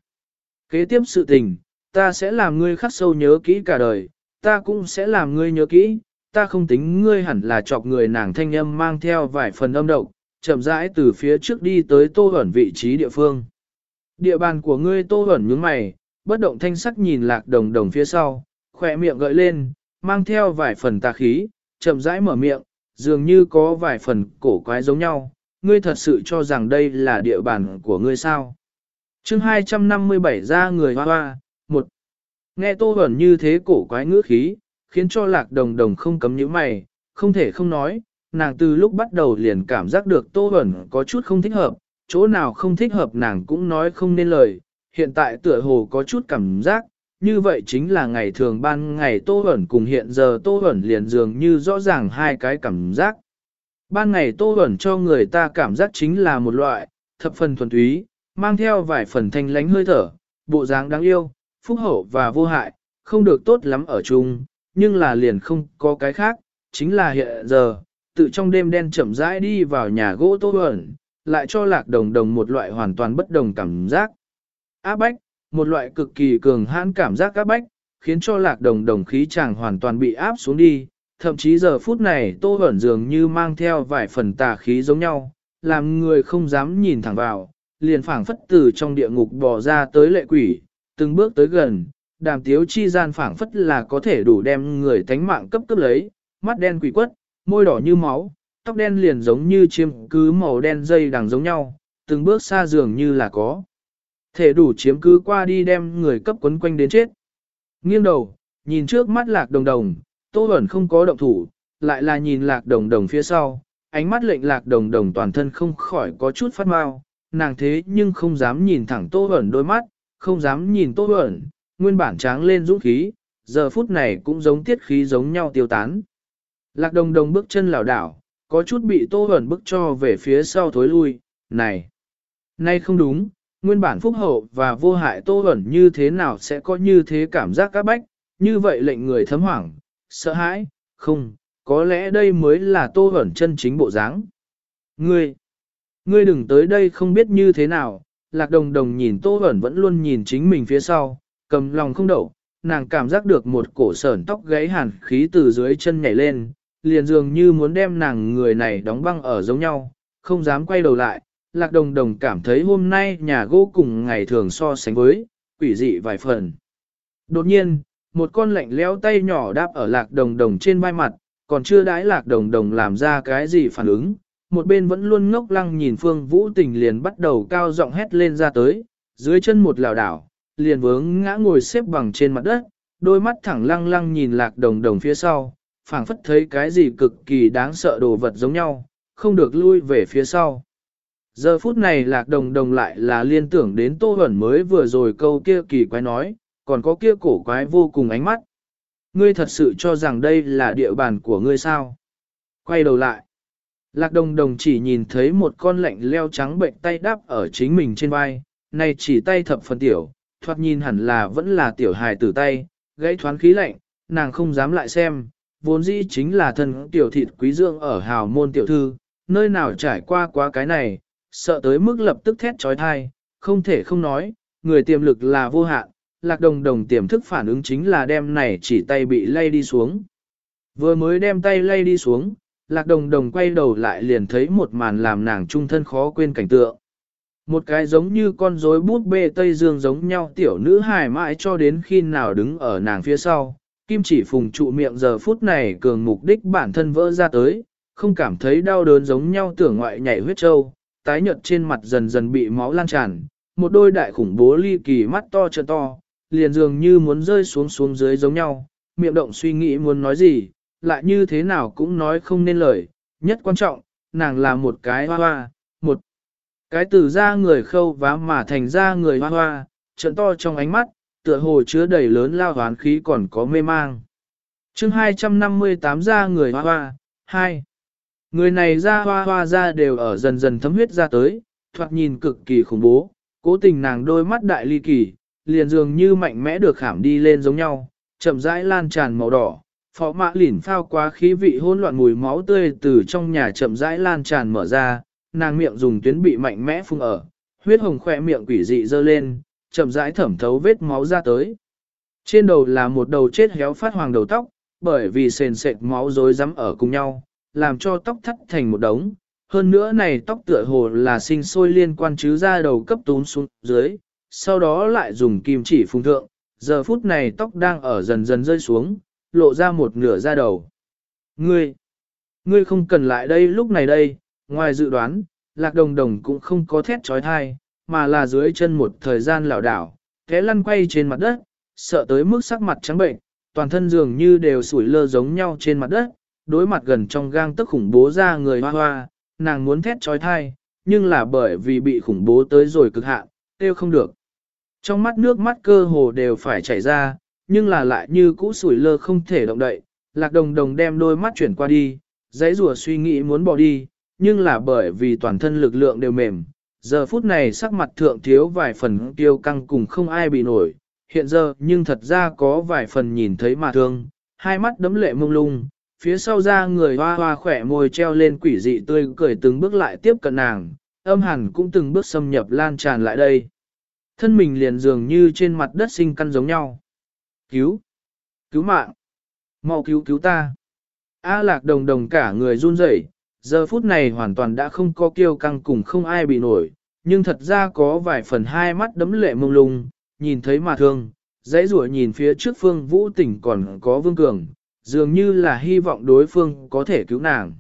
Kế tiếp sự tình, ta sẽ làm ngươi khắc sâu nhớ kỹ cả đời, ta cũng sẽ làm ngươi nhớ kỹ, ta không tính ngươi hẳn là chọc người nàng thanh âm mang theo vài phần âm động, chậm rãi từ phía trước đi tới tô ẩn vị trí địa phương. Địa bàn của ngươi tô ẩn nhướng mày, bất động thanh sắc nhìn lạc đồng đồng phía sau, khỏe miệng gợi lên, mang theo vài phần tà khí, chậm rãi mở miệng, dường như có vài phần cổ quái giống nhau. Ngươi thật sự cho rằng đây là địa bàn của ngươi sao? Chương 257 ra người hoa hoa, một Nghe Tô Bẩn như thế cổ quái ngữ khí, khiến cho lạc đồng đồng không cấm những mày, không thể không nói, nàng từ lúc bắt đầu liền cảm giác được Tô Bẩn có chút không thích hợp, chỗ nào không thích hợp nàng cũng nói không nên lời, hiện tại tựa hồ có chút cảm giác, như vậy chính là ngày thường ban ngày Tô Bẩn cùng hiện giờ Tô Bẩn liền dường như rõ ràng hai cái cảm giác. Ban ngày Tô Bẩn cho người ta cảm giác chính là một loại, thập phần thuần túy, mang theo vài phần thanh lánh hơi thở, bộ dáng đáng yêu, phúc hậu và vô hại, không được tốt lắm ở chung, nhưng là liền không có cái khác, chính là hiện giờ, tự trong đêm đen chậm rãi đi vào nhà gỗ Tô ẩn, lại cho lạc đồng đồng một loại hoàn toàn bất đồng cảm giác. Áp bách, một loại cực kỳ cường hãn cảm giác áp bách, khiến cho lạc đồng đồng khí chàng hoàn toàn bị áp xuống đi, thậm chí giờ phút này tô ẩn dường như mang theo vài phần tà khí giống nhau, làm người không dám nhìn thẳng vào, liền phảng phất từ trong địa ngục bò ra tới lệ quỷ, từng bước tới gần, đàm tiếu chi gian phảng phất là có thể đủ đem người tánh mạng cấp cấp lấy, mắt đen quỷ quất, môi đỏ như máu, tóc đen liền giống như chiếm cứ màu đen dây đằng giống nhau, từng bước xa dường như là có. Thể đủ chiếm cứ qua đi đem người cấp quấn quanh đến chết. Nghiêng đầu, nhìn trước mắt lạc đồng đồng, tô ẩn không có động thủ, lại là nhìn lạc đồng đồng phía sau, ánh mắt lệnh lạc đồng đồng toàn thân không khỏi có chút phát mau, nàng thế nhưng không dám nhìn thẳng tô ẩn đôi mắt, không dám nhìn tô ẩn, nguyên bản tráng lên dũng khí, giờ phút này cũng giống tiết khí giống nhau tiêu tán. Lạc đồng đồng bước chân lảo đảo, có chút bị tô ẩn bức cho về phía sau thối lui, này, nay không đúng, nguyên bản phúc hậu và vô hại tô ẩn như thế nào sẽ có như thế cảm giác các bách, như vậy lệnh người thấm hoảng, sợ hãi, không, có lẽ đây mới là tô ẩn chân chính bộ dáng. Ngươi, ngươi đừng tới đây không biết như thế nào, lạc đồng đồng nhìn tô ẩn vẫn luôn nhìn chính mình phía sau, cầm lòng không đậu, nàng cảm giác được một cổ sởn tóc gáy hàn khí từ dưới chân nhảy lên, liền dường như muốn đem nàng người này đóng băng ở giống nhau, không dám quay đầu lại. Lạc đồng đồng cảm thấy hôm nay nhà gỗ cùng ngày thường so sánh với, quỷ dị vài phần. Đột nhiên, một con lạnh lẽo tay nhỏ đáp ở lạc đồng đồng trên vai mặt, còn chưa đãi lạc đồng đồng làm ra cái gì phản ứng. Một bên vẫn luôn ngốc lăng nhìn phương vũ tình liền bắt đầu cao giọng hét lên ra tới, dưới chân một lảo đảo, liền vướng ngã ngồi xếp bằng trên mặt đất, đôi mắt thẳng lăng lăng nhìn lạc đồng đồng phía sau, phảng phất thấy cái gì cực kỳ đáng sợ đồ vật giống nhau, không được lui về phía sau. Giờ phút này lạc đồng đồng lại là liên tưởng đến tô ẩn mới vừa rồi câu kia kỳ quái nói, còn có kia cổ quái vô cùng ánh mắt. Ngươi thật sự cho rằng đây là địa bàn của ngươi sao? Quay đầu lại. Lạc đồng đồng chỉ nhìn thấy một con lạnh leo trắng bệnh tay đáp ở chính mình trên vai, này chỉ tay thập phần tiểu, thoạt nhìn hẳn là vẫn là tiểu hài tử tay, gãy thoáng khí lạnh, nàng không dám lại xem, vốn dĩ chính là thân tiểu thịt quý dương ở hào môn tiểu thư, nơi nào trải qua quá cái này, sợ tới mức lập tức thét trói thai, không thể không nói, người tiềm lực là vô hạn, lạc đồng đồng tiềm thức phản ứng chính là đem này chỉ tay bị lay đi xuống. Vừa mới đem tay lay đi xuống, lạc đồng đồng quay đầu lại liền thấy một màn làm nàng trung thân khó quên cảnh tượng. Một cái giống như con rối bút bê Tây Dương giống nhau tiểu nữ hài mãi cho đến khi nào đứng ở nàng phía sau, kim chỉ phùng trụ miệng giờ phút này cường mục đích bản thân vỡ ra tới, không cảm thấy đau đớn giống nhau tưởng ngoại nhảy huyết trâu, tái nhợt trên mặt dần dần bị máu lan tràn, một đôi đại khủng bố ly kỳ mắt to trợ to, liền dường như muốn rơi xuống xuống dưới giống nhau, miệng động suy nghĩ muốn nói gì, lại như thế nào cũng nói không nên lời, nhất quan trọng, nàng là một cái hoa hoa, một cái từ ra người khâu vá mà thành ra người hoa hoa, trận to trong ánh mắt, tựa hồ chứa đầy lớn lao hoán khí còn có mê mang. chương 258 ra người hoa hoa, 2. Người này ra hoa hoa ra đều ở dần dần thấm huyết ra tới, thoạt nhìn cực kỳ khủng bố, cố tình nàng đôi mắt đại ly kỳ, liền dường như mạnh mẽ được khảm đi lên giống nhau, chậm rãi lan tràn màu đỏ. Phó mã lỉn phao quá khí vị hỗn loạn mùi máu tươi từ trong nhà chậm rãi lan tràn mở ra, nàng miệng dùng tuyến bị mạnh mẽ phun ở, huyết hồng khỏe miệng quỷ dị dơ lên, chậm rãi thẩm thấu vết máu ra tới. Trên đầu là một đầu chết héo phát hoàng đầu tóc, bởi vì sền sệt máu rối rắm ở cùng nhau, làm cho tóc thắt thành một đống. Hơn nữa này tóc tựa hồ là sinh sôi liên quan chứ ra đầu cấp tún xuống dưới, sau đó lại dùng kim chỉ phung thượng, giờ phút này tóc đang ở dần dần rơi xuống, lộ ra một nửa da đầu. Ngươi, ngươi không cần lại đây lúc này đây, ngoài dự đoán, lạc đồng đồng cũng không có thét trói thai, mà là dưới chân một thời gian lảo đảo, té lăn quay trên mặt đất, sợ tới mức sắc mặt trắng bệnh, toàn thân dường như đều sủi lơ giống nhau trên mặt đất, đối mặt gần trong gang tức khủng bố ra người hoa hoa, nàng muốn thét trói thai, nhưng là bởi vì bị khủng bố tới rồi cực hạn, tiêu không được. Trong mắt nước mắt cơ hồ đều phải chảy ra, nhưng là lại như cũ sủi lơ không thể động đậy, lạc đồng đồng đem đôi mắt chuyển qua đi, dãy rùa suy nghĩ muốn bỏ đi, nhưng là bởi vì toàn thân lực lượng đều mềm, giờ phút này sắc mặt thượng thiếu vài phần tiêu căng cùng không ai bị nổi, hiện giờ nhưng thật ra có vài phần nhìn thấy mà thương, hai mắt đấm lệ mông lung, phía sau ra người hoa hoa khỏe môi treo lên quỷ dị tươi cười từng bước lại tiếp cận nàng, âm hẳn cũng từng bước xâm nhập lan tràn lại đây. Thân mình liền dường như trên mặt đất sinh căn giống nhau. Cứu! Cứu mạng! mau cứu cứu ta! A lạc đồng đồng cả người run rẩy, giờ phút này hoàn toàn đã không có kiêu căng cùng không ai bị nổi, nhưng thật ra có vài phần hai mắt đấm lệ mông lung, nhìn thấy mà thương, dãy rủa nhìn phía trước phương vũ tỉnh còn có vương cường, dường như là hy vọng đối phương có thể cứu nàng.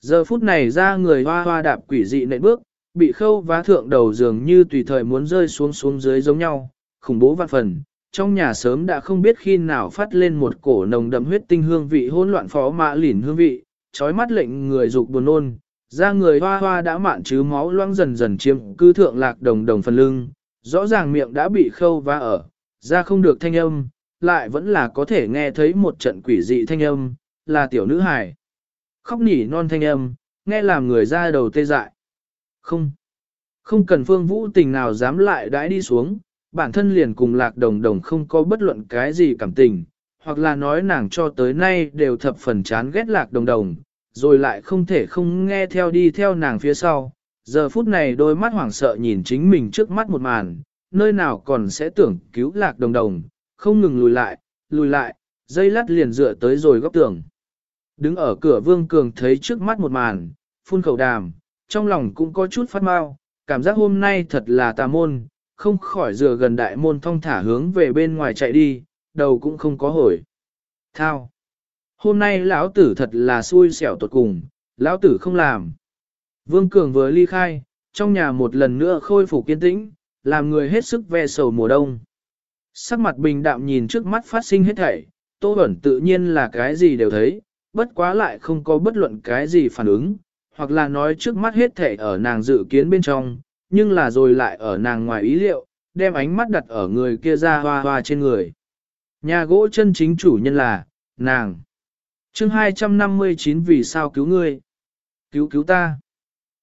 Giờ phút này ra người hoa hoa đạp quỷ dị nệ bước, bị khâu vá thượng đầu dường như tùy thời muốn rơi xuống xuống dưới giống nhau, khủng bố vạn phần. Trong nhà sớm đã không biết khi nào phát lên một cổ nồng đậm huyết tinh hương vị hỗn loạn phó mã lỉn hương vị, trói mắt lệnh người dục buồn nôn, da người hoa hoa đã mạn chứ máu loang dần dần chiếm cư thượng lạc đồng đồng phần lưng, rõ ràng miệng đã bị khâu và ở, da không được thanh âm, lại vẫn là có thể nghe thấy một trận quỷ dị thanh âm, là tiểu nữ hài. Khóc nỉ non thanh âm, nghe làm người ra đầu tê dại. Không, không cần phương vũ tình nào dám lại đãi đi xuống, bản thân liền cùng lạc đồng đồng không có bất luận cái gì cảm tình, hoặc là nói nàng cho tới nay đều thập phần chán ghét lạc đồng đồng, rồi lại không thể không nghe theo đi theo nàng phía sau. Giờ phút này đôi mắt hoảng sợ nhìn chính mình trước mắt một màn, nơi nào còn sẽ tưởng cứu lạc đồng đồng, không ngừng lùi lại, lùi lại, dây lát liền dựa tới rồi góc tường. Đứng ở cửa Vương Cường thấy trước mắt một màn, phun khẩu đàm, trong lòng cũng có chút phát mau, cảm giác hôm nay thật là tà môn, không khỏi dựa gần đại môn thong thả hướng về bên ngoài chạy đi, đầu cũng không có hồi. Thao! Hôm nay lão tử thật là xui xẻo tuột cùng, lão tử không làm. Vương Cường vừa ly khai, trong nhà một lần nữa khôi phục kiên tĩnh, làm người hết sức ve sầu mùa đông. Sắc mặt bình đạm nhìn trước mắt phát sinh hết thảy, Tô Bẩn tự nhiên là cái gì đều thấy, bất quá lại không có bất luận cái gì phản ứng, hoặc là nói trước mắt hết thảy ở nàng dự kiến bên trong, nhưng là rồi lại ở nàng ngoài ý liệu, đem ánh mắt đặt ở người kia ra hoa hoa trên người. Nhà gỗ chân chính chủ nhân là, nàng. chương 259 vì sao cứu ngươi? Cứu cứu ta.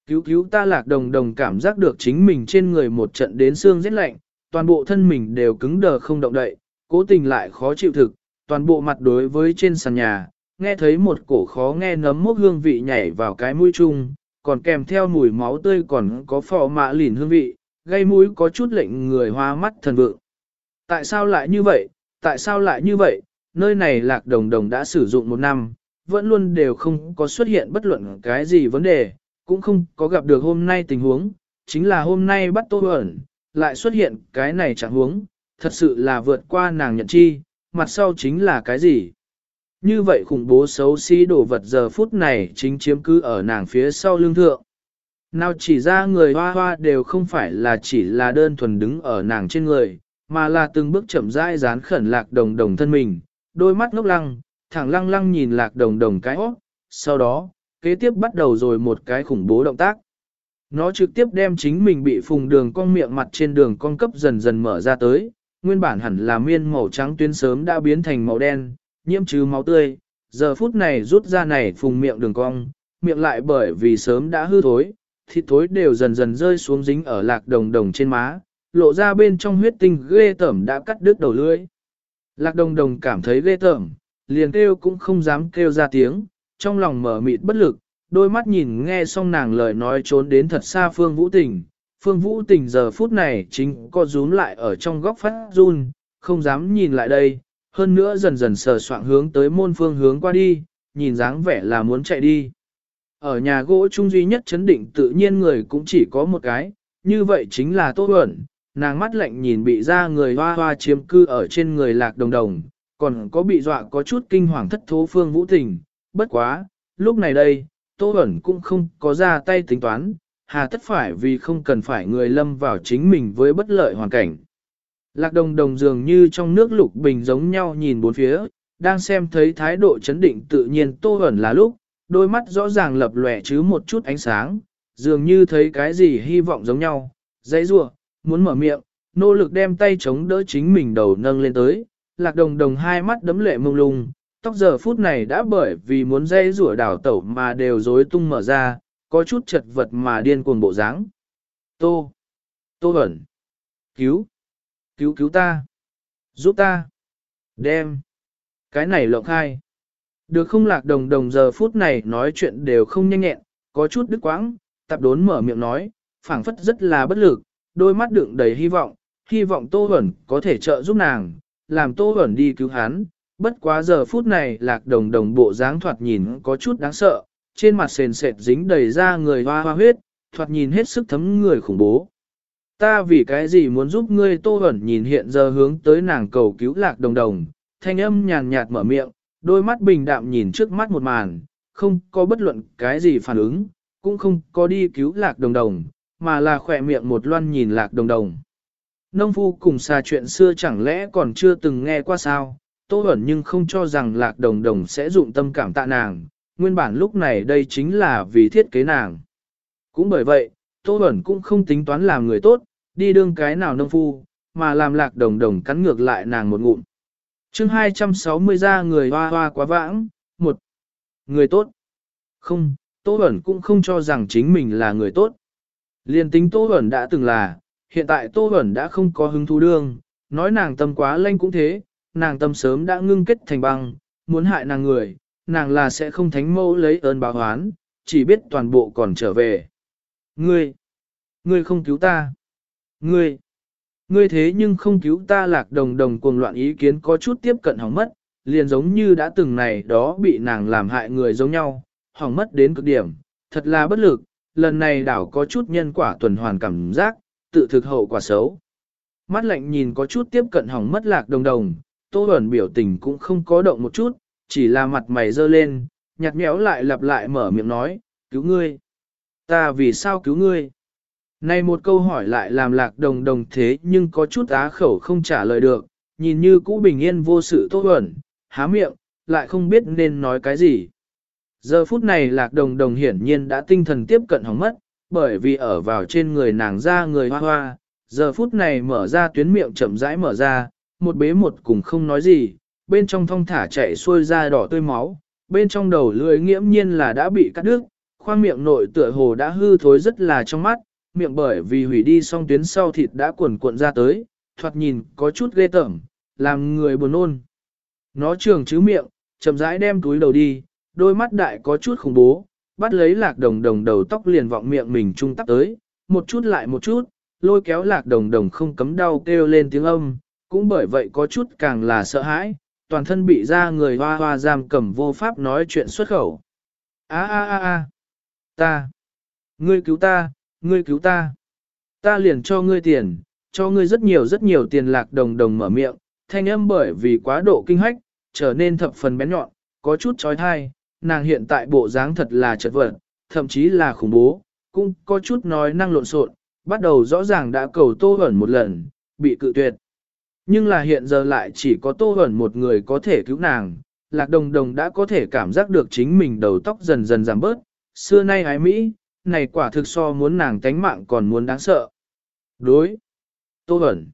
Cứu cứu ta lạc đồng đồng cảm giác được chính mình trên người một trận đến xương rất lạnh, toàn bộ thân mình đều cứng đờ không động đậy, cố tình lại khó chịu thực, toàn bộ mặt đối với trên sàn nhà, nghe thấy một cổ khó nghe nấm mốc hương vị nhảy vào cái mũi chung, còn kèm theo mùi máu tươi còn có phò mạ lìn hương vị, gây mũi có chút lệnh người hoa mắt thần vượng. Tại sao lại như vậy? Tại sao lại như vậy? Nơi này lạc đồng đồng đã sử dụng một năm, vẫn luôn đều không có xuất hiện bất luận cái gì vấn đề, cũng không có gặp được hôm nay tình huống, chính là hôm nay bắt tô ẩn, lại xuất hiện cái này chẳng huống, thật sự là vượt qua nàng nhận chi, mặt sau chính là cái gì? Như vậy khủng bố xấu xí đồ vật giờ phút này chính chiếm cứ ở nàng phía sau lưng thượng. Nào chỉ ra người hoa hoa đều không phải là chỉ là đơn thuần đứng ở nàng trên người, mà là từng bước chậm rãi dán khẩn lạc đồng đồng thân mình, đôi mắt ngốc lăng, thẳng lăng lăng nhìn lạc đồng đồng cái ốc, sau đó, kế tiếp bắt đầu rồi một cái khủng bố động tác. Nó trực tiếp đem chính mình bị phùng đường con miệng mặt trên đường con cấp dần dần mở ra tới, nguyên bản hẳn là miên màu trắng tuyến sớm đã biến thành màu đen, nhiễm trừ máu tươi, giờ phút này rút ra này phùng miệng đường cong, miệng lại bởi vì sớm đã hư thối, thịt thối đều dần dần rơi xuống dính ở lạc đồng đồng trên má, lộ ra bên trong huyết tinh ghê tởm đã cắt đứt đầu lưỡi. Lạc đồng đồng cảm thấy ghê tởm, liền kêu cũng không dám kêu ra tiếng, trong lòng mở mịt bất lực, đôi mắt nhìn nghe xong nàng lời nói trốn đến thật xa Phương Vũ Tình. Phương Vũ Tình giờ phút này chính co rúm lại ở trong góc phát run, không dám nhìn lại đây, hơn nữa dần dần sờ soạn hướng tới môn phương hướng qua đi, nhìn dáng vẻ là muốn chạy đi. Ở nhà gỗ trung duy nhất chấn định tự nhiên người cũng chỉ có một cái, như vậy chính là Tô Huẩn, nàng mắt lạnh nhìn bị ra người hoa hoa chiếm cư ở trên người lạc đồng đồng, còn có bị dọa có chút kinh hoàng thất thố Phương Vũ Tình, bất quá, lúc này đây, Tô ẩn cũng không có ra tay tính toán, hà tất phải vì không cần phải người lâm vào chính mình với bất lợi hoàn cảnh. Lạc đồng đồng dường như trong nước lục bình giống nhau nhìn bốn phía, đang xem thấy thái độ chấn định tự nhiên tô ẩn là lúc, đôi mắt rõ ràng lập lòe chứ một chút ánh sáng, dường như thấy cái gì hy vọng giống nhau, dãy rua, muốn mở miệng, nỗ lực đem tay chống đỡ chính mình đầu nâng lên tới, lạc đồng đồng hai mắt đấm lệ mông lung, tóc giờ phút này đã bởi vì muốn dây rủa đảo tẩu mà đều rối tung mở ra, có chút chật vật mà điên cuồng bộ dáng. Tô, tô ẩn, cứu, cứu cứu ta, giúp ta, đem, cái này lộng khai. Được không lạc đồng đồng giờ phút này nói chuyện đều không nhanh nhẹn, có chút đứt quãng, tạp đốn mở miệng nói, phảng phất rất là bất lực, đôi mắt đựng đầy hy vọng, hy vọng Tô Huẩn có thể trợ giúp nàng, làm Tô Huẩn đi cứu hắn. Bất quá giờ phút này lạc đồng đồng bộ dáng thoạt nhìn có chút đáng sợ, trên mặt sền sệt dính đầy ra người hoa hoa huyết, thoạt nhìn hết sức thấm người khủng bố. Ta vì cái gì muốn giúp ngươi Tô ẩn nhìn hiện giờ hướng tới nàng cầu cứu lạc đồng đồng, thanh âm nhàn nhạt mở miệng, đôi mắt bình đạm nhìn trước mắt một màn, không có bất luận cái gì phản ứng, cũng không có đi cứu lạc đồng đồng, mà là khỏe miệng một loan nhìn lạc đồng đồng. Nông phu cùng xà chuyện xưa chẳng lẽ còn chưa từng nghe qua sao, Tô Bẩn nhưng không cho rằng lạc đồng đồng sẽ dụng tâm cảm tạ nàng, nguyên bản lúc này đây chính là vì thiết kế nàng. Cũng bởi vậy, Tô Bẩn cũng không tính toán làm người tốt, đi đương cái nào nông phu, mà làm lạc đồng đồng cắn ngược lại nàng một ngụm. chương 260 ra người hoa hoa quá vãng, một người tốt. Không, Tô Bẩn cũng không cho rằng chính mình là người tốt. Liên tính Tô Bẩn đã từng là, hiện tại Tô Bẩn đã không có hứng thú đương, nói nàng tâm quá lanh cũng thế, nàng tâm sớm đã ngưng kết thành băng, muốn hại nàng người, nàng là sẽ không thánh mẫu lấy ơn báo oán, chỉ biết toàn bộ còn trở về. Ngươi, ngươi không cứu ta. Ngươi, ngươi thế nhưng không cứu ta lạc đồng đồng cuồng loạn ý kiến có chút tiếp cận hỏng mất, liền giống như đã từng này đó bị nàng làm hại người giống nhau, hỏng mất đến cực điểm, thật là bất lực, lần này đảo có chút nhân quả tuần hoàn cảm giác, tự thực hậu quả xấu. Mắt lạnh nhìn có chút tiếp cận hỏng mất lạc đồng đồng, tô ẩn biểu tình cũng không có động một chút, chỉ là mặt mày dơ lên, nhạt nhẽo lại lặp lại mở miệng nói, cứu ngươi. Ta vì sao cứu ngươi? Này một câu hỏi lại làm lạc đồng đồng thế nhưng có chút á khẩu không trả lời được, nhìn như cũ bình yên vô sự tốt ẩn, há miệng, lại không biết nên nói cái gì. Giờ phút này lạc đồng đồng hiển nhiên đã tinh thần tiếp cận hỏng mất, bởi vì ở vào trên người nàng ra người hoa hoa, giờ phút này mở ra tuyến miệng chậm rãi mở ra, một bế một cùng không nói gì, bên trong thong thả chạy xuôi ra đỏ tươi máu, bên trong đầu lưỡi nghiễm nhiên là đã bị cắt đứt, khoang miệng nội tựa hồ đã hư thối rất là trong mắt, miệng bởi vì hủy đi xong tuyến sau thịt đã cuộn cuộn ra tới, thoạt nhìn có chút ghê tởm, làm người buồn nôn. Nó trường chứ miệng, chậm rãi đem túi đầu đi, đôi mắt đại có chút khủng bố, bắt lấy lạc đồng đồng đầu tóc liền vọng miệng mình trung tắc tới, một chút lại một chút, lôi kéo lạc đồng đồng không cấm đau kêu lên tiếng âm, cũng bởi vậy có chút càng là sợ hãi, toàn thân bị ra người hoa hoa giam cầm vô pháp nói chuyện xuất khẩu. A a a a, ta, ngươi cứu ta, ngươi cứu ta, ta liền cho ngươi tiền, cho ngươi rất nhiều rất nhiều tiền lạc đồng đồng mở miệng, thanh âm bởi vì quá độ kinh hách, trở nên thập phần bén nhọn, có chút trói thai, nàng hiện tại bộ dáng thật là chật vật, thậm chí là khủng bố, cũng có chút nói năng lộn xộn, bắt đầu rõ ràng đã cầu Tô Hẩn một lần, bị cự tuyệt. Nhưng là hiện giờ lại chỉ có Tô Hẩn một người có thể cứu nàng, Lạc Đồng Đồng đã có thể cảm giác được chính mình đầu tóc dần dần giảm bớt, xưa nay ái Mỹ, này quả thực so muốn nàng tánh mạng còn muốn đáng sợ. Đối. Tô ẩn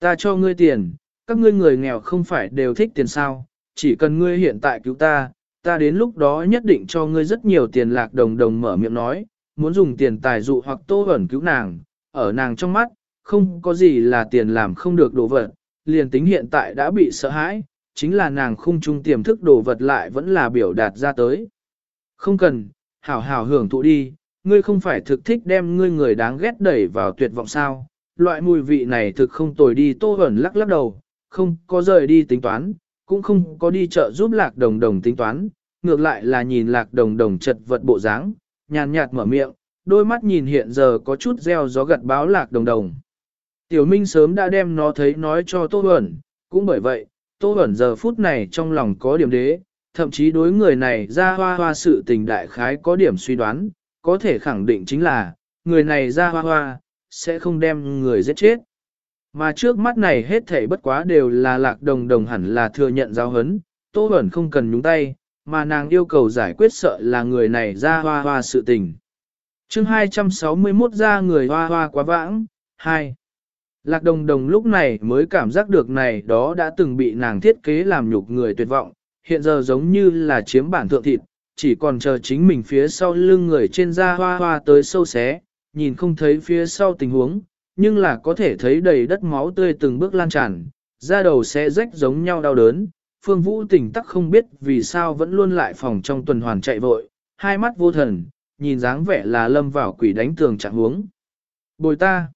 Ta cho ngươi tiền, các ngươi người nghèo không phải đều thích tiền sao, chỉ cần ngươi hiện tại cứu ta, ta đến lúc đó nhất định cho ngươi rất nhiều tiền lạc đồng đồng mở miệng nói, muốn dùng tiền tài dụ hoặc tô ẩn cứu nàng, ở nàng trong mắt, không có gì là tiền làm không được đồ vật, liền tính hiện tại đã bị sợ hãi, chính là nàng khung trung tiềm thức đồ vật lại vẫn là biểu đạt ra tới. Không cần, hảo hảo hưởng thụ đi, ngươi không phải thực thích đem ngươi người đáng ghét đẩy vào tuyệt vọng sao, loại mùi vị này thực không tồi đi tô ẩn lắc lắc đầu, không có rời đi tính toán, cũng không có đi chợ giúp lạc đồng đồng tính toán, ngược lại là nhìn lạc đồng đồng chật vật bộ dáng, nhàn nhạt mở miệng, đôi mắt nhìn hiện giờ có chút gieo gió gặt báo lạc đồng đồng. Tiểu Minh sớm đã đem nó thấy nói cho Tô Huẩn, cũng bởi vậy, Tô Huẩn giờ phút này trong lòng có điểm đế, thậm chí đối người này ra hoa hoa sự tình đại khái có điểm suy đoán, có thể khẳng định chính là, người này ra hoa hoa, sẽ không đem người giết chết. Mà trước mắt này hết thảy bất quá đều là lạc đồng đồng hẳn là thừa nhận giáo hấn, Tô ẩn không cần nhúng tay, mà nàng yêu cầu giải quyết sợ là người này ra hoa hoa sự tình. chương 261 ra người hoa hoa quá vãng, 2. Lạc đồng đồng lúc này mới cảm giác được này đó đã từng bị nàng thiết kế làm nhục người tuyệt vọng, hiện giờ giống như là chiếm bản thượng thịt, chỉ còn chờ chính mình phía sau lưng người trên da hoa hoa tới sâu xé, nhìn không thấy phía sau tình huống, nhưng là có thể thấy đầy đất máu tươi từng bước lan tràn, da đầu sẽ rách giống nhau đau đớn. Phương Vũ tỉnh tắc không biết vì sao vẫn luôn lại phòng trong tuần hoàn chạy vội, hai mắt vô thần, nhìn dáng vẻ là lâm vào quỷ đánh tường trạng huống. Bồi ta,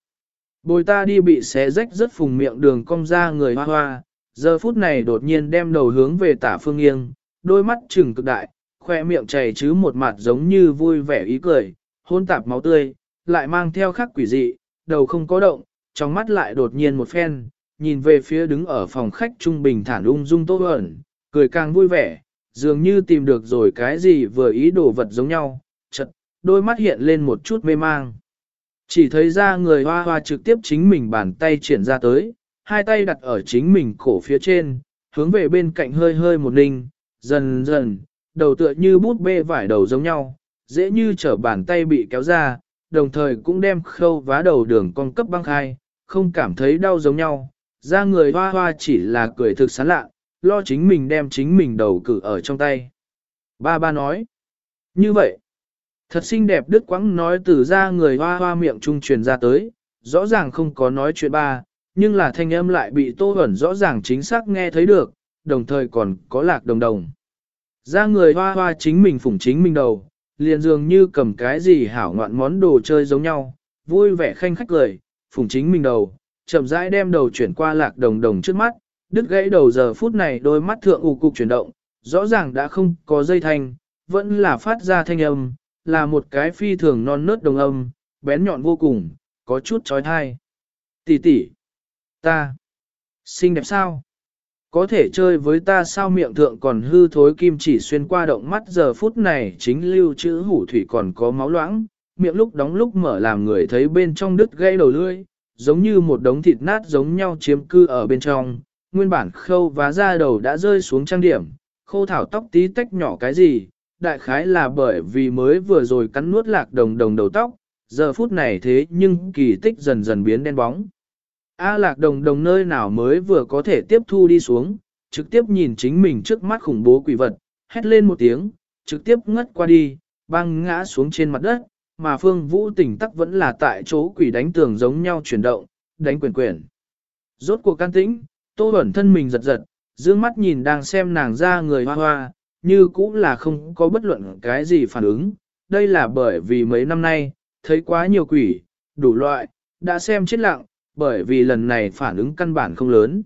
bồi ta đi bị xé rách rất phùng miệng đường cong ra người hoa hoa, giờ phút này đột nhiên đem đầu hướng về tả phương nghiêng, đôi mắt trừng cực đại, khoe miệng chảy chứ một mặt giống như vui vẻ ý cười, hôn tạp máu tươi, lại mang theo khắc quỷ dị, đầu không có động, trong mắt lại đột nhiên một phen, nhìn về phía đứng ở phòng khách trung bình thản ung dung tô ẩn, cười càng vui vẻ, dường như tìm được rồi cái gì vừa ý đồ vật giống nhau, chật, đôi mắt hiện lên một chút mê mang. Chỉ thấy ra người hoa hoa trực tiếp chính mình bàn tay triển ra tới, hai tay đặt ở chính mình cổ phía trên, hướng về bên cạnh hơi hơi một ninh, dần dần, đầu tựa như bút bê vải đầu giống nhau, dễ như trở bàn tay bị kéo ra, đồng thời cũng đem khâu vá đầu đường con cấp băng khai, không cảm thấy đau giống nhau, ra người hoa hoa chỉ là cười thực sán lạ, lo chính mình đem chính mình đầu cử ở trong tay. Ba ba nói, như vậy, thật xinh đẹp đứt quãng nói từ ra người hoa hoa miệng trung truyền ra tới, rõ ràng không có nói chuyện ba, nhưng là thanh âm lại bị tô ẩn rõ ràng chính xác nghe thấy được, đồng thời còn có lạc đồng đồng. Ra người hoa hoa chính mình phủng chính mình đầu, liền dường như cầm cái gì hảo ngoạn món đồ chơi giống nhau, vui vẻ khanh khách cười, phủng chính mình đầu, chậm rãi đem đầu chuyển qua lạc đồng đồng trước mắt, đứt gãy đầu giờ phút này đôi mắt thượng ù cục chuyển động, rõ ràng đã không có dây thanh, vẫn là phát ra thanh âm, là một cái phi thường non nớt đồng âm, bén nhọn vô cùng, có chút trói thai. Tỷ tỷ, ta, xinh đẹp sao? Có thể chơi với ta sao miệng thượng còn hư thối kim chỉ xuyên qua động mắt giờ phút này chính lưu chữ hủ thủy còn có máu loãng, miệng lúc đóng lúc mở làm người thấy bên trong đứt gây đầu lưỡi, giống như một đống thịt nát giống nhau chiếm cư ở bên trong, nguyên bản khâu và da đầu đã rơi xuống trang điểm, khô thảo tóc tí tách nhỏ cái gì, đại khái là bởi vì mới vừa rồi cắn nuốt lạc đồng đồng đầu tóc, giờ phút này thế nhưng kỳ tích dần dần biến đen bóng. A lạc đồng đồng nơi nào mới vừa có thể tiếp thu đi xuống, trực tiếp nhìn chính mình trước mắt khủng bố quỷ vật, hét lên một tiếng, trực tiếp ngất qua đi, băng ngã xuống trên mặt đất, mà phương vũ tỉnh tắc vẫn là tại chỗ quỷ đánh tường giống nhau chuyển động, đánh quyền quyền. Rốt cuộc can tĩnh, tô bẩn thân mình giật giật, dương mắt nhìn đang xem nàng ra người hoa hoa, như cũng là không có bất luận cái gì phản ứng, đây là bởi vì mấy năm nay, thấy quá nhiều quỷ, đủ loại, đã xem chết lặng, bởi vì lần này phản ứng căn bản không lớn.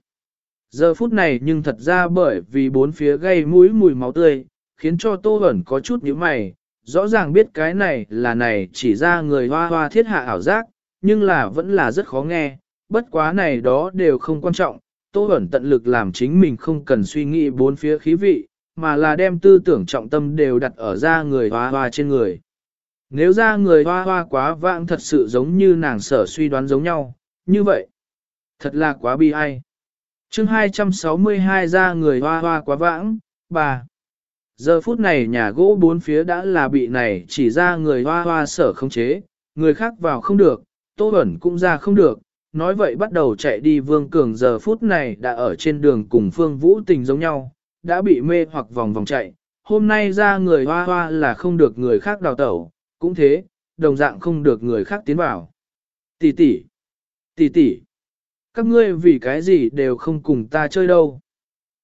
Giờ phút này nhưng thật ra bởi vì bốn phía gây mũi mùi máu tươi, khiến cho Tô Hẩn có chút nhíu mày, rõ ràng biết cái này là này chỉ ra người hoa hoa thiết hạ ảo giác, nhưng là vẫn là rất khó nghe, bất quá này đó đều không quan trọng, Tô Hẩn tận lực làm chính mình không cần suy nghĩ bốn phía khí vị, mà là đem tư tưởng trọng tâm đều đặt ở ra người hoa hoa trên người. Nếu ra người hoa hoa quá vãng thật sự giống như nàng sở suy đoán giống nhau, như vậy. Thật là quá bi ai. chương 262 ra người hoa hoa quá vãng, bà. Giờ phút này nhà gỗ bốn phía đã là bị này chỉ ra người hoa hoa sở không chế, người khác vào không được, tô ẩn cũng ra không được, nói vậy bắt đầu chạy đi vương cường giờ phút này đã ở trên đường cùng phương vũ tình giống nhau, đã bị mê hoặc vòng vòng chạy, hôm nay ra người hoa hoa là không được người khác đào tẩu, cũng thế, đồng dạng không được người khác tiến vào. Tỷ tỷ, Tỷ tỷ, các ngươi vì cái gì đều không cùng ta chơi đâu.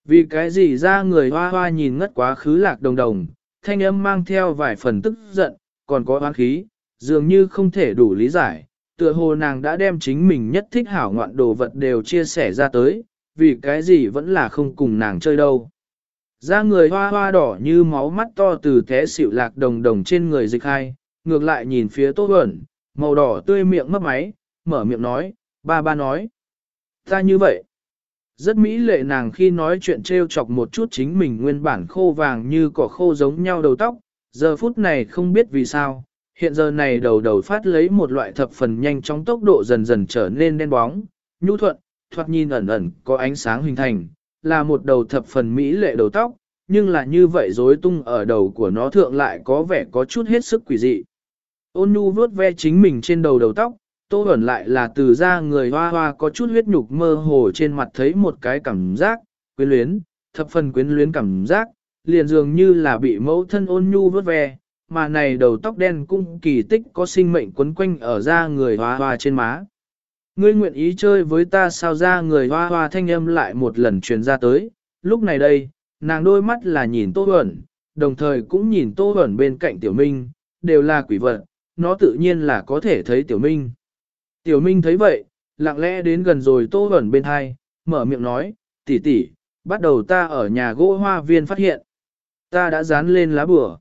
Vì cái gì ra người hoa hoa nhìn ngất quá khứ lạc đồng đồng, thanh âm mang theo vài phần tức giận, còn có oán khí, dường như không thể đủ lý giải, tựa hồ nàng đã đem chính mình nhất thích hảo ngoạn đồ vật đều chia sẻ ra tới, vì cái gì vẫn là không cùng nàng chơi đâu. Ra người hoa hoa đỏ như máu mắt to từ té xịu lạc đồng đồng trên người dịch hai, ngược lại nhìn phía tốt ẩn, màu đỏ tươi miệng mấp máy, mở miệng nói, Ba ba nói, ta như vậy. Rất mỹ lệ nàng khi nói chuyện trêu chọc một chút chính mình nguyên bản khô vàng như cỏ khô giống nhau đầu tóc, giờ phút này không biết vì sao, hiện giờ này đầu đầu phát lấy một loại thập phần nhanh trong tốc độ dần dần trở nên đen bóng, nhu thuận, thoạt nhìn ẩn ẩn có ánh sáng hình thành, là một đầu thập phần mỹ lệ đầu tóc, nhưng là như vậy rối tung ở đầu của nó thượng lại có vẻ có chút hết sức quỷ dị. Ôn nhu vuốt ve chính mình trên đầu đầu tóc, tô Bẩn lại là từ ra người hoa hoa có chút huyết nhục mơ hồ trên mặt thấy một cái cảm giác, quyến luyến, thập phần quyến luyến cảm giác, liền dường như là bị mẫu thân ôn nhu vớt ve, mà này đầu tóc đen cũng kỳ tích có sinh mệnh quấn quanh ở da người hoa hoa trên má. Ngươi nguyện ý chơi với ta sao ra người hoa hoa thanh âm lại một lần truyền ra tới, lúc này đây, nàng đôi mắt là nhìn Tô Bẩn, đồng thời cũng nhìn Tô Bẩn bên cạnh Tiểu Minh, đều là quỷ vật, nó tự nhiên là có thể thấy Tiểu Minh. Tiểu Minh thấy vậy, lặng lẽ đến gần rồi Tô Huẩn bên hai, mở miệng nói, tỷ tỷ, bắt đầu ta ở nhà gỗ hoa viên phát hiện. Ta đã dán lên lá bửa.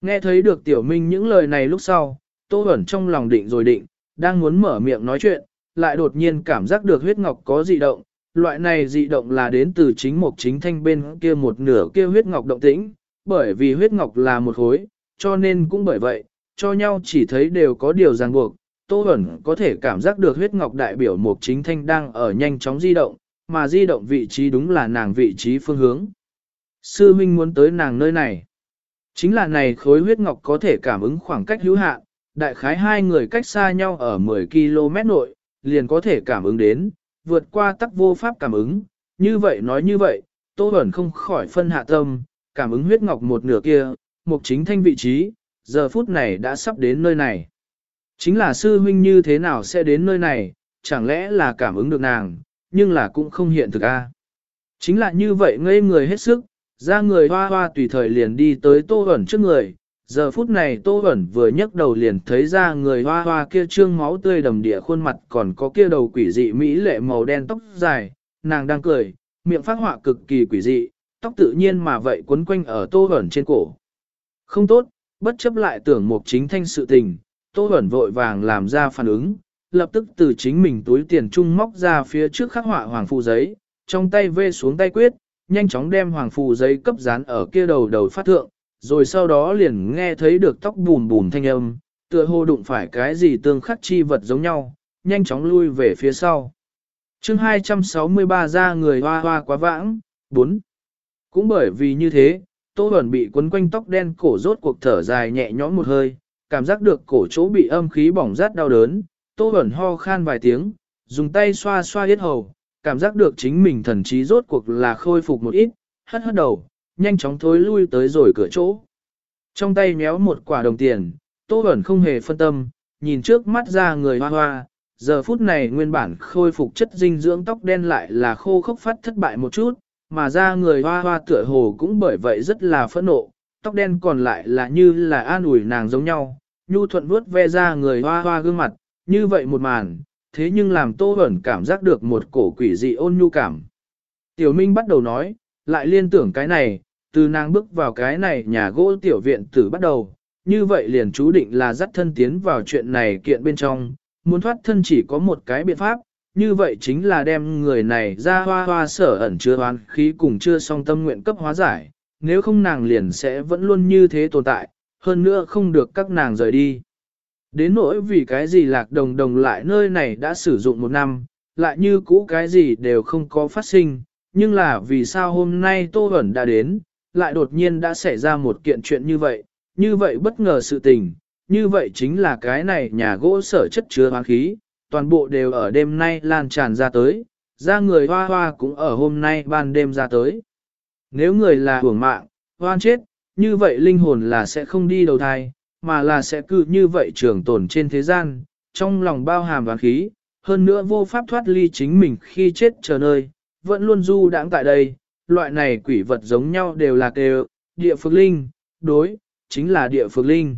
Nghe thấy được Tiểu Minh những lời này lúc sau, Tô Huẩn trong lòng định rồi định, đang muốn mở miệng nói chuyện, lại đột nhiên cảm giác được huyết ngọc có dị động, loại này dị động là đến từ chính một chính thanh bên kia một nửa kia huyết ngọc động tĩnh, bởi vì huyết ngọc là một khối, cho nên cũng bởi vậy, cho nhau chỉ thấy đều có điều ràng buộc, Tô Bẩn có thể cảm giác được huyết ngọc đại biểu Mục chính thanh đang ở nhanh chóng di động, mà di động vị trí đúng là nàng vị trí phương hướng. Sư huynh muốn tới nàng nơi này. Chính là này khối huyết ngọc có thể cảm ứng khoảng cách hữu hạn, đại khái hai người cách xa nhau ở 10 km nội, liền có thể cảm ứng đến, vượt qua tắc vô pháp cảm ứng, như vậy nói như vậy, Tô Bẩn không khỏi phân hạ tâm, cảm ứng huyết ngọc một nửa kia, Mục chính thanh vị trí, giờ phút này đã sắp đến nơi này. Chính là sư huynh như thế nào sẽ đến nơi này, chẳng lẽ là cảm ứng được nàng, nhưng là cũng không hiện thực a. Chính là như vậy ngây người hết sức, ra người hoa hoa tùy thời liền đi tới Tô ẩn trước người, giờ phút này Tô Bẩn vừa nhấc đầu liền thấy ra người hoa hoa kia trương máu tươi đầm địa khuôn mặt còn có kia đầu quỷ dị mỹ lệ màu đen tóc dài, nàng đang cười, miệng phát họa cực kỳ quỷ dị, tóc tự nhiên mà vậy quấn quanh ở Tô Bẩn trên cổ. Không tốt, bất chấp lại tưởng một chính thanh sự tình, Tô Bẩn vội vàng làm ra phản ứng, lập tức từ chính mình túi tiền trung móc ra phía trước khắc họa hoàng phù giấy, trong tay vê xuống tay quyết, nhanh chóng đem hoàng phù giấy cấp dán ở kia đầu đầu phát thượng, rồi sau đó liền nghe thấy được tóc bùn bùn thanh âm, tựa hồ đụng phải cái gì tương khắc chi vật giống nhau, nhanh chóng lui về phía sau. chương 263 ra người hoa hoa quá vãng, 4. Cũng bởi vì như thế, Tô Bẩn bị quấn quanh tóc đen cổ rốt cuộc thở dài nhẹ nhõm một hơi, cảm giác được cổ chỗ bị âm khí bỏng rát đau đớn, Tô Bẩn ho khan vài tiếng, dùng tay xoa xoa hết hầu, cảm giác được chính mình thần trí rốt cuộc là khôi phục một ít, hất hất đầu, nhanh chóng thối lui tới rồi cửa chỗ. Trong tay méo một quả đồng tiền, Tô Bẩn không hề phân tâm, nhìn trước mắt ra người hoa hoa, giờ phút này nguyên bản khôi phục chất dinh dưỡng tóc đen lại là khô khốc phát thất bại một chút, mà ra người hoa hoa tựa hồ cũng bởi vậy rất là phẫn nộ, tóc đen còn lại là như là an ủi nàng giống nhau, nhu thuận vuốt ve ra người hoa hoa gương mặt, như vậy một màn, thế nhưng làm Tô ẩn cảm giác được một cổ quỷ dị ôn nhu cảm. Tiểu Minh bắt đầu nói, lại liên tưởng cái này, từ nàng bước vào cái này nhà gỗ tiểu viện tử bắt đầu, như vậy liền chú định là dắt thân tiến vào chuyện này kiện bên trong, muốn thoát thân chỉ có một cái biện pháp, như vậy chính là đem người này ra hoa hoa sở ẩn chứa hoán khí cùng chưa song tâm nguyện cấp hóa giải, nếu không nàng liền sẽ vẫn luôn như thế tồn tại, hơn nữa không được các nàng rời đi. Đến nỗi vì cái gì lạc đồng đồng lại nơi này đã sử dụng một năm, lại như cũ cái gì đều không có phát sinh, nhưng là vì sao hôm nay Tô Hẩn đã đến, lại đột nhiên đã xảy ra một kiện chuyện như vậy, như vậy bất ngờ sự tình, như vậy chính là cái này nhà gỗ sở chất chứa hoang khí, toàn bộ đều ở đêm nay lan tràn ra tới, ra người hoa hoa cũng ở hôm nay ban đêm ra tới. Nếu người là hưởng mạng, hoan chết, như vậy linh hồn là sẽ không đi đầu thai, mà là sẽ cứ như vậy trường tồn trên thế gian, trong lòng bao hàm và khí, hơn nữa vô pháp thoát ly chính mình khi chết chờ nơi, vẫn luôn du đãng tại đây, loại này quỷ vật giống nhau đều là kêu, địa phương linh, đối, chính là địa phương linh.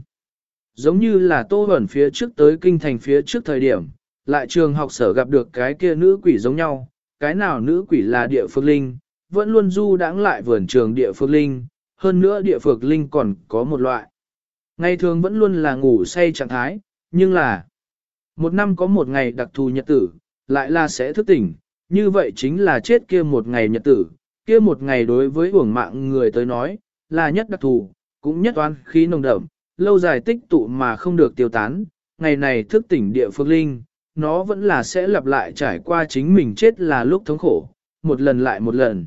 Giống như là tô ẩn phía trước tới kinh thành phía trước thời điểm, lại trường học sở gặp được cái kia nữ quỷ giống nhau, cái nào nữ quỷ là địa phương linh, vẫn luôn du đãng lại vườn trường địa phược linh, hơn nữa địa phược linh còn có một loại. Ngày thường vẫn luôn là ngủ say trạng thái, nhưng là một năm có một ngày đặc thù nhật tử, lại là sẽ thức tỉnh, như vậy chính là chết kia một ngày nhật tử, kia một ngày đối với uổng mạng người tới nói, là nhất đặc thù, cũng nhất toán khí nồng đậm, lâu dài tích tụ mà không được tiêu tán, ngày này thức tỉnh địa phương linh, nó vẫn là sẽ lặp lại trải qua chính mình chết là lúc thống khổ, một lần lại một lần.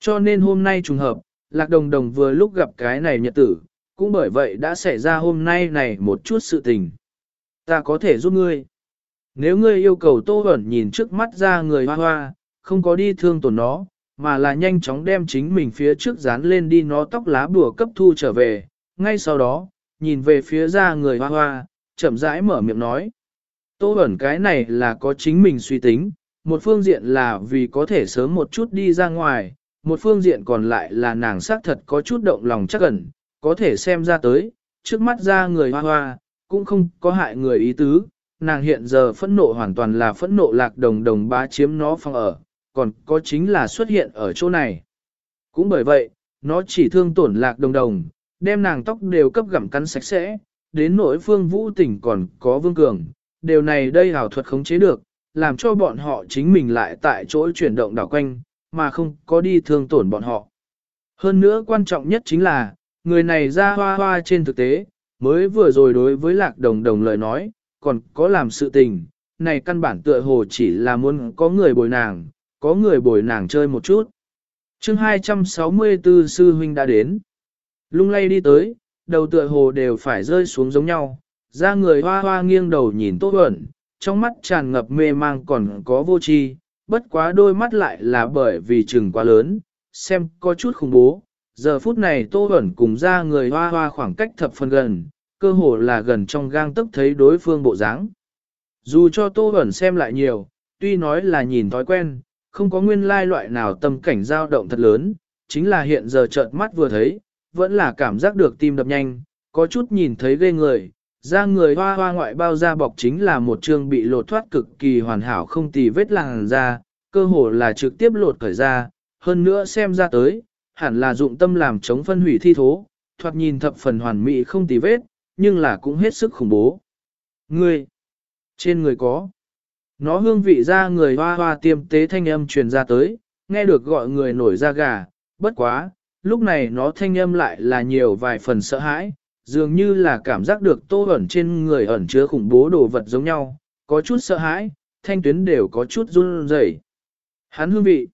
Cho nên hôm nay trùng hợp, Lạc Đồng Đồng vừa lúc gặp cái này nhật tử, cũng bởi vậy đã xảy ra hôm nay này một chút sự tình. Ta có thể giúp ngươi. Nếu ngươi yêu cầu Tô Bẩn nhìn trước mắt ra người hoa hoa, không có đi thương tổn nó, mà là nhanh chóng đem chính mình phía trước dán lên đi nó tóc lá bùa cấp thu trở về. Ngay sau đó, nhìn về phía ra người hoa hoa, chậm rãi mở miệng nói. Tô Bẩn cái này là có chính mình suy tính, một phương diện là vì có thể sớm một chút đi ra ngoài, một phương diện còn lại là nàng xác thật có chút động lòng chắc ẩn, có thể xem ra tới, trước mắt ra người hoa hoa, cũng không có hại người ý tứ, nàng hiện giờ phẫn nộ hoàn toàn là phẫn nộ lạc đồng đồng bá chiếm nó phòng ở, còn có chính là xuất hiện ở chỗ này. Cũng bởi vậy, nó chỉ thương tổn lạc đồng đồng, đem nàng tóc đều cấp gặm cắn sạch sẽ, đến nỗi phương vũ tỉnh còn có vương cường, điều này đây hảo thuật khống chế được, làm cho bọn họ chính mình lại tại chỗ chuyển động đảo quanh, mà không có đi thương tổn bọn họ. Hơn nữa quan trọng nhất chính là, người này ra hoa hoa trên thực tế, mới vừa rồi đối với lạc đồng đồng lời nói, còn có làm sự tình, này căn bản tựa hồ chỉ là muốn có người bồi nàng, có người bồi nàng chơi một chút. chương 264 sư huynh đã đến. Lung lay đi tới, đầu tựa hồ đều phải rơi xuống giống nhau, ra người hoa hoa nghiêng đầu nhìn tốt ẩn, trong mắt tràn ngập mê mang còn có vô tri, bất quá đôi mắt lại là bởi vì chừng quá lớn, xem có chút khủng bố. Giờ phút này Tô Bẩn cùng ra người hoa hoa khoảng cách thập phần gần, cơ hồ là gần trong gang tức thấy đối phương bộ dáng. Dù cho Tô Bẩn xem lại nhiều, tuy nói là nhìn thói quen, không có nguyên lai loại nào tâm cảnh dao động thật lớn, chính là hiện giờ chợt mắt vừa thấy, vẫn là cảm giác được tim đập nhanh, có chút nhìn thấy ghê người, da người hoa hoa ngoại bao da bọc chính là một chương bị lột thoát cực kỳ hoàn hảo không tì vết làn da, cơ hồ là trực tiếp lột khởi ra, hơn nữa xem ra tới, hẳn là dụng tâm làm chống phân hủy thi thố, thoạt nhìn thập phần hoàn mỹ không tì vết, nhưng là cũng hết sức khủng bố. người trên người có, nó hương vị ra người hoa hoa tiêm tế thanh âm truyền ra tới, nghe được gọi người nổi da gà, bất quá, lúc này nó thanh âm lại là nhiều vài phần sợ hãi, dường như là cảm giác được tô ẩn trên người ẩn chứa khủng bố đồ vật giống nhau, có chút sợ hãi, thanh tuyến đều có chút run rẩy. Hắn hương vị,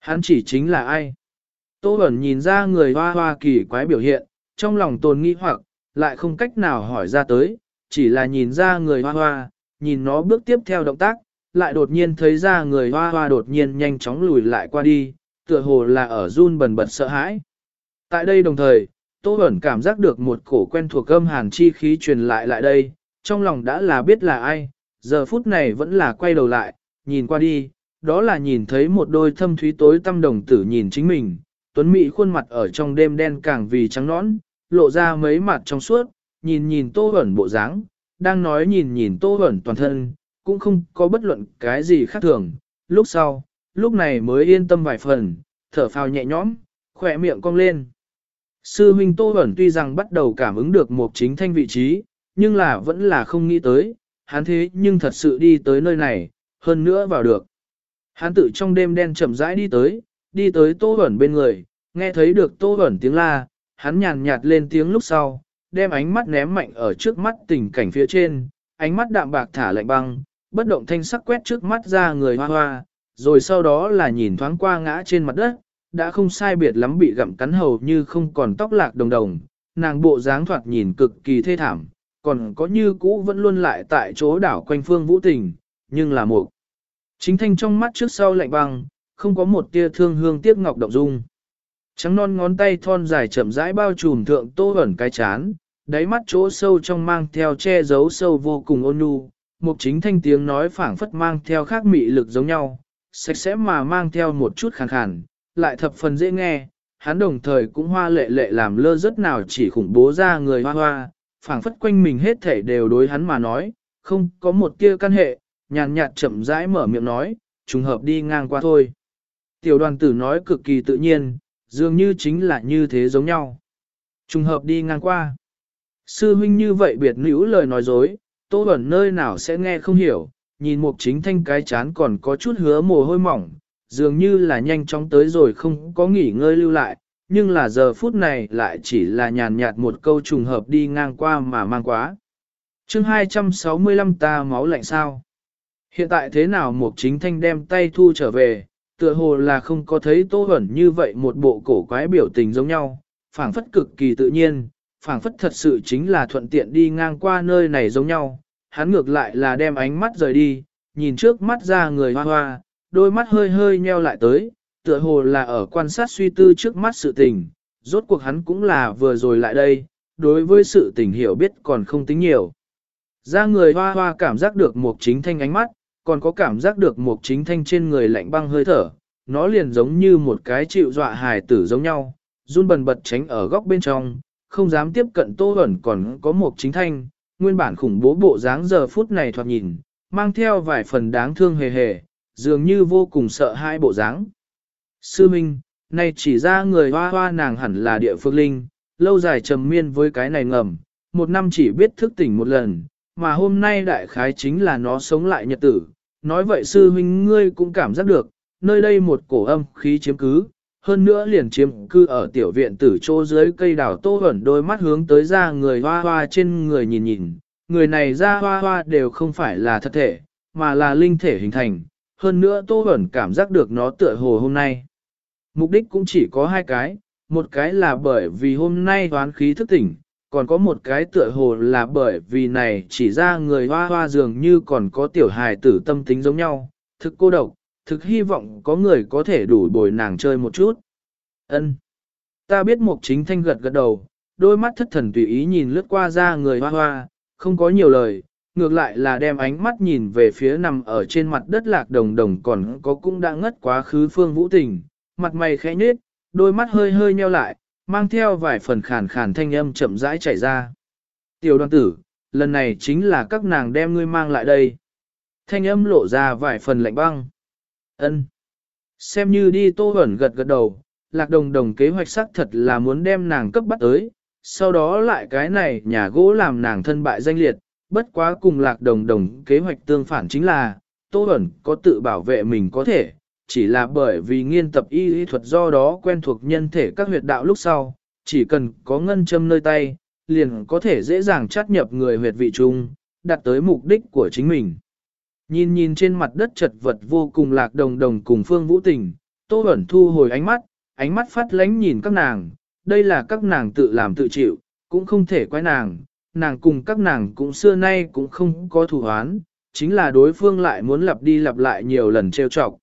hắn chỉ chính là ai? Tô ẩn nhìn ra người hoa hoa kỳ quái biểu hiện, trong lòng tồn nghi hoặc, lại không cách nào hỏi ra tới, chỉ là nhìn ra người hoa hoa, nhìn nó bước tiếp theo động tác, lại đột nhiên thấy ra người hoa hoa đột nhiên nhanh chóng lùi lại qua đi, tựa hồ là ở run bần bật sợ hãi. Tại đây đồng thời, Tô Bẩn cảm giác được một cổ quen thuộc âm hàn chi khí truyền lại lại đây, trong lòng đã là biết là ai, giờ phút này vẫn là quay đầu lại, nhìn qua đi, đó là nhìn thấy một đôi thâm thúy tối tâm đồng tử nhìn chính mình, tuấn mỹ khuôn mặt ở trong đêm đen càng vì trắng nõn, lộ ra mấy mặt trong suốt, nhìn nhìn Tô Bẩn bộ dáng, đang nói nhìn nhìn Tô Bẩn toàn thân, cũng không có bất luận cái gì khác thường, lúc sau, lúc này mới yên tâm vài phần, thở phào nhẹ nhõm, khỏe miệng cong lên. Sư huynh Tô Bẩn tuy rằng bắt đầu cảm ứng được một chính thanh vị trí, nhưng là vẫn là không nghĩ tới, hắn thế nhưng thật sự đi tới nơi này, hơn nữa vào được. Hắn tự trong đêm đen chậm rãi đi tới, đi tới Tô Bẩn bên người, nghe thấy được Tô Bẩn tiếng la, hắn nhàn nhạt lên tiếng lúc sau, đem ánh mắt ném mạnh ở trước mắt tình cảnh phía trên, ánh mắt đạm bạc thả lạnh băng, bất động thanh sắc quét trước mắt ra người hoa hoa, rồi sau đó là nhìn thoáng qua ngã trên mặt đất, đã không sai biệt lắm bị gặm cắn hầu như không còn tóc lạc đồng đồng, nàng bộ dáng thoạt nhìn cực kỳ thê thảm, còn có như cũ vẫn luôn lại tại chỗ đảo quanh phương vũ tình, nhưng là một. Chính thanh trong mắt trước sau lạnh băng, không có một tia thương hương tiếc ngọc động dung. Trắng non ngón tay thon dài chậm rãi bao trùm thượng tô ẩn cái chán, đáy mắt chỗ sâu trong mang theo che giấu sâu vô cùng ôn nhu, một chính thanh tiếng nói phảng phất mang theo khác mị lực giống nhau, sạch sẽ mà mang theo một chút khàn khàn, lại thập phần dễ nghe, hắn đồng thời cũng hoa lệ lệ làm lơ rất nào chỉ khủng bố ra người hoa hoa, phảng phất quanh mình hết thể đều đối hắn mà nói, không có một tia căn hệ, nhàn nhạt chậm rãi mở miệng nói, trùng hợp đi ngang qua thôi. Tiểu đoàn tử nói cực kỳ tự nhiên, dường như chính là như thế giống nhau. Trùng hợp đi ngang qua. Sư huynh như vậy biệt nữ lời nói dối, tô ẩn nơi nào sẽ nghe không hiểu, nhìn một chính thanh cái chán còn có chút hứa mồ hôi mỏng, dường như là nhanh chóng tới rồi không có nghỉ ngơi lưu lại, nhưng là giờ phút này lại chỉ là nhàn nhạt một câu trùng hợp đi ngang qua mà mang quá. chương 265 ta máu lạnh sao? Hiện tại thế nào Mục Chính Thanh đem tay thu trở về, tựa hồ là không có thấy Tô Huẩn như vậy một bộ cổ quái biểu tình giống nhau, phảng phất cực kỳ tự nhiên, phảng phất thật sự chính là thuận tiện đi ngang qua nơi này giống nhau, hắn ngược lại là đem ánh mắt rời đi, nhìn trước mắt ra người hoa hoa, đôi mắt hơi hơi nheo lại tới, tựa hồ là ở quan sát suy tư trước mắt sự tình, rốt cuộc hắn cũng là vừa rồi lại đây, đối với sự tình hiểu biết còn không tính nhiều. Ra người hoa hoa cảm giác được một chính thanh ánh mắt, còn có cảm giác được một chính thanh trên người lạnh băng hơi thở, nó liền giống như một cái chịu dọa hài tử giống nhau, run bần bật tránh ở góc bên trong, không dám tiếp cận tô ẩn còn có một chính thanh, nguyên bản khủng bố bộ dáng giờ phút này thoạt nhìn, mang theo vài phần đáng thương hề hề, dường như vô cùng sợ hai bộ dáng. Sư Minh, này chỉ ra người hoa hoa nàng hẳn là địa phương linh, lâu dài trầm miên với cái này ngầm, một năm chỉ biết thức tỉnh một lần, mà hôm nay đại khái chính là nó sống lại nhật tử. Nói vậy sư huynh ngươi cũng cảm giác được, nơi đây một cổ âm khí chiếm cứ, hơn nữa liền chiếm cư ở tiểu viện tử chỗ dưới cây đào tô ẩn đôi mắt hướng tới ra người hoa hoa trên người nhìn nhìn, người này ra hoa hoa đều không phải là thật thể, mà là linh thể hình thành, hơn nữa tô ẩn cảm giác được nó tựa hồ hôm nay. Mục đích cũng chỉ có hai cái, một cái là bởi vì hôm nay toán khí thức tỉnh, còn có một cái tựa hồ là bởi vì này chỉ ra người hoa hoa dường như còn có tiểu hài tử tâm tính giống nhau, thực cô độc, thực hy vọng có người có thể đủ bồi nàng chơi một chút. Ân, Ta biết Mục Chính Thanh gật gật đầu, đôi mắt thất thần tùy ý nhìn lướt qua ra người hoa hoa, không có nhiều lời, ngược lại là đem ánh mắt nhìn về phía nằm ở trên mặt đất lạc đồng đồng còn có cũng đã ngất quá khứ phương vũ tình, mặt mày khẽ nhếch, đôi mắt hơi hơi nheo lại, mang theo vài phần khàn khàn thanh âm chậm rãi chảy ra. Tiểu đoàn tử, lần này chính là các nàng đem ngươi mang lại đây. Thanh âm lộ ra vài phần lạnh băng. Ân. Xem như đi tô ẩn gật gật đầu, lạc đồng đồng kế hoạch xác thật là muốn đem nàng cấp bắt tới, sau đó lại cái này nhà gỗ làm nàng thân bại danh liệt, bất quá cùng lạc đồng đồng kế hoạch tương phản chính là, tô Bẩn có tự bảo vệ mình có thể, chỉ là bởi vì nghiên tập y y thuật do đó quen thuộc nhân thể các huyệt đạo lúc sau, chỉ cần có ngân châm nơi tay, liền có thể dễ dàng chắt nhập người huyệt vị trung, đạt tới mục đích của chính mình. Nhìn nhìn trên mặt đất chật vật vô cùng lạc đồng đồng cùng phương vũ tình, tô Bẩn thu hồi ánh mắt, ánh mắt phát lánh nhìn các nàng, đây là các nàng tự làm tự chịu, cũng không thể quay nàng, nàng cùng các nàng cũng xưa nay cũng không có thủ hoán, chính là đối phương lại muốn lặp đi lặp lại nhiều lần trêu chọc.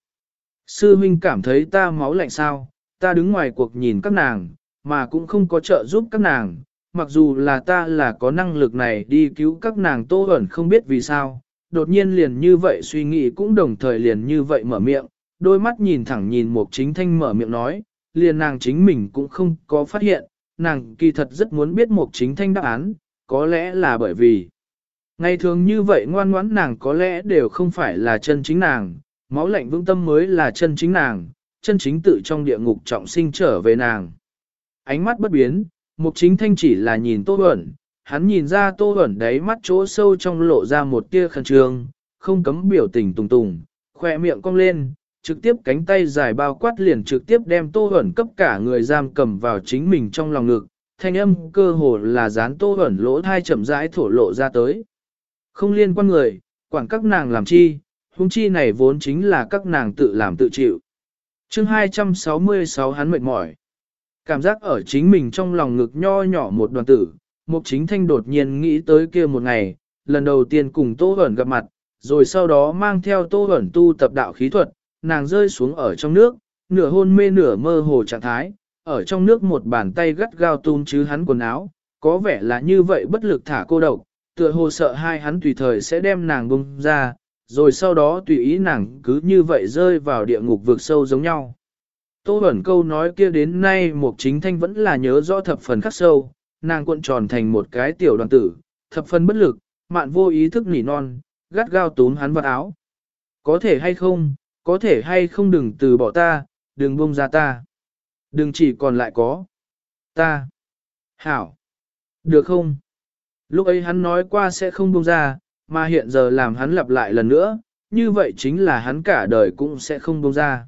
Sư huynh cảm thấy ta máu lạnh sao, ta đứng ngoài cuộc nhìn các nàng, mà cũng không có trợ giúp các nàng, mặc dù là ta là có năng lực này đi cứu các nàng tô ẩn không biết vì sao, đột nhiên liền như vậy suy nghĩ cũng đồng thời liền như vậy mở miệng, đôi mắt nhìn thẳng nhìn một chính thanh mở miệng nói, liền nàng chính mình cũng không có phát hiện, nàng kỳ thật rất muốn biết một chính thanh đáp án, có lẽ là bởi vì ngày thường như vậy ngoan ngoãn nàng có lẽ đều không phải là chân chính nàng, máu lạnh vững tâm mới là chân chính nàng, chân chính tự trong địa ngục trọng sinh trở về nàng. Ánh mắt bất biến, mục chính thanh chỉ là nhìn tô ẩn, hắn nhìn ra tô ẩn đáy mắt chỗ sâu trong lộ ra một tia khẩn trương, không cấm biểu tình tùng tùng, khoe miệng cong lên, trực tiếp cánh tay dài bao quát liền trực tiếp đem tô ẩn cấp cả người giam cầm vào chính mình trong lòng ngực, thanh âm cơ hồ là dán tô ẩn lỗ thai chậm rãi thổ lộ ra tới. Không liên quan người, quản các nàng làm chi, huống chi này vốn chính là các nàng tự làm tự chịu. chương 266 hắn mệt mỏi. Cảm giác ở chính mình trong lòng ngực nho nhỏ một đoàn tử, Mục Chính Thanh đột nhiên nghĩ tới kia một ngày, lần đầu tiên cùng Tô Hẩn gặp mặt, rồi sau đó mang theo Tô Hẩn tu tập đạo khí thuật, nàng rơi xuống ở trong nước, nửa hôn mê nửa mơ hồ trạng thái, ở trong nước một bàn tay gắt gao tung chứ hắn quần áo, có vẻ là như vậy bất lực thả cô độc, tựa hồ sợ hai hắn tùy thời sẽ đem nàng bung ra, rồi sau đó tùy ý nàng cứ như vậy rơi vào địa ngục vực sâu giống nhau. Tô Bẩn câu nói kia đến nay Mục Chính Thanh vẫn là nhớ rõ thập phần khắc sâu, nàng cuộn tròn thành một cái tiểu đoàn tử, thập phần bất lực, mạn vô ý thức nỉ non, gắt gao túm hắn vào áo. Có thể hay không, có thể hay không đừng từ bỏ ta, đừng buông ra ta. Đừng chỉ còn lại có ta. Hảo. Được không? Lúc ấy hắn nói qua sẽ không buông ra, mà hiện giờ làm hắn lặp lại lần nữa, như vậy chính là hắn cả đời cũng sẽ không buông ra.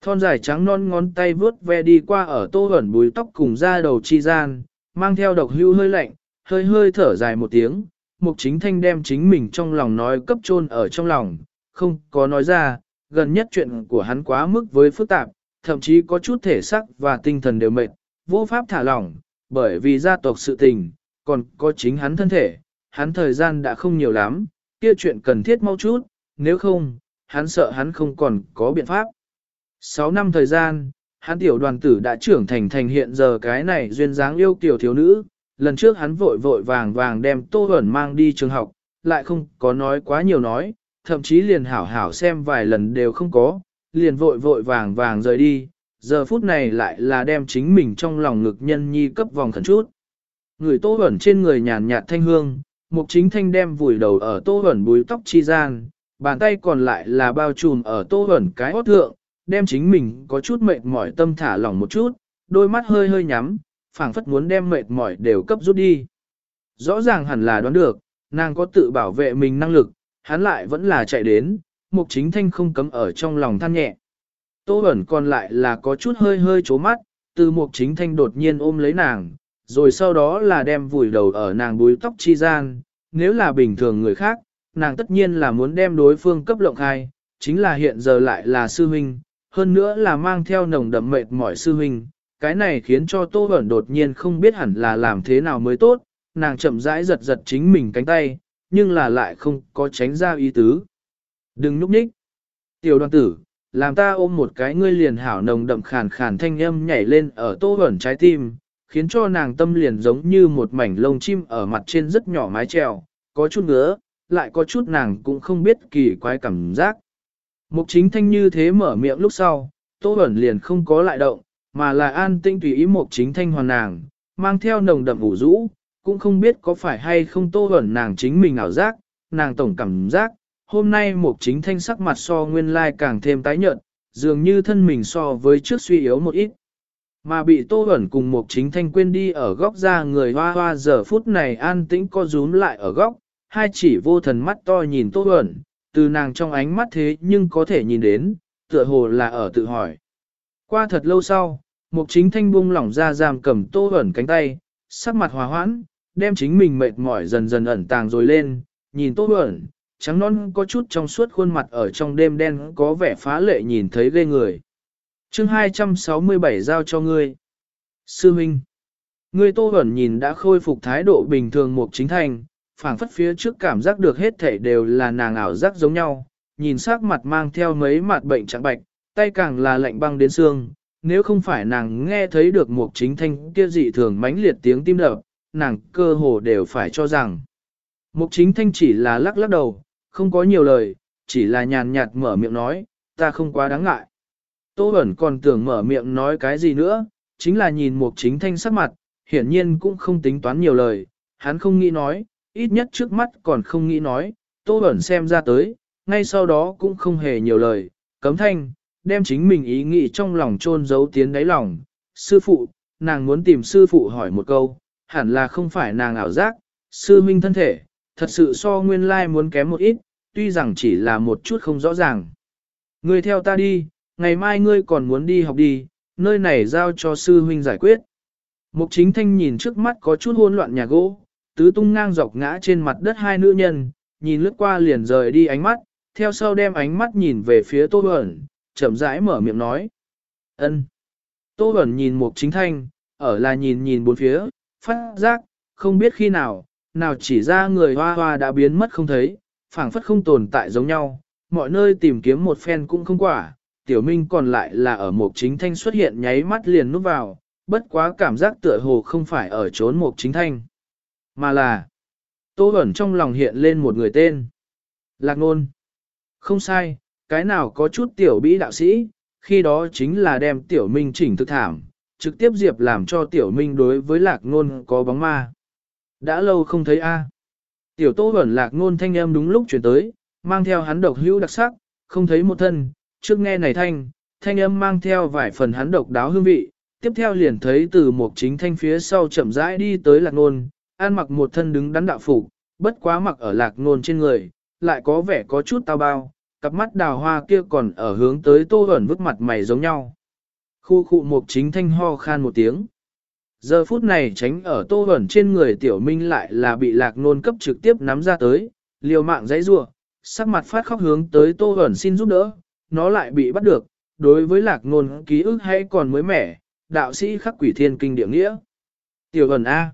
Thon dài trắng non ngón tay vướt ve đi qua ở tô ẩn bùi tóc cùng da đầu chi gian, mang theo độc hưu hơi lạnh, hơi hơi thở dài một tiếng, mục chính thanh đem chính mình trong lòng nói cấp chôn ở trong lòng, không có nói ra, gần nhất chuyện của hắn quá mức với phức tạp, thậm chí có chút thể sắc và tinh thần đều mệt, vô pháp thả lỏng, bởi vì gia tộc sự tình, còn có chính hắn thân thể, hắn thời gian đã không nhiều lắm, kia chuyện cần thiết mau chút, nếu không, hắn sợ hắn không còn có biện pháp. 6 năm thời gian, hắn tiểu đoàn tử đã trưởng thành thành hiện giờ cái này duyên dáng yêu tiểu thiếu nữ, lần trước hắn vội vội vàng vàng đem Tô ẩn mang đi trường học, lại không có nói quá nhiều nói, thậm chí liền hảo hảo xem vài lần đều không có, liền vội vội vàng vàng rời đi, giờ phút này lại là đem chính mình trong lòng ngực nhân nhi cấp vòng khẩn chút. Người Tô ẩn trên người nhàn nhạt thanh hương, mục chính thanh đem vùi đầu ở Tô ẩn búi tóc chi gian, bàn tay còn lại là bao trùm ở Tô ẩn cái hót thượng, đem chính mình có chút mệt mỏi tâm thả lỏng một chút, đôi mắt hơi hơi nhắm, phảng phất muốn đem mệt mỏi đều cấp rút đi. Rõ ràng hẳn là đoán được, nàng có tự bảo vệ mình năng lực, hắn lại vẫn là chạy đến, mục chính thanh không cấm ở trong lòng than nhẹ. Tô ẩn còn lại là có chút hơi hơi chố mắt, từ mục chính thanh đột nhiên ôm lấy nàng, rồi sau đó là đem vùi đầu ở nàng búi tóc chi gian, nếu là bình thường người khác, nàng tất nhiên là muốn đem đối phương cấp lộng khai, chính là hiện giờ lại là sư huynh, hơn nữa là mang theo nồng đậm mệt mỏi sư huynh, cái này khiến cho Tô Bẩn đột nhiên không biết hẳn là làm thế nào mới tốt, nàng chậm rãi giật giật chính mình cánh tay, nhưng là lại không có tránh ra ý tứ. Đừng núp nhích. Tiểu đoàn tử, làm ta ôm một cái ngươi liền hảo nồng đậm khàn khàn thanh âm nhảy lên ở Tô ẩn trái tim, khiến cho nàng tâm liền giống như một mảnh lông chim ở mặt trên rất nhỏ mái trèo, có chút ngứa, lại có chút nàng cũng không biết kỳ quái cảm giác. Mục chính thanh như thế mở miệng lúc sau, Tô ẩn liền không có lại động, mà là an tinh tùy ý mục chính thanh hoàn nàng, mang theo nồng đậm ủ rũ, cũng không biết có phải hay không Tô ẩn nàng chính mình ảo giác, nàng tổng cảm giác, hôm nay mục chính thanh sắc mặt so nguyên lai càng thêm tái nhợt, dường như thân mình so với trước suy yếu một ít. Mà bị Tô ẩn cùng mục chính thanh quên đi ở góc ra người hoa hoa giờ phút này an tĩnh co rúm lại ở góc, hai chỉ vô thần mắt to nhìn Tô ẩn, từ nàng trong ánh mắt thế nhưng có thể nhìn đến, tựa hồ là ở tự hỏi. Qua thật lâu sau, Mục Chính Thanh buông lỏng ra giam cầm Tô ẩn cánh tay, sắc mặt hòa hoãn, đem chính mình mệt mỏi dần dần ẩn tàng rồi lên, nhìn Tô ẩn, trắng non có chút trong suốt khuôn mặt ở trong đêm đen có vẻ phá lệ nhìn thấy ghê người. chương 267 giao cho ngươi. Sư Minh. Ngươi Tô ẩn nhìn đã khôi phục thái độ bình thường Mục Chính Thanh, phảng phất phía trước cảm giác được hết thể đều là nàng ảo giác giống nhau, nhìn sắc mặt mang theo mấy mặt bệnh trạng bạch, tay càng là lạnh băng đến xương, nếu không phải nàng nghe thấy được một chính thanh kia dị thường mãnh liệt tiếng tim đập, nàng cơ hồ đều phải cho rằng. Mục chính thanh chỉ là lắc lắc đầu, không có nhiều lời, chỉ là nhàn nhạt mở miệng nói, ta không quá đáng ngại. Tô Bẩn còn tưởng mở miệng nói cái gì nữa, chính là nhìn mục chính thanh sắc mặt, hiển nhiên cũng không tính toán nhiều lời, hắn không nghĩ nói, ít nhất trước mắt còn không nghĩ nói, Tô Bẩn xem ra tới, ngay sau đó cũng không hề nhiều lời, cấm thanh, đem chính mình ý nghĩ trong lòng chôn giấu tiến đáy lòng. Sư phụ, nàng muốn tìm sư phụ hỏi một câu, hẳn là không phải nàng ảo giác, sư minh thân thể, thật sự so nguyên lai muốn kém một ít, tuy rằng chỉ là một chút không rõ ràng. Ngươi theo ta đi, ngày mai ngươi còn muốn đi học đi, nơi này giao cho sư huynh giải quyết. Mục chính thanh nhìn trước mắt có chút hỗn loạn nhà gỗ, tứ tung ngang dọc ngã trên mặt đất hai nữ nhân, nhìn lướt qua liền rời đi ánh mắt, theo sau đem ánh mắt nhìn về phía Tô ẩn, chậm rãi mở miệng nói. ân. Tô ẩn nhìn Mục Chính Thanh, ở là nhìn nhìn bốn phía, phát giác, không biết khi nào, nào chỉ ra người hoa hoa đã biến mất không thấy, phảng phất không tồn tại giống nhau, mọi nơi tìm kiếm một phen cũng không quả, tiểu minh còn lại là ở Mục Chính Thanh xuất hiện nháy mắt liền núp vào, bất quá cảm giác tựa hồ không phải ở trốn Mục Chính Thanh, mà là Tô ẩn trong lòng hiện lên một người tên. Lạc Nôn. Không sai, cái nào có chút tiểu bĩ đạo sĩ, khi đó chính là đem tiểu minh chỉnh thực thảm, trực tiếp diệp làm cho tiểu minh đối với lạc Nôn có bóng ma. Đã lâu không thấy a. Tiểu tô ẩn lạc ngôn thanh âm đúng lúc chuyển tới, mang theo hắn độc hữu đặc sắc, không thấy một thân, trước nghe này thanh, thanh âm mang theo vài phần hắn độc đáo hương vị, tiếp theo liền thấy từ một chính thanh phía sau chậm rãi đi tới lạc ngôn, an mặc một thân đứng đắn đạo phục, bất quá mặc ở lạc ngôn trên người, lại có vẻ có chút tao bao, cặp mắt đào hoa kia còn ở hướng tới tô ẩn vứt mặt mày giống nhau. Khu khu mục chính thanh ho khan một tiếng. Giờ phút này tránh ở tô ẩn trên người tiểu minh lại là bị lạc nôn cấp trực tiếp nắm ra tới, liều mạng dãy rua, sắc mặt phát khóc hướng tới tô ẩn xin giúp đỡ, nó lại bị bắt được, đối với lạc nôn ký ức hay còn mới mẻ, đạo sĩ khắc quỷ thiên kinh địa nghĩa. Tiểu ẩn A.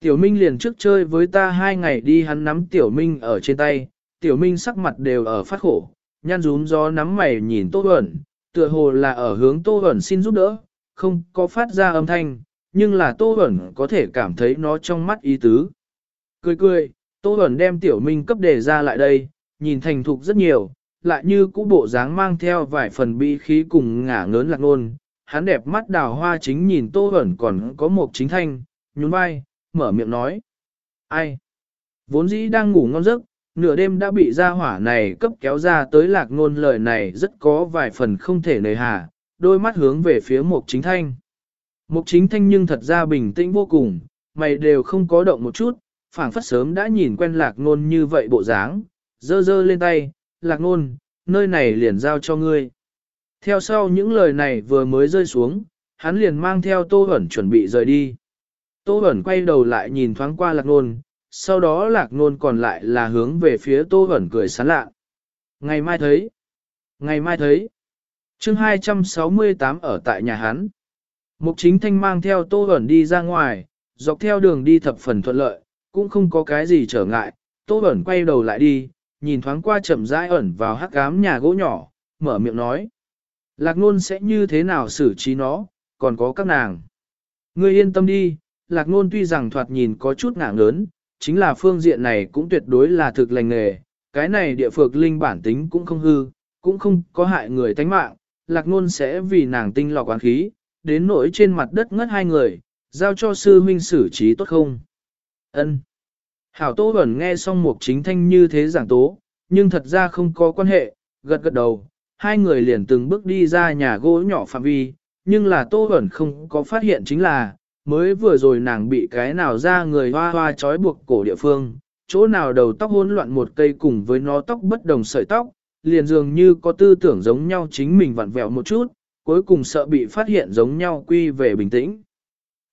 Tiểu Minh liền trước chơi với ta hai ngày đi hắn nắm Tiểu Minh ở trên tay, Tiểu Minh sắc mặt đều ở phát khổ, nhăn rúm gió nắm mày nhìn Tô Huẩn, tựa hồ là ở hướng Tô Huẩn xin giúp đỡ, không có phát ra âm thanh, nhưng là Tô Huẩn có thể cảm thấy nó trong mắt ý tứ. Cười cười, Tô Huẩn đem Tiểu Minh cấp đề ra lại đây, nhìn thành thục rất nhiều, lại như cũ bộ dáng mang theo vài phần bi khí cùng ngả ngớn lạc nôn. Hắn đẹp mắt đào hoa chính nhìn Tô Huẩn còn có một chính thanh, nhún vai, mở miệng nói. Ai? Vốn dĩ đang ngủ ngon giấc, nửa đêm đã bị gia hỏa này cấp kéo ra tới lạc ngôn lời này rất có vài phần không thể nề hà, đôi mắt hướng về phía mục chính thanh. Mục chính thanh nhưng thật ra bình tĩnh vô cùng, mày đều không có động một chút, phảng phất sớm đã nhìn quen lạc ngôn như vậy bộ dáng, dơ dơ lên tay, lạc ngôn, nơi này liền giao cho ngươi. Theo sau những lời này vừa mới rơi xuống, hắn liền mang theo tô ẩn chuẩn bị rời đi. Tô ẩn quay đầu lại nhìn thoáng qua lạc ngôn, sau đó lạc nôn còn lại là hướng về phía tô ẩn cười sán lạ. Ngày mai thấy, ngày mai thấy, chương 268 ở tại nhà hắn. Mục chính thanh mang theo tô ẩn đi ra ngoài, dọc theo đường đi thập phần thuận lợi, cũng không có cái gì trở ngại, tô ẩn quay đầu lại đi, nhìn thoáng qua chậm rãi ẩn vào hắc ám nhà gỗ nhỏ, mở miệng nói. Lạc nôn sẽ như thế nào xử trí nó, còn có các nàng. Ngươi yên tâm đi, lạc nôn tuy rằng thoạt nhìn có chút ngạng lớn, chính là phương diện này cũng tuyệt đối là thực lành nghề, cái này địa phược linh bản tính cũng không hư, cũng không có hại người tánh mạng, lạc nôn sẽ vì nàng tinh lọc quán khí, đến nỗi trên mặt đất ngất hai người, giao cho sư huynh xử trí tốt không. ân Hảo Tô Bẩn nghe xong một chính thanh như thế giảng tố, nhưng thật ra không có quan hệ, gật gật đầu, hai người liền từng bước đi ra nhà gỗ nhỏ phạm vi, nhưng là Tô Bẩn không có phát hiện chính là, mới vừa rồi nàng bị cái nào ra người hoa hoa trói buộc cổ địa phương, chỗ nào đầu tóc hỗn loạn một cây cùng với nó tóc bất đồng sợi tóc, liền dường như có tư tưởng giống nhau chính mình vặn vẹo một chút, cuối cùng sợ bị phát hiện giống nhau quy về bình tĩnh.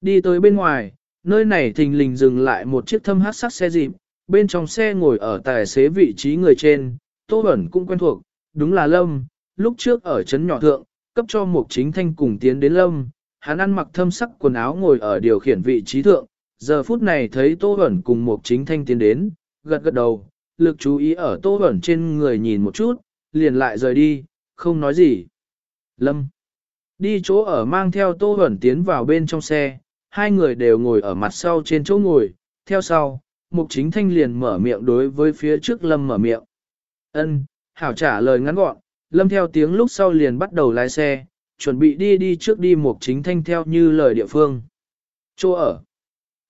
Đi tới bên ngoài, nơi này thình lình dừng lại một chiếc thâm hát sắc xe dịp, bên trong xe ngồi ở tài xế vị trí người trên, Tô Bẩn cũng quen thuộc, đúng là Lâm, lúc trước ở trấn nhỏ thượng, cấp cho một chính thanh cùng tiến đến Lâm, hắn ăn mặc thâm sắc quần áo ngồi ở điều khiển vị trí thượng, giờ phút này thấy Tô Bẩn cùng một chính thanh tiến đến, gật gật đầu, lực chú ý ở Tô Bẩn trên người nhìn một chút, liền lại rời đi, không nói gì. Lâm đi chỗ ở mang theo Tô Bẩn tiến vào bên trong xe, hai người đều ngồi ở mặt sau trên chỗ ngồi, theo sau, mục chính thanh liền mở miệng đối với phía trước Lâm mở miệng. Ân, hảo trả lời ngắn gọn, Lâm theo tiếng lúc sau liền bắt đầu lái xe, chuẩn bị đi đi trước đi Mục Chính Thanh theo như lời địa phương. Chỗ ở.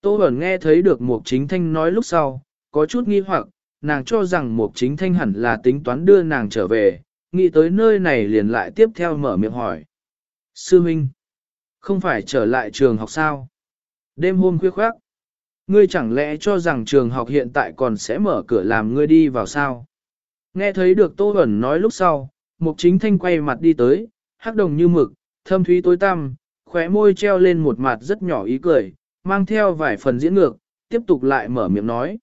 Tô Bẩn nghe thấy được Mục Chính Thanh nói lúc sau, có chút nghi hoặc, nàng cho rằng Mục Chính Thanh hẳn là tính toán đưa nàng trở về, nghĩ tới nơi này liền lại tiếp theo mở miệng hỏi. Sư Minh, không phải trở lại trường học sao? Đêm hôm khuya khoác, ngươi chẳng lẽ cho rằng trường học hiện tại còn sẽ mở cửa làm ngươi đi vào sao? Nghe thấy được Tô Bẩn nói lúc sau, Mục Chính Thanh quay mặt đi tới, hắc đồng như mực, thâm thúy tối tăm, khóe môi treo lên một mặt rất nhỏ ý cười, mang theo vài phần diễn ngược, tiếp tục lại mở miệng nói.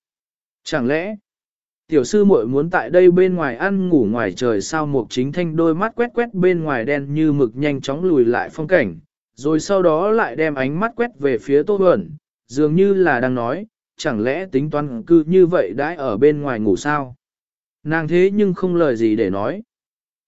Chẳng lẽ, tiểu sư muội muốn tại đây bên ngoài ăn ngủ ngoài trời sao một chính thanh đôi mắt quét quét bên ngoài đen như mực nhanh chóng lùi lại phong cảnh, rồi sau đó lại đem ánh mắt quét về phía tô huẩn, dường như là đang nói, chẳng lẽ tính toán cư như vậy đã ở bên ngoài ngủ sao? Nàng thế nhưng không lời gì để nói.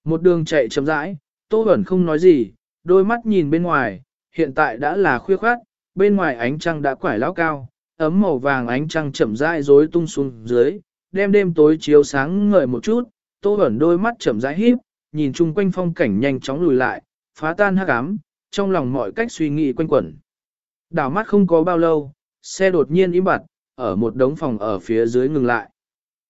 Một đường chạy chậm rãi, Tô huẩn không nói gì, đôi mắt nhìn bên ngoài, hiện tại đã là khuya khoát, bên ngoài ánh trăng đã quải lão cao, ấm màu vàng ánh trăng chậm rãi rối tung xuống dưới, đem đêm tối chiếu sáng ngời một chút, Tô Bẩn đôi mắt chậm rãi híp, nhìn chung quanh phong cảnh nhanh chóng lùi lại, phá tan hắc ám, trong lòng mọi cách suy nghĩ quanh quẩn. Đảo mắt không có bao lâu, xe đột nhiên im bặt, ở một đống phòng ở phía dưới ngừng lại.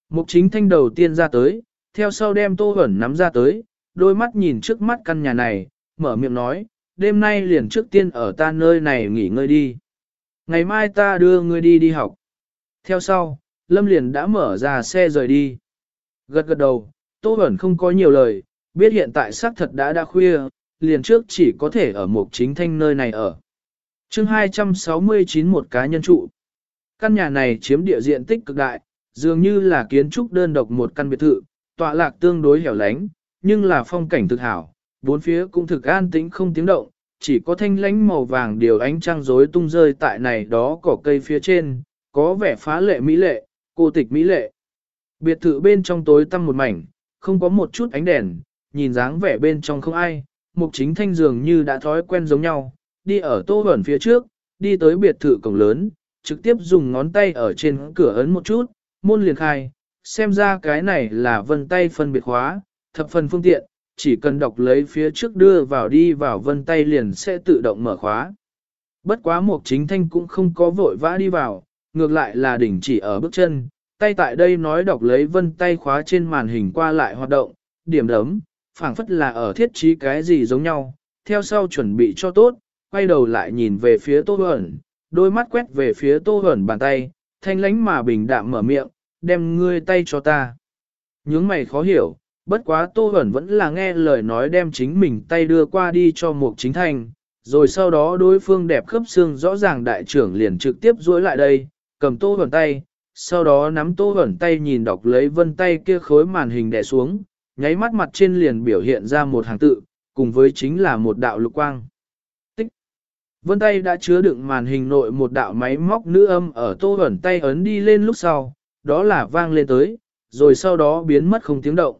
Mục chính thanh đầu tiên ra tới, theo sau đem Tô Bẩn nắm ra tới, đôi mắt nhìn trước mắt căn nhà này, mở miệng nói, đêm nay liền trước tiên ở ta nơi này nghỉ ngơi đi. Ngày mai ta đưa ngươi đi đi học. Theo sau, Lâm liền đã mở ra xe rời đi. Gật gật đầu, Tô Bẩn không có nhiều lời, biết hiện tại xác thật đã đã khuya, liền trước chỉ có thể ở một chính thanh nơi này ở. chương 269 một cá nhân trụ. Căn nhà này chiếm địa diện tích cực đại, dường như là kiến trúc đơn độc một căn biệt thự, tọa lạc tương đối hẻo lánh, nhưng là phong cảnh thực hảo, bốn phía cũng thực an tĩnh không tiếng động, chỉ có thanh lánh màu vàng điều ánh trăng rối tung rơi tại này đó cỏ cây phía trên, có vẻ phá lệ mỹ lệ, cô tịch mỹ lệ. Biệt thự bên trong tối tăm một mảnh, không có một chút ánh đèn, nhìn dáng vẻ bên trong không ai, mục chính thanh dường như đã thói quen giống nhau, đi ở tô vẩn phía trước, đi tới biệt thự cổng lớn, trực tiếp dùng ngón tay ở trên cửa ấn một chút, môn liền khai, xem ra cái này là vân tay phân biệt khóa, thập phần phương tiện, chỉ cần đọc lấy phía trước đưa vào đi vào vân tay liền sẽ tự động mở khóa. Bất quá mục chính thanh cũng không có vội vã đi vào, ngược lại là đỉnh chỉ ở bước chân, tay tại đây nói đọc lấy vân tay khóa trên màn hình qua lại hoạt động, điểm đấm, phảng phất là ở thiết trí cái gì giống nhau, theo sau chuẩn bị cho tốt, quay đầu lại nhìn về phía tô ẩn, đôi mắt quét về phía tô ẩn bàn tay, thanh lánh mà bình đạm mở miệng, đem ngươi tay cho ta. Nhướng mày khó hiểu, bất quá tô ẩn vẫn là nghe lời nói đem chính mình tay đưa qua đi cho một chính thành, rồi sau đó đối phương đẹp khớp xương rõ ràng đại trưởng liền trực tiếp duỗi lại đây, cầm tô vẩn tay, sau đó nắm tô vẩn tay nhìn đọc lấy vân tay kia khối màn hình đè xuống, nháy mắt mặt trên liền biểu hiện ra một hàng tự, cùng với chính là một đạo lục quang. Tích. Vân tay đã chứa đựng màn hình nội một đạo máy móc nữ âm ở tô vẩn tay ấn đi lên lúc sau, đó là vang lên tới, rồi sau đó biến mất không tiếng động.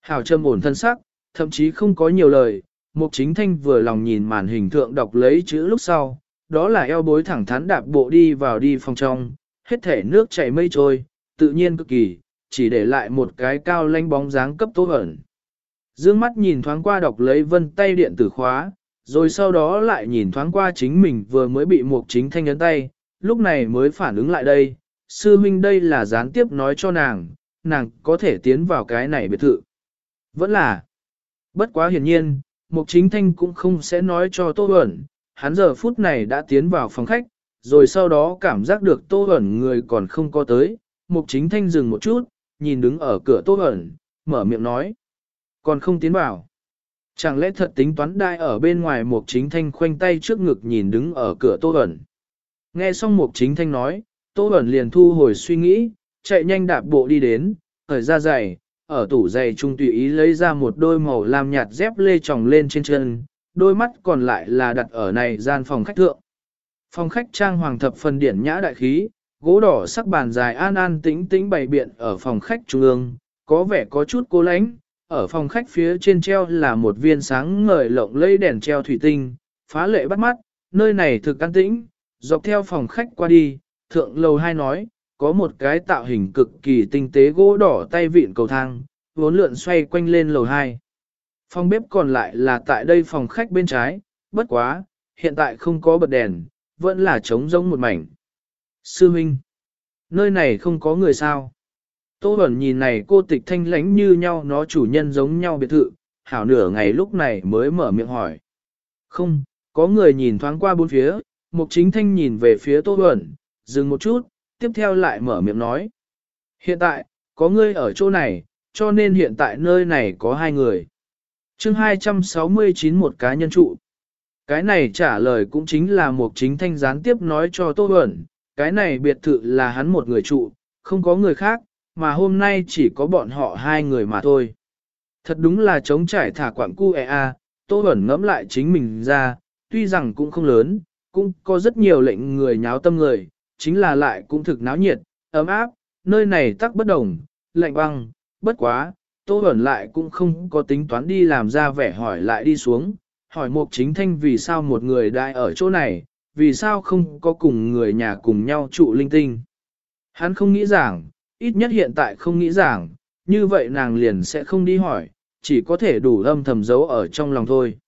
Hảo trầm ổn thân sắc, thậm chí không có nhiều lời, Mục Chính Thanh vừa lòng nhìn màn hình thượng đọc lấy chữ lúc sau, đó là eo bối thẳng thắn đạp bộ đi vào đi phòng trong, hết thể nước chảy mây trôi, tự nhiên cực kỳ, chỉ để lại một cái cao lanh bóng dáng cấp tố ẩn. Dương mắt nhìn thoáng qua đọc lấy vân tay điện tử khóa, rồi sau đó lại nhìn thoáng qua chính mình vừa mới bị Mục Chính Thanh ấn tay, lúc này mới phản ứng lại đây, sư huynh đây là gián tiếp nói cho nàng, nàng có thể tiến vào cái này biệt thự. Vẫn là, bất quá hiển nhiên, Mục Chính Thanh cũng không sẽ nói cho Tô ẩn, hắn giờ phút này đã tiến vào phòng khách, rồi sau đó cảm giác được Tô hẩn người còn không có tới, Mục Chính Thanh dừng một chút, nhìn đứng ở cửa Tô hẩn, mở miệng nói, còn không tiến vào. Chẳng lẽ thật tính toán đai ở bên ngoài Mục Chính Thanh khoanh tay trước ngực nhìn đứng ở cửa Tô hẩn. Nghe xong Mục Chính Thanh nói, Tô hẩn liền thu hồi suy nghĩ, chạy nhanh đạp bộ đi đến, thời ra giày, ở tủ giày trung tùy ý lấy ra một đôi màu lam nhạt dép lê tròng lên trên chân, đôi mắt còn lại là đặt ở này gian phòng khách thượng. Phòng khách trang hoàng thập phần điển nhã đại khí, gỗ đỏ sắc bàn dài an an tĩnh tĩnh bày biện ở phòng khách trung ương, có vẻ có chút cô lánh. Ở phòng khách phía trên treo là một viên sáng ngời lộng lây đèn treo thủy tinh, phá lệ bắt mắt, nơi này thực an tĩnh, dọc theo phòng khách qua đi, thượng lầu hai nói, có một cái tạo hình cực kỳ tinh tế gỗ đỏ tay vịn cầu thang, vốn lượn xoay quanh lên lầu hai. Phòng bếp còn lại là tại đây phòng khách bên trái, bất quá, hiện tại không có bật đèn, vẫn là trống rỗng một mảnh. Sư Minh, nơi này không có người sao. Tô Bẩn nhìn này cô tịch thanh lánh như nhau nó chủ nhân giống nhau biệt thự, hảo nửa ngày lúc này mới mở miệng hỏi. Không, có người nhìn thoáng qua bốn phía, Mục Chính Thanh nhìn về phía Tô Bẩn, dừng một chút, tiếp theo lại mở miệng nói. Hiện tại, có ngươi ở chỗ này, cho nên hiện tại nơi này có hai người chương 269 một cá nhân trụ. Cái này trả lời cũng chính là một chính thanh gián tiếp nói cho Tô Bẩn, cái này biệt thự là hắn một người trụ, không có người khác, mà hôm nay chỉ có bọn họ hai người mà thôi. Thật đúng là chống trải thả quảng cu e a, Tô Bẩn ngẫm lại chính mình ra, tuy rằng cũng không lớn, cũng có rất nhiều lệnh người nháo tâm người, chính là lại cũng thực náo nhiệt, ấm áp, nơi này tắc bất đồng, lạnh băng, bất quá, Tô Bẩn lại cũng không có tính toán đi làm ra vẻ hỏi lại đi xuống, hỏi Mục Chính Thanh vì sao một người đại ở chỗ này, vì sao không có cùng người nhà cùng nhau trụ linh tinh. Hắn không nghĩ giảng, ít nhất hiện tại không nghĩ giảng, như vậy nàng liền sẽ không đi hỏi, chỉ có thể đủ âm thầm giấu ở trong lòng thôi.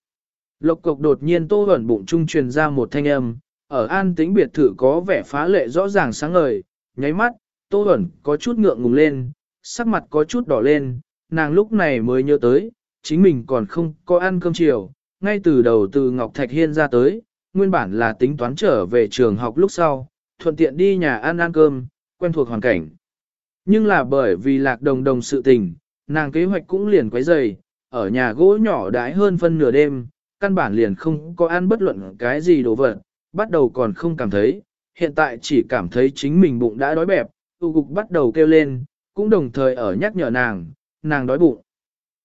Lộc cộc đột nhiên Tô Bẩn bụng trung truyền ra một thanh âm, ở an tĩnh biệt thự có vẻ phá lệ rõ ràng sáng ngời, nháy mắt, Tô Bẩn có chút ngượng ngùng lên, sắc mặt có chút đỏ lên, nàng lúc này mới nhớ tới, chính mình còn không có ăn cơm chiều, ngay từ đầu từ Ngọc Thạch Hiên ra tới, nguyên bản là tính toán trở về trường học lúc sau, thuận tiện đi nhà ăn ăn cơm, quen thuộc hoàn cảnh. Nhưng là bởi vì lạc đồng đồng sự tình, nàng kế hoạch cũng liền quấy dày, ở nhà gỗ nhỏ đãi hơn phân nửa đêm, căn bản liền không có ăn bất luận cái gì đồ vật, bắt đầu còn không cảm thấy, hiện tại chỉ cảm thấy chính mình bụng đã đói bẹp, tu cục bắt đầu kêu lên, cũng đồng thời ở nhắc nhở nàng, nàng đói bụng.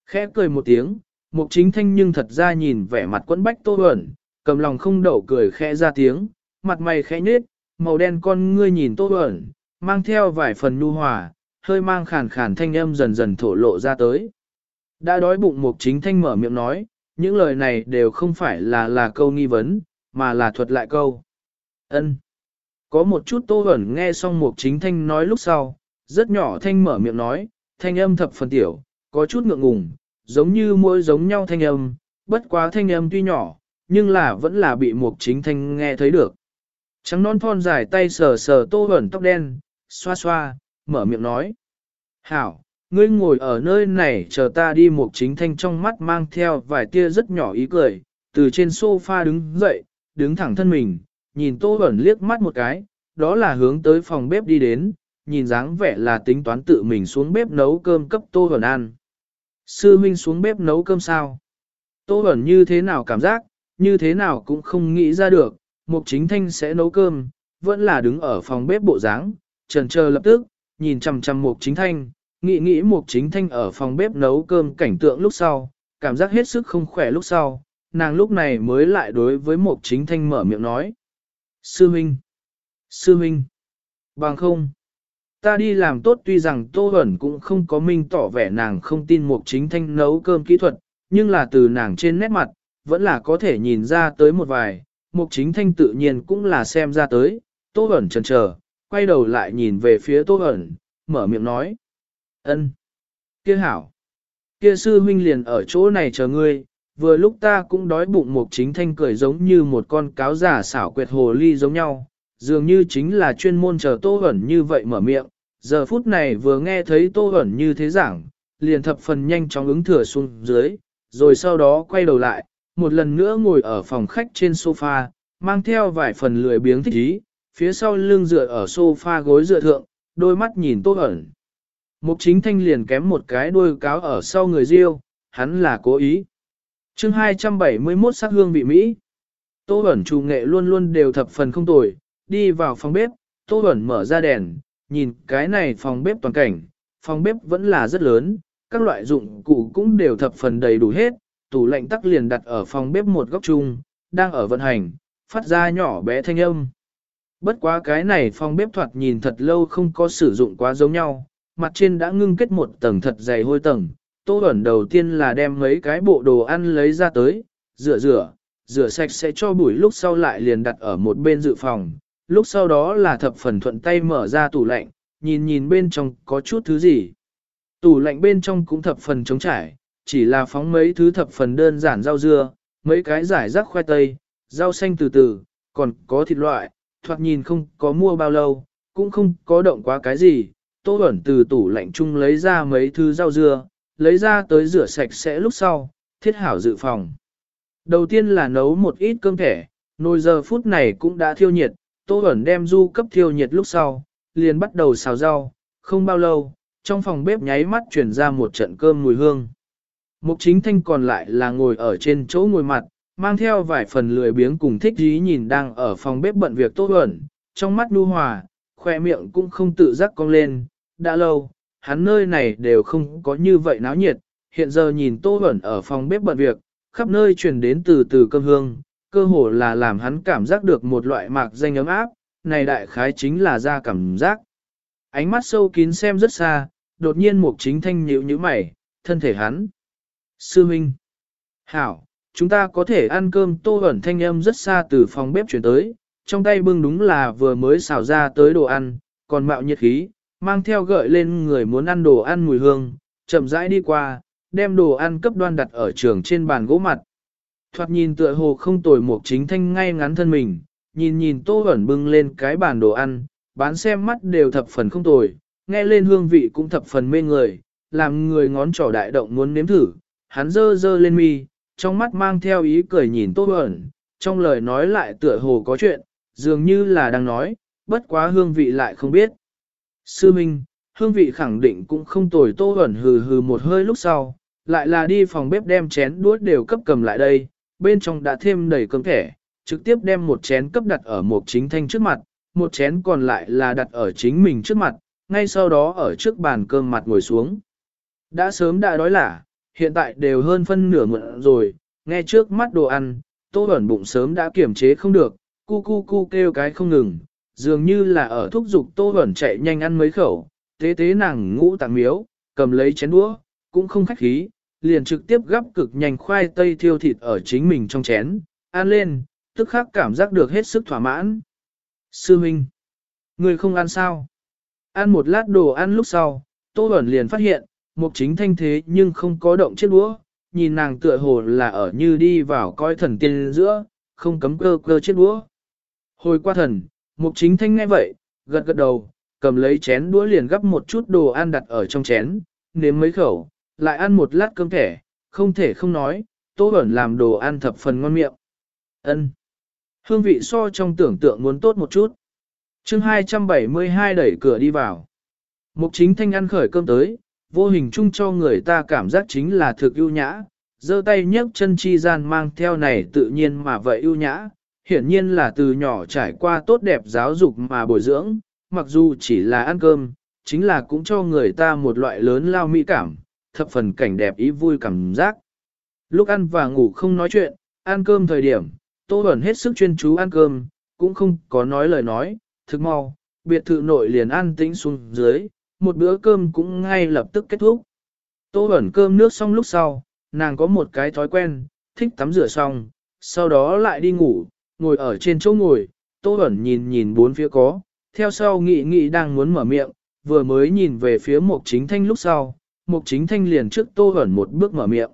Khẽ cười một tiếng, mục chính thanh nhưng thật ra nhìn vẻ mặt quẫn bách tô ẩn, cầm lòng không đậu cười khẽ ra tiếng, mặt mày khẽ nhết, màu đen con ngươi nhìn tô ẩn, mang theo vài phần nhu hòa, hơi mang khàn khàn thanh âm dần dần thổ lộ ra tới. Đã đói bụng mục chính thanh mở miệng nói, những lời này đều không phải là là câu nghi vấn, mà là thuật lại câu. ân Có một chút tô ẩn nghe xong mục chính thanh nói lúc sau, rất nhỏ thanh mở miệng nói, thanh âm thập phần tiểu, có chút ngượng ngùng, giống như mỗi giống nhau thanh âm, bất quá thanh âm tuy nhỏ, nhưng là vẫn là bị mục chính thanh nghe thấy được. Trắng non thon dài tay sờ sờ tô ẩn tóc đen, xoa xoa, mở miệng nói. Hảo, ngươi ngồi ở nơi này chờ ta đi mục chính thanh trong mắt mang theo vài tia rất nhỏ ý cười, từ trên sofa đứng dậy, đứng thẳng thân mình, nhìn tô ẩn liếc mắt một cái, đó là hướng tới phòng bếp đi đến, nhìn dáng vẻ là tính toán tự mình xuống bếp nấu cơm cấp tô ẩn ăn. Sư huynh xuống bếp nấu cơm sao? Tô ẩn như thế nào cảm giác, như thế nào cũng không nghĩ ra được, mục chính thanh sẽ nấu cơm, vẫn là đứng ở phòng bếp bộ dáng, trần chờ lập tức, nhìn chằm chằm mục chính thanh, nghĩ nghĩ mục chính thanh ở phòng bếp nấu cơm cảnh tượng lúc sau, cảm giác hết sức không khỏe lúc sau, nàng lúc này mới lại đối với mục chính thanh mở miệng nói. Sư huynh Sư huynh Bằng không! Ta đi làm tốt tuy rằng Tô Huẩn cũng không có minh tỏ vẻ nàng không tin mục chính thanh nấu cơm kỹ thuật, nhưng là từ nàng trên nét mặt, vẫn là có thể nhìn ra tới một vài, mục chính thanh tự nhiên cũng là xem ra tới, Tô Huẩn chần chờ, quay đầu lại nhìn về phía Tô Huẩn, mở miệng nói. ân kia hảo, kia sư huynh liền ở chỗ này chờ ngươi, vừa lúc ta cũng đói bụng. Mục chính thanh cười giống như một con cáo giả xảo quyệt hồ ly giống nhau, dường như chính là chuyên môn chờ Tô Huẩn như vậy mở miệng, giờ phút này vừa nghe thấy Tô Huẩn như thế giảng, liền thập phần nhanh chóng ứng thừa xuống dưới, rồi sau đó quay đầu lại, một lần nữa ngồi ở phòng khách trên sofa, mang theo vài phần lười biếng thích ý, phía sau lưng dựa ở sofa gối dựa thượng, đôi mắt nhìn Tô Huẩn. Mục chính thanh liền kém một cái đuôi cáo ở sau người riêu, hắn là cố ý. chương 271 sắc hương vị Mỹ. Tô Bẩn chủ nghệ luôn luôn đều thập phần không tồi, đi vào phòng bếp, Tô Bẩn mở ra đèn, nhìn cái này phòng bếp toàn cảnh, phòng bếp vẫn là rất lớn, các loại dụng cụ cũng đều thập phần đầy đủ hết, tủ lạnh tắc liền đặt ở phòng bếp một góc chung, đang ở vận hành, phát ra nhỏ bé thanh âm. Bất quá cái này phòng bếp thoạt nhìn thật lâu không có sử dụng quá giống nhau, mặt trên đã ngưng kết một tầng thật dày hôi tầng. Tô ẩn đầu tiên là đem mấy cái bộ đồ ăn lấy ra tới, rửa rửa, rửa sạch sẽ cho buổi lúc sau lại liền đặt ở một bên dự phòng, lúc sau đó là thập phần thuận tay mở ra tủ lạnh, nhìn nhìn bên trong có chút thứ gì. Tủ lạnh bên trong cũng thập phần trống trải, chỉ là phóng mấy thứ thập phần đơn giản rau dưa, mấy cái giải rác khoai tây, rau xanh từ từ, còn có thịt loại, thoạt nhìn không có mua bao lâu, cũng không có động quá cái gì. Tô ẩn từ tủ lạnh chung lấy ra mấy thứ rau dưa, lấy ra tới rửa sạch sẽ lúc sau, thiết hảo dự phòng. Đầu tiên là nấu một ít cơm thẻ, nồi giờ phút này cũng đã thiêu nhiệt, Tô ẩn đem du cấp thiêu nhiệt lúc sau, liền bắt đầu xào rau, không bao lâu, trong phòng bếp nháy mắt chuyển ra một trận cơm mùi hương. Mục chính thanh còn lại là ngồi ở trên chỗ ngồi mặt, mang theo vài phần lười biếng cùng thích dí nhìn đang ở phòng bếp bận việc Tô ẩn, trong mắt nu hòa, khoe miệng cũng không tự giác cong lên, đã lâu, hắn nơi này đều không có như vậy náo nhiệt, hiện giờ nhìn tô ẩn ở phòng bếp bận việc, khắp nơi truyền đến từ từ cơm hương, cơ hồ là làm hắn cảm giác được một loại mạc danh ấm áp, này đại khái chính là ra cảm giác. Ánh mắt sâu kín xem rất xa, đột nhiên mục chính thanh nhíu như mày, thân thể hắn. Sư Minh. Hảo, chúng ta có thể ăn cơm tô ẩn thanh âm rất xa từ phòng bếp chuyển tới, trong tay bưng đúng là vừa mới xào ra tới đồ ăn, còn mạo nhiệt khí, mang theo gợi lên người muốn ăn đồ ăn mùi hương, chậm rãi đi qua, đem đồ ăn cấp đoan đặt ở trường trên bàn gỗ mặt. Thoạt nhìn tựa hồ không tồi một chính thanh ngay ngắn thân mình, nhìn nhìn tô ẩn bưng lên cái bàn đồ ăn, bán xem mắt đều thập phần không tồi, nghe lên hương vị cũng thập phần mê người, làm người ngón trỏ đại động muốn nếm thử, hắn dơ dơ lên mi, trong mắt mang theo ý cười nhìn Tô ẩn, trong lời nói lại tựa hồ có chuyện, dường như là đang nói, bất quá hương vị lại không biết. Sư Minh, hương vị khẳng định cũng không tồi tô ẩn hừ hừ một hơi lúc sau, lại là đi phòng bếp đem chén đuốt đều cấp cầm lại đây, bên trong đã thêm đầy cơm thẻ, trực tiếp đem một chén cấp đặt ở một chính thanh trước mặt, một chén còn lại là đặt ở chính mình trước mặt, ngay sau đó ở trước bàn cơm mặt ngồi xuống. Đã sớm đã đói lả, hiện tại đều hơn phân nửa muộn rồi, nghe trước mắt đồ ăn, tô ẩn bụng sớm đã kiểm chế không được, cu cu cu kêu cái không ngừng, dường như là ở thúc giục tô ẩn chạy nhanh ăn mấy khẩu, tế tế nàng ngũ tạng miếu, cầm lấy chén đũa, cũng không khách khí, liền trực tiếp gắp cực nhanh khoai tây thiêu thịt ở chính mình trong chén, ăn lên, tức khắc cảm giác được hết sức thỏa mãn. Sư Minh, người không ăn sao? Ăn một lát đồ ăn lúc sau, Tô Bẩn liền phát hiện, mục chính thanh thế nhưng không có động chiếc đũa, nhìn nàng tựa hồ là ở như đi vào coi thần tiên giữa, không cấm cơ cơ chiếc đũa. Hồi qua thần, mục chính thanh nghe vậy, gật gật đầu, cầm lấy chén đũa liền gắp một chút đồ ăn đặt ở trong chén, nếm mấy khẩu, lại ăn một lát cơm thẻ, không thể không nói, Tô Bẩn làm đồ ăn thập phần ngon miệng. Ân, Hương vị so trong tưởng tượng muốn tốt một chút. chương 272 đẩy cửa đi vào. Mục chính thanh ăn khởi cơm tới, vô hình chung cho người ta cảm giác chính là thực ưu nhã, giơ tay nhấc chân chi gian mang theo này tự nhiên mà vậy ưu nhã, hiển nhiên là từ nhỏ trải qua tốt đẹp giáo dục mà bồi dưỡng, mặc dù chỉ là ăn cơm, chính là cũng cho người ta một loại lớn lao mỹ cảm, thập phần cảnh đẹp ý vui cảm giác. Lúc ăn và ngủ không nói chuyện, ăn cơm thời điểm, Tô Bẩn hết sức chuyên chú ăn cơm, cũng không có nói lời nói, thực mau, biệt thự nội liền ăn tĩnh xuống dưới, một bữa cơm cũng ngay lập tức kết thúc. Tô Bẩn cơm nước xong lúc sau, nàng có một cái thói quen, thích tắm rửa xong, sau đó lại đi ngủ, ngồi ở trên chỗ ngồi, Tô Bẩn nhìn nhìn bốn phía có, theo sau nghị nghị đang muốn mở miệng, vừa mới nhìn về phía Mục Chính Thanh lúc sau, Mục Chính Thanh liền trước Tô Hoẩn một bước mở miệng.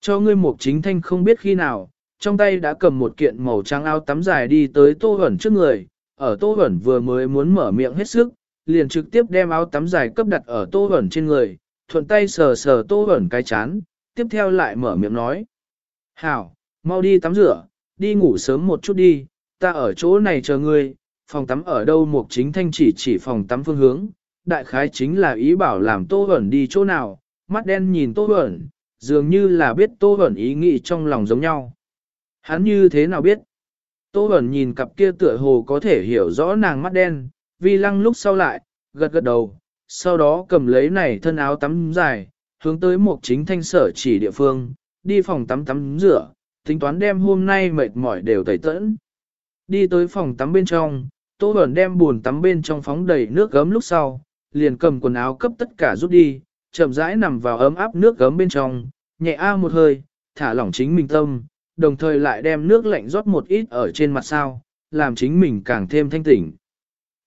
Cho ngươi Mục Chính Thanh không biết khi nào, trong tay đã cầm một kiện màu trắng áo tắm dài đi tới Tô Hoẩn trước người, ở Tô Hoẩn vừa mới muốn mở miệng hết sức, liền trực tiếp đem áo tắm dài cấp đặt ở Tô Hoẩn trên người, thuận tay sờ sờ Tô Hoẩn cái chán, tiếp theo lại mở miệng nói. Hảo, mau đi tắm rửa, đi ngủ sớm một chút đi, ta ở chỗ này chờ ngươi, phòng tắm ở đâu Mục Chính Thanh chỉ chỉ phòng tắm phương hướng, đại khái chính là ý bảo làm Tô Bẩn đi chỗ nào, mắt đen nhìn Tô Bẩn, dường như là biết Tô Bẩn ý nghĩ trong lòng giống nhau. Hắn như thế nào biết? Tô Bẩn nhìn cặp kia tựa hồ có thể hiểu rõ nàng mắt đen, vi lăng lúc sau lại, gật gật đầu, sau đó cầm lấy này thân áo tắm dài, hướng tới một chính thanh sở chỉ địa phương, đi phòng tắm tắm rửa, tính toán đem hôm nay mệt mỏi đều tẩy tẫn. Đi tới phòng tắm bên trong, Tô Bẩn đem buồn tắm bên trong phóng đầy nước gấm lúc sau, liền cầm quần áo cấp tất cả rút đi, chậm rãi nằm vào ấm áp nước gấm bên trong, nhẹ a một hơi, thả lỏng chính mình tâm, đồng thời lại đem nước lạnh rót một ít ở trên mặt sao, làm chính mình càng thêm thanh tỉnh.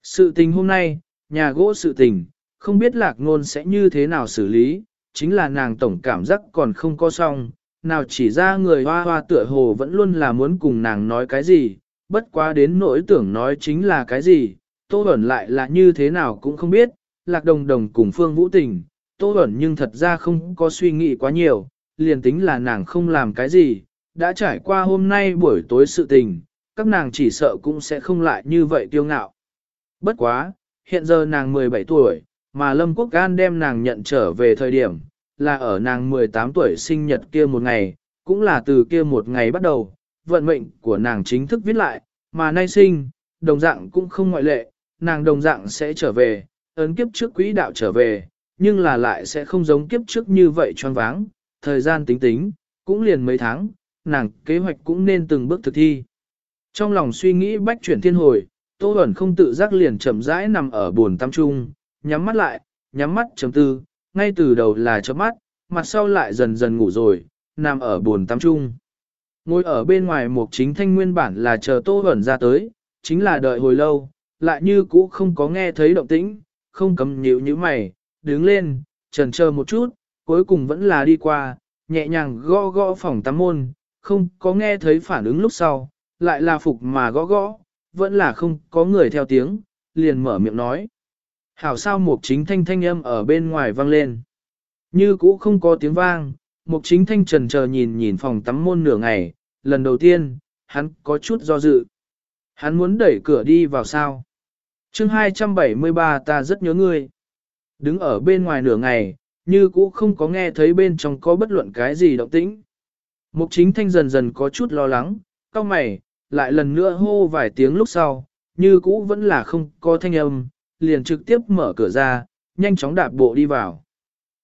Sự tình hôm nay, nhà gỗ sự tình, không biết lạc ngôn sẽ như thế nào xử lý, chính là nàng tổng cảm giác còn không có xong, nào chỉ ra người hoa hoa tựa hồ vẫn luôn là muốn cùng nàng nói cái gì, bất quá đến nỗi tưởng nói chính là cái gì, tô ẩn lại là như thế nào cũng không biết, lạc đồng đồng cùng phương vũ tình, tô ẩn nhưng thật ra không có suy nghĩ quá nhiều, liền tính là nàng không làm cái gì, đã trải qua hôm nay buổi tối sự tình, các nàng chỉ sợ cũng sẽ không lại như vậy tiêu ngạo. Bất quá, hiện giờ nàng 17 tuổi, mà Lâm Quốc Gan đem nàng nhận trở về thời điểm, là ở nàng 18 tuổi sinh nhật kia một ngày, cũng là từ kia một ngày bắt đầu, vận mệnh của nàng chính thức viết lại, mà nay sinh, đồng dạng cũng không ngoại lệ, nàng đồng dạng sẽ trở về, ấn kiếp trước quỹ đạo trở về, nhưng là lại sẽ không giống kiếp trước như vậy choáng váng, thời gian tính tính, cũng liền mấy tháng, nàng kế hoạch cũng nên từng bước thực thi. Trong lòng suy nghĩ bách chuyển thiên hồi, Tô Bẩn không tự giác liền chậm rãi nằm ở buồn tâm trung, nhắm mắt lại, nhắm mắt chấm tư, ngay từ đầu là chớp mắt, mặt sau lại dần dần ngủ rồi, nằm ở buồn tâm trung. Ngồi ở bên ngoài một chính thanh nguyên bản là chờ Tô Bẩn ra tới, chính là đợi hồi lâu, lại như cũ không có nghe thấy động tĩnh, không cầm nhíu như mày, đứng lên, trần chờ một chút, cuối cùng vẫn là đi qua, nhẹ nhàng gõ gõ phòng tắm môn, không có nghe thấy phản ứng lúc sau, lại là phục mà gõ gõ, vẫn là không có người theo tiếng, liền mở miệng nói. Hảo sao một chính thanh thanh âm ở bên ngoài vang lên. Như cũ không có tiếng vang, một chính thanh trần chờ nhìn nhìn phòng tắm môn nửa ngày, lần đầu tiên, hắn có chút do dự. Hắn muốn đẩy cửa đi vào sao chương 273 ta rất nhớ ngươi. Đứng ở bên ngoài nửa ngày, như cũ không có nghe thấy bên trong có bất luận cái gì động tĩnh. Mục chính thanh dần dần có chút lo lắng, cao mày, lại lần nữa hô vài tiếng lúc sau, như cũ vẫn là không có thanh âm, liền trực tiếp mở cửa ra, nhanh chóng đạp bộ đi vào.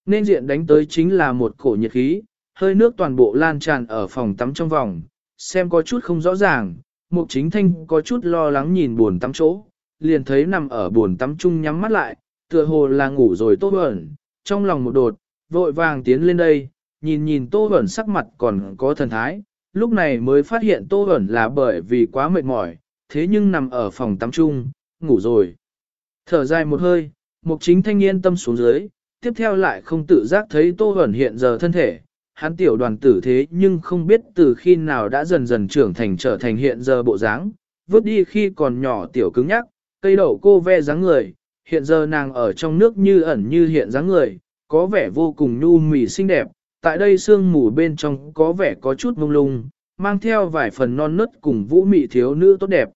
Nên diện đánh tới chính là một cổ nhiệt khí, hơi nước toàn bộ lan tràn ở phòng tắm trong vòng, xem có chút không rõ ràng, mục chính thanh có chút lo lắng nhìn buồn tắm chỗ, liền thấy nằm ở buồn tắm chung nhắm mắt lại, tựa hồ là ngủ rồi Tô Bẩn, trong lòng một đột, vội vàng tiến lên đây, nhìn nhìn tô Bẩn sắc mặt còn có thần thái, lúc này mới phát hiện tô Bẩn là bởi vì quá mệt mỏi, thế nhưng nằm ở phòng tắm chung, ngủ rồi. Thở dài một hơi, mục chính thanh niên tâm xuống dưới, tiếp theo lại không tự giác thấy tô Bẩn hiện giờ thân thể, hắn tiểu đoàn tử thế nhưng không biết từ khi nào đã dần dần trưởng thành trở thành hiện giờ bộ dáng, vứt đi khi còn nhỏ tiểu cứng nhắc, cây đậu cô ve dáng người, hiện giờ nàng ở trong nước như ẩn như hiện dáng người, có vẻ vô cùng nhu mì xinh đẹp, tại đây sương mù bên trong có vẻ có chút mông lung, mang theo vài phần non nớt cùng vũ mị thiếu nữ tốt đẹp.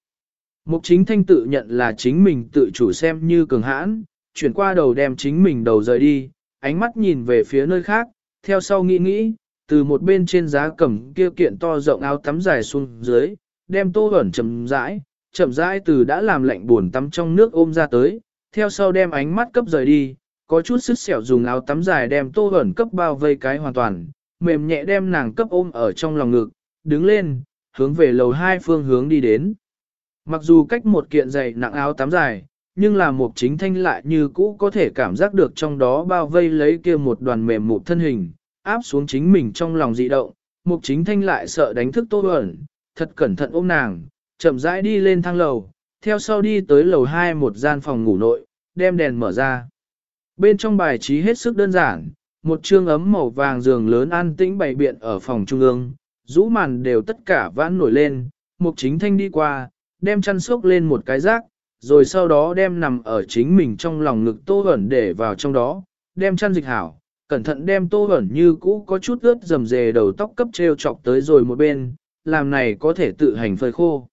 Mục chính thanh tự nhận là chính mình tự chủ xem như cường hãn, chuyển qua đầu đem chính mình đầu rời đi, ánh mắt nhìn về phía nơi khác, theo sau nghĩ nghĩ, từ một bên trên giá cầm kia kiện to rộng áo tắm dài xuống dưới, đem tô ẩn chầm rãi, chậm rãi từ đã làm lạnh buồn tắm trong nước ôm ra tới, theo sau đem ánh mắt cấp rời đi, có chút sức sẹo dùng áo tắm dài đem tô ẩn cấp bao vây cái hoàn toàn, mềm nhẹ đem nàng cấp ôm ở trong lòng ngực, đứng lên, hướng về lầu hai phương hướng đi đến. Mặc dù cách một kiện dày nặng áo tắm dài, nhưng là một chính thanh lại như cũ có thể cảm giác được trong đó bao vây lấy kia một đoàn mềm mụn thân hình, áp xuống chính mình trong lòng dị động, mục chính thanh lại sợ đánh thức tô ẩn, thật cẩn thận ôm nàng, chậm rãi đi lên thang lầu, theo sau đi tới lầu 2 một gian phòng ngủ nội, đem đèn mở ra. Bên trong bài trí hết sức đơn giản, một chương ấm màu vàng giường lớn an tĩnh bày biện ở phòng trung ương, rũ màn đều tất cả vãn nổi lên, mục chính thanh đi qua, đem chăn xốc lên một cái rác, rồi sau đó đem nằm ở chính mình trong lòng ngực tô ẩn để vào trong đó, đem chăn dịch hảo, cẩn thận đem tô ẩn như cũ có chút ướt dầm dề đầu tóc cấp treo chọc tới rồi một bên, làm này có thể tự hành phơi khô.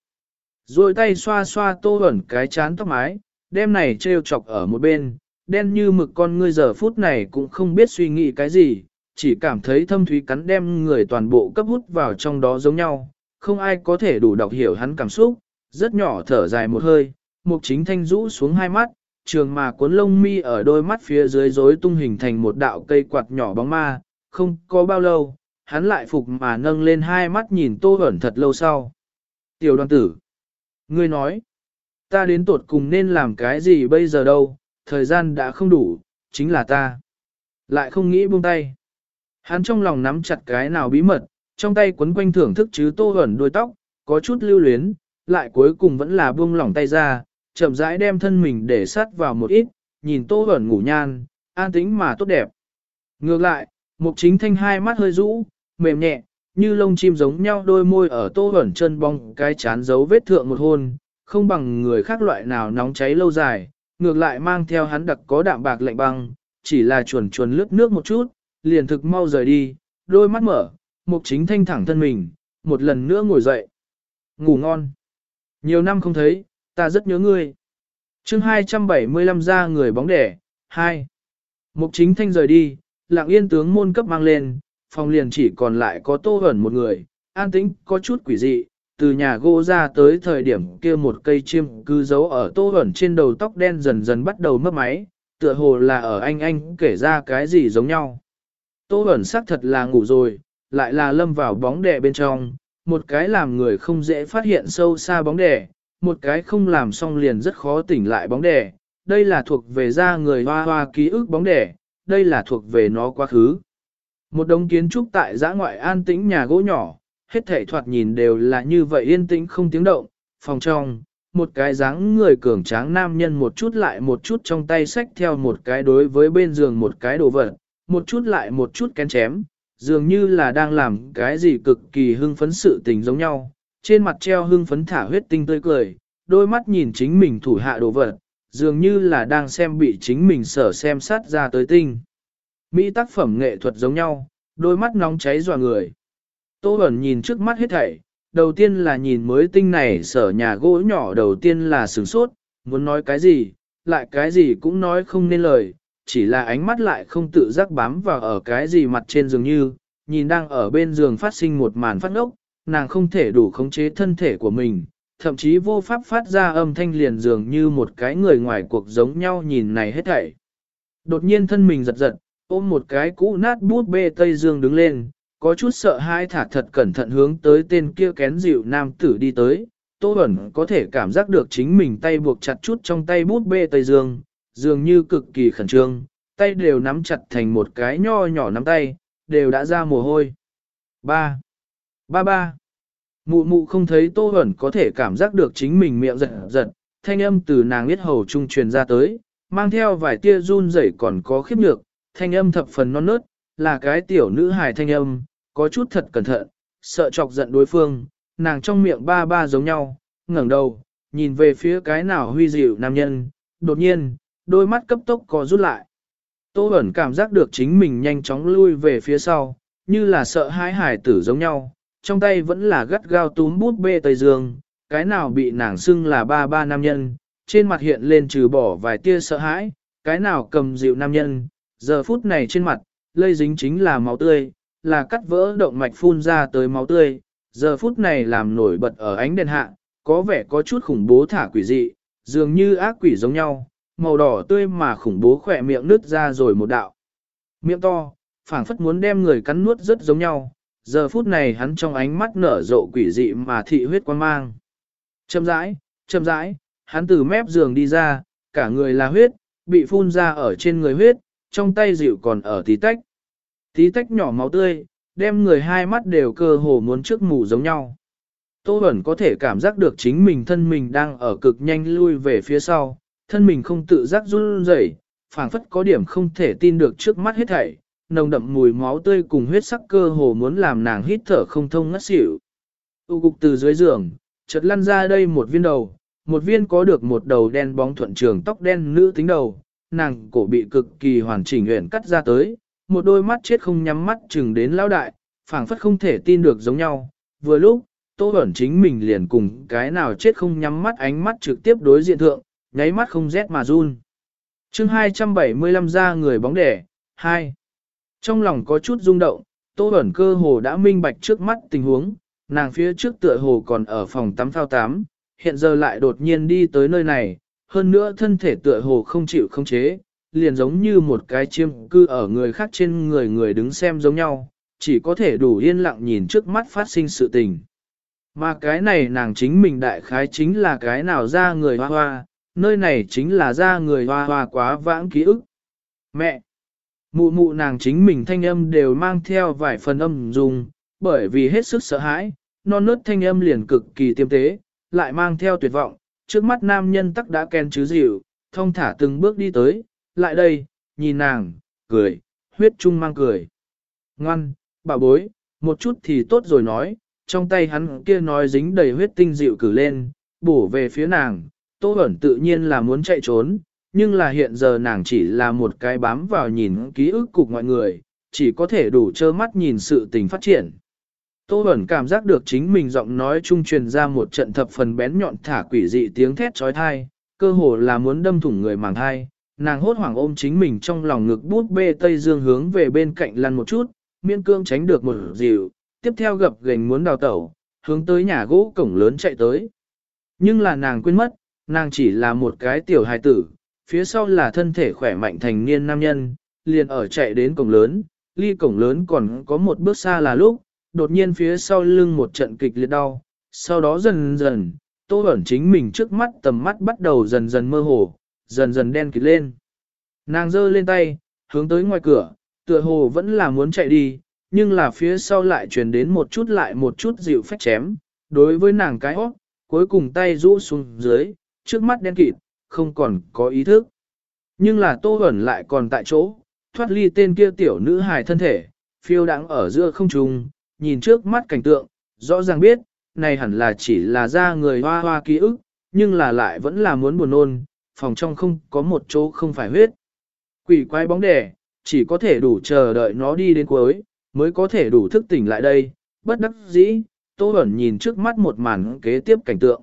Rồi tay xoa xoa tô ẩn cái chán tóc mái, đem này treo chọc ở một bên, đen như mực con ngươi giờ phút này cũng không biết suy nghĩ cái gì, chỉ cảm thấy thâm thúy cắn đem người toàn bộ cấp hút vào trong đó giống nhau, không ai có thể đủ đọc hiểu hắn cảm xúc, rất nhỏ thở dài một hơi, mục chính thanh rũ xuống hai mắt, trường mà cuốn lông mi ở đôi mắt phía dưới rối tung hình thành một đạo cây quạt nhỏ bóng ma, không có bao lâu, hắn lại phục mà nâng lên hai mắt nhìn tô ẩn thật lâu sau. Tiểu đoàn tử, ngươi nói, ta đến tột cùng nên làm cái gì bây giờ đâu, thời gian đã không đủ, chính là ta. Lại không nghĩ buông tay. Hắn trong lòng nắm chặt cái nào bí mật, trong tay quấn quanh thưởng thức chứ tô hẩn đôi tóc, có chút lưu luyến, lại cuối cùng vẫn là buông lỏng tay ra, chậm rãi đem thân mình để sát vào một ít, nhìn tô hẩn ngủ nhan, an tĩnh mà tốt đẹp. Ngược lại, mục chính thanh hai mắt hơi rũ, mềm nhẹ, như lông chim giống nhau đôi môi ở tô hẩn chân bong cái chán dấu vết thượng một hôn, không bằng người khác loại nào nóng cháy lâu dài, ngược lại mang theo hắn đặc có đạm bạc lạnh băng, chỉ là chuồn chuồn lướt nước một chút, liền thực mau rời đi, đôi mắt mở, mục chính thanh thẳng thân mình, một lần nữa ngồi dậy. Ngủ ngon. Nhiều năm không thấy, ta rất nhớ ngươi. chương 275 ra người bóng đẻ, 2. Mục chính thanh rời đi, lạng yên tướng môn cấp mang lên, phòng liền chỉ còn lại có tô hẩn một người, an tĩnh, có chút quỷ dị, từ nhà gỗ ra tới thời điểm kia một cây chiêm cứ giấu ở tô hẩn trên đầu tóc đen dần dần bắt đầu mất máy, tựa hồ là ở anh anh kể ra cái gì giống nhau. Tô hẩn xác thật là ngủ rồi, lại là lâm vào bóng đè bên trong, một cái làm người không dễ phát hiện sâu xa bóng đè, một cái không làm xong liền rất khó tỉnh lại bóng đè. Đây là thuộc về da người hoa hoa ký ức bóng đè, đây là thuộc về nó quá khứ. Một đống kiến trúc tại giã ngoại an tĩnh nhà gỗ nhỏ, hết thảy thoạt nhìn đều là như vậy yên tĩnh không tiếng động, phòng trong, một cái dáng người cường tráng nam nhân một chút lại một chút trong tay sách theo một cái đối với bên giường một cái đồ vật, một chút lại một chút kén chém, dường như là đang làm cái gì cực kỳ hưng phấn sự tình giống nhau, trên mặt treo hưng phấn thả huyết tinh tươi cười, đôi mắt nhìn chính mình thủ hạ đồ vật, dường như là đang xem bị chính mình sở xem sát ra tới tinh. Mỹ tác phẩm nghệ thuật giống nhau, đôi mắt nóng cháy dọa người. Tô ẩn nhìn trước mắt hết thảy, đầu tiên là nhìn mới tinh này sở nhà gỗ nhỏ đầu tiên là sửng sốt, muốn nói cái gì, lại cái gì cũng nói không nên lời, chỉ là ánh mắt lại không tự giác bám vào ở cái gì mặt trên giường như, nhìn đang ở bên giường phát sinh một màn phát ngốc, nàng không thể đủ khống chế thân thể của mình, thậm chí vô pháp phát ra âm thanh liền dường như một cái người ngoài cuộc giống nhau nhìn này hết thảy. Đột nhiên thân mình giật giật, ôm một cái cũ nát bút bê Tây Dương đứng lên, có chút sợ hãi thả thật cẩn thận hướng tới tên kia kén dịu nam tử đi tới. Tô Bẩn có thể cảm giác được chính mình tay buộc chặt chút trong tay bút bê Tây Dương, dường như cực kỳ khẩn trương, tay đều nắm chặt thành một cái nho nhỏ nắm tay, đều đã ra mồ hôi. Ba. Ba ba. Mụ mụ không thấy Tô Bẩn có thể cảm giác được chính mình miệng giật giật, thanh âm từ nàng biết hầu trung truyền ra tới, mang theo vài tia run rẩy còn có khiếp nhược, thanh âm thập phần non nớt, là cái tiểu nữ hài thanh âm, có chút thật cẩn thận, sợ chọc giận đối phương, nàng trong miệng ba ba giống nhau, ngẩng đầu, nhìn về phía cái nào huy dịu nam nhân, đột nhiên, đôi mắt cấp tốc có rút lại. Tô Bẩn cảm giác được chính mình nhanh chóng lui về phía sau, như là sợ hãi hải tử giống nhau, trong tay vẫn là gắt gao túm bút bê Tây Dương, cái nào bị nàng xưng là ba ba nam nhân, trên mặt hiện lên trừ bỏ vài tia sợ hãi, cái nào cầm dịu nam nhân, giờ phút này trên mặt, lây dính chính là máu tươi, là cắt vỡ động mạch phun ra tới máu tươi, giờ phút này làm nổi bật ở ánh đèn hạ, có vẻ có chút khủng bố thả quỷ dị, dường như ác quỷ giống nhau, màu đỏ tươi mà khủng bố khỏe miệng nứt ra rồi một đạo. Miệng to, phảng phất muốn đem người cắn nuốt rất giống nhau, giờ phút này hắn trong ánh mắt nở rộ quỷ dị mà thị huyết quan mang. Châm rãi, châm rãi, hắn từ mép giường đi ra, cả người là huyết, bị phun ra ở trên người huyết, trong tay dịu còn ở tí tách. Tí tách nhỏ máu tươi, đem người hai mắt đều cơ hồ muốn trước mù giống nhau. Tô Bẩn có thể cảm giác được chính mình thân mình đang ở cực nhanh lui về phía sau, thân mình không tự giác run rẩy, phảng phất có điểm không thể tin được trước mắt hết thảy, nồng đậm mùi máu tươi cùng huyết sắc cơ hồ muốn làm nàng hít thở không thông ngất xỉu. Tu cục từ dưới giường, chợt lăn ra đây một viên đầu, một viên có được một đầu đen bóng thuận trường tóc đen nữ tính đầu, nàng cổ bị cực kỳ hoàn chỉnh uyển cắt ra tới, một đôi mắt chết không nhắm mắt chừng đến lão đại, phảng phất không thể tin được giống nhau. Vừa lúc, Tô Bẩn chính mình liền cùng cái nào chết không nhắm mắt ánh mắt trực tiếp đối diện thượng, nháy mắt không rét mà run. chương 275 ra người bóng đẻ, 2. Trong lòng có chút rung động, Tô Bẩn cơ hồ đã minh bạch trước mắt tình huống, nàng phía trước tựa hồ còn ở phòng tắm phao tám, hiện giờ lại đột nhiên đi tới nơi này, hơn nữa thân thể tựa hồ không chịu không chế, liền giống như một cái chiêm cư ở người khác trên người người đứng xem giống nhau, chỉ có thể đủ yên lặng nhìn trước mắt phát sinh sự tình. Mà cái này nàng chính mình đại khái chính là cái nào ra người hoa hoa, nơi này chính là ra người hoa hoa quá vãng ký ức. Mẹ! Mụ mụ nàng chính mình thanh âm đều mang theo vài phần âm dùng, bởi vì hết sức sợ hãi, non nớt thanh âm liền cực kỳ tiêm tế, lại mang theo tuyệt vọng, trước mắt nam nhân tắc đã ken chứ dịu, thông thả từng bước đi tới, lại đây, nhìn nàng, cười, huyết trung mang cười. Ngoan, bà bối, một chút thì tốt rồi nói, trong tay hắn kia nói dính đầy huyết tinh dịu cử lên, bổ về phía nàng, tô ẩn tự nhiên là muốn chạy trốn, nhưng là hiện giờ nàng chỉ là một cái bám vào nhìn ký ức cục mọi người, chỉ có thể đủ trơ mắt nhìn sự tình phát triển. Tô Bẩn cảm giác được chính mình giọng nói trung truyền ra một trận thập phần bén nhọn thả quỷ dị tiếng thét trói thai, cơ hồ là muốn đâm thủng người màng thai. Nàng hốt hoảng ôm chính mình trong lòng ngực bút bê Tây Dương hướng về bên cạnh lăn một chút, miên cương tránh được một dịu, tiếp theo gập gành muốn đào tẩu, hướng tới nhà gỗ cổng lớn chạy tới. Nhưng là nàng quên mất, nàng chỉ là một cái tiểu hài tử, phía sau là thân thể khỏe mạnh thành niên nam nhân, liền ở chạy đến cổng lớn, ly cổng lớn còn có một bước xa là lúc, đột nhiên phía sau lưng một trận kịch liệt đau, sau đó dần dần, tô ẩn chính mình trước mắt tầm mắt bắt đầu dần dần mơ hồ, dần dần đen kịt lên. Nàng giơ lên tay, hướng tới ngoài cửa, tựa hồ vẫn là muốn chạy đi, nhưng là phía sau lại truyền đến một chút lại một chút dịu phách chém, đối với nàng cái hót, cuối cùng tay rũ xuống dưới, trước mắt đen kịt, không còn có ý thức. Nhưng là tô ẩn lại còn tại chỗ, thoát ly tên kia tiểu nữ hài thân thể, phiêu đáng ở giữa không trung, nhìn trước mắt cảnh tượng, rõ ràng biết, này hẳn là chỉ là ra người hoa hoa ký ức, nhưng là lại vẫn là muốn buồn nôn, phòng trong không có một chỗ không phải huyết. Quỷ quái bóng đẻ, chỉ có thể đủ chờ đợi nó đi đến cuối, mới có thể đủ thức tỉnh lại đây, bất đắc dĩ, Tô Bẩn nhìn trước mắt một màn kế tiếp cảnh tượng.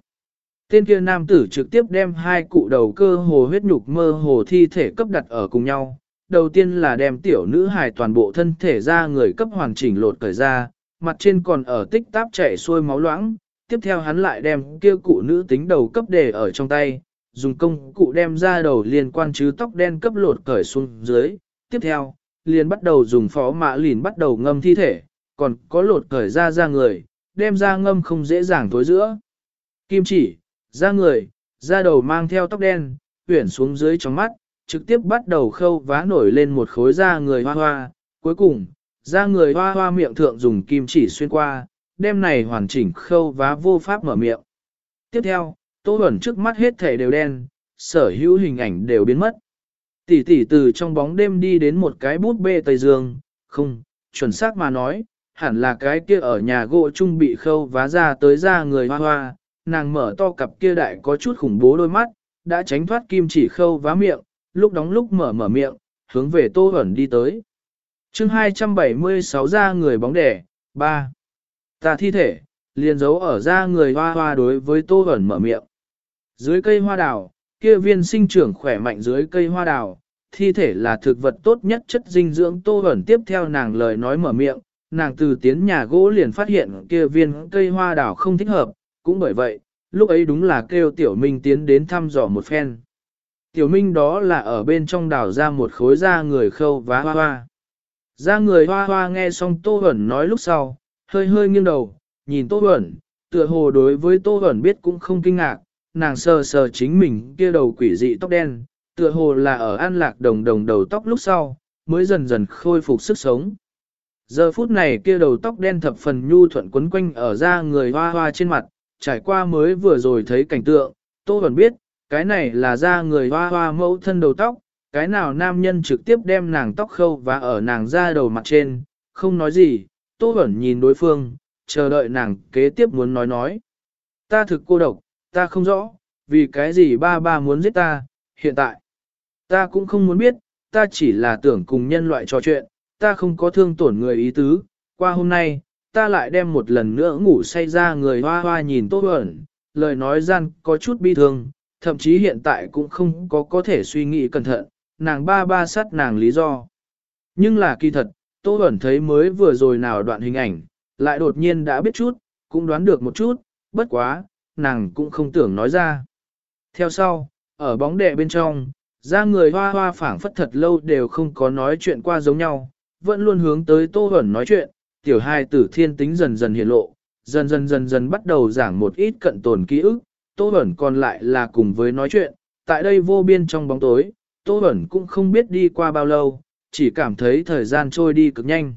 Tên kia nam tử trực tiếp đem hai cụ đầu cơ hồ huyết nhục mơ hồ thi thể cấp đặt ở cùng nhau, đầu tiên là đem tiểu nữ hài toàn bộ thân thể ra người cấp hoàn chỉnh lột cởi ra, mặt trên còn ở tích táp chảy xuôi máu loãng, tiếp theo hắn lại đem kia cụ nữ tính đầu cấp để ở trong tay, dùng công cụ đem ra đầu liên quan chứ tóc đen cấp lột cởi xuống dưới, tiếp theo, liền bắt đầu dùng phó mã lìn bắt đầu ngâm thi thể, còn có lột cởi ra ra người, đem ra ngâm không dễ dàng tối giữa. Kim chỉ, ra người, ra đầu mang theo tóc đen, tuyển xuống dưới trong mắt, trực tiếp bắt đầu khâu vá nổi lên một khối da người hoa hoa, cuối cùng, ra người hoa hoa miệng thượng dùng kim chỉ xuyên qua, đem này hoàn chỉnh khâu vá vô pháp mở miệng. Tiếp theo, tô ẩn trước mắt hết thể đều đen, sở hữu hình ảnh đều biến mất. Tỷ tỷ từ trong bóng đêm đi đến một cái bút bê Tây Dương, không, chuẩn xác mà nói, hẳn là cái kia ở nhà gỗ trung bị khâu vá ra tới ra người hoa hoa, nàng mở to cặp kia đại có chút khủng bố đôi mắt, đã tránh thoát kim chỉ khâu vá miệng, lúc đóng lúc mở mở miệng, hướng về tô ẩn đi tới chương 276 ra người bóng đẻ, 3. Ta thi thể, liền giấu ở ra người hoa hoa đối với tô ẩn mở miệng. Dưới cây hoa đào, kia viên sinh trưởng khỏe mạnh dưới cây hoa đào, thi thể là thực vật tốt nhất chất dinh dưỡng tô ẩn tiếp theo nàng lời nói mở miệng, nàng từ tiến nhà gỗ liền phát hiện kia viên cây hoa đào không thích hợp, cũng bởi vậy, lúc ấy đúng là kêu tiểu minh tiến đến thăm dò một phen. Tiểu minh đó là ở bên trong đào ra một khối da người khâu vá hoa hoa. Ra người hoa hoa nghe xong tô Huẩn nói lúc sau, hơi hơi nghiêng đầu, nhìn tô Huẩn, tựa hồ đối với tô Huẩn biết cũng không kinh ngạc, nàng sờ sờ chính mình kia đầu quỷ dị tóc đen, tựa hồ là ở an lạc đồng đồng đầu tóc lúc sau, mới dần dần khôi phục sức sống. Giờ phút này kia đầu tóc đen thập phần nhu thuận quấn quanh ở da người hoa hoa trên mặt, trải qua mới vừa rồi thấy cảnh tượng, Tô Huẩn biết, cái này là da người hoa hoa mẫu thân đầu tóc, cái nào nam nhân trực tiếp đem nàng tóc khâu và ở nàng da đầu mặt trên, không nói gì, Tô vẫn nhìn đối phương, chờ đợi nàng kế tiếp muốn nói nói. Ta thực cô độc, ta không rõ, vì cái gì ba ba muốn giết ta, hiện tại. Ta cũng không muốn biết, ta chỉ là tưởng cùng nhân loại trò chuyện, ta không có thương tổn người ý tứ, qua hôm nay, ta lại đem một lần nữa ngủ say ra người hoa hoa nhìn Tô ẩn, lời nói gian có chút bi thương, thậm chí hiện tại cũng không có có thể suy nghĩ cẩn thận, nàng ba ba sát nàng lý do. Nhưng là kỳ thật, Tô Bẩn thấy mới vừa rồi nào đoạn hình ảnh, lại đột nhiên đã biết chút, cũng đoán được một chút, bất quá, nàng cũng không tưởng nói ra. Theo sau, ở bóng đệ bên trong, ra người hoa hoa phảng phất thật lâu đều không có nói chuyện qua giống nhau, vẫn luôn hướng tới Tô Bẩn nói chuyện, tiểu hai tử thiên tính dần dần hiện lộ, dần dần dần dần bắt đầu giảng một ít cận tồn ký ức, Tô Bẩn còn lại là cùng với nói chuyện, tại đây vô biên trong bóng tối, Tô Bẩn cũng không biết đi qua bao lâu, chỉ cảm thấy thời gian trôi đi cực nhanh.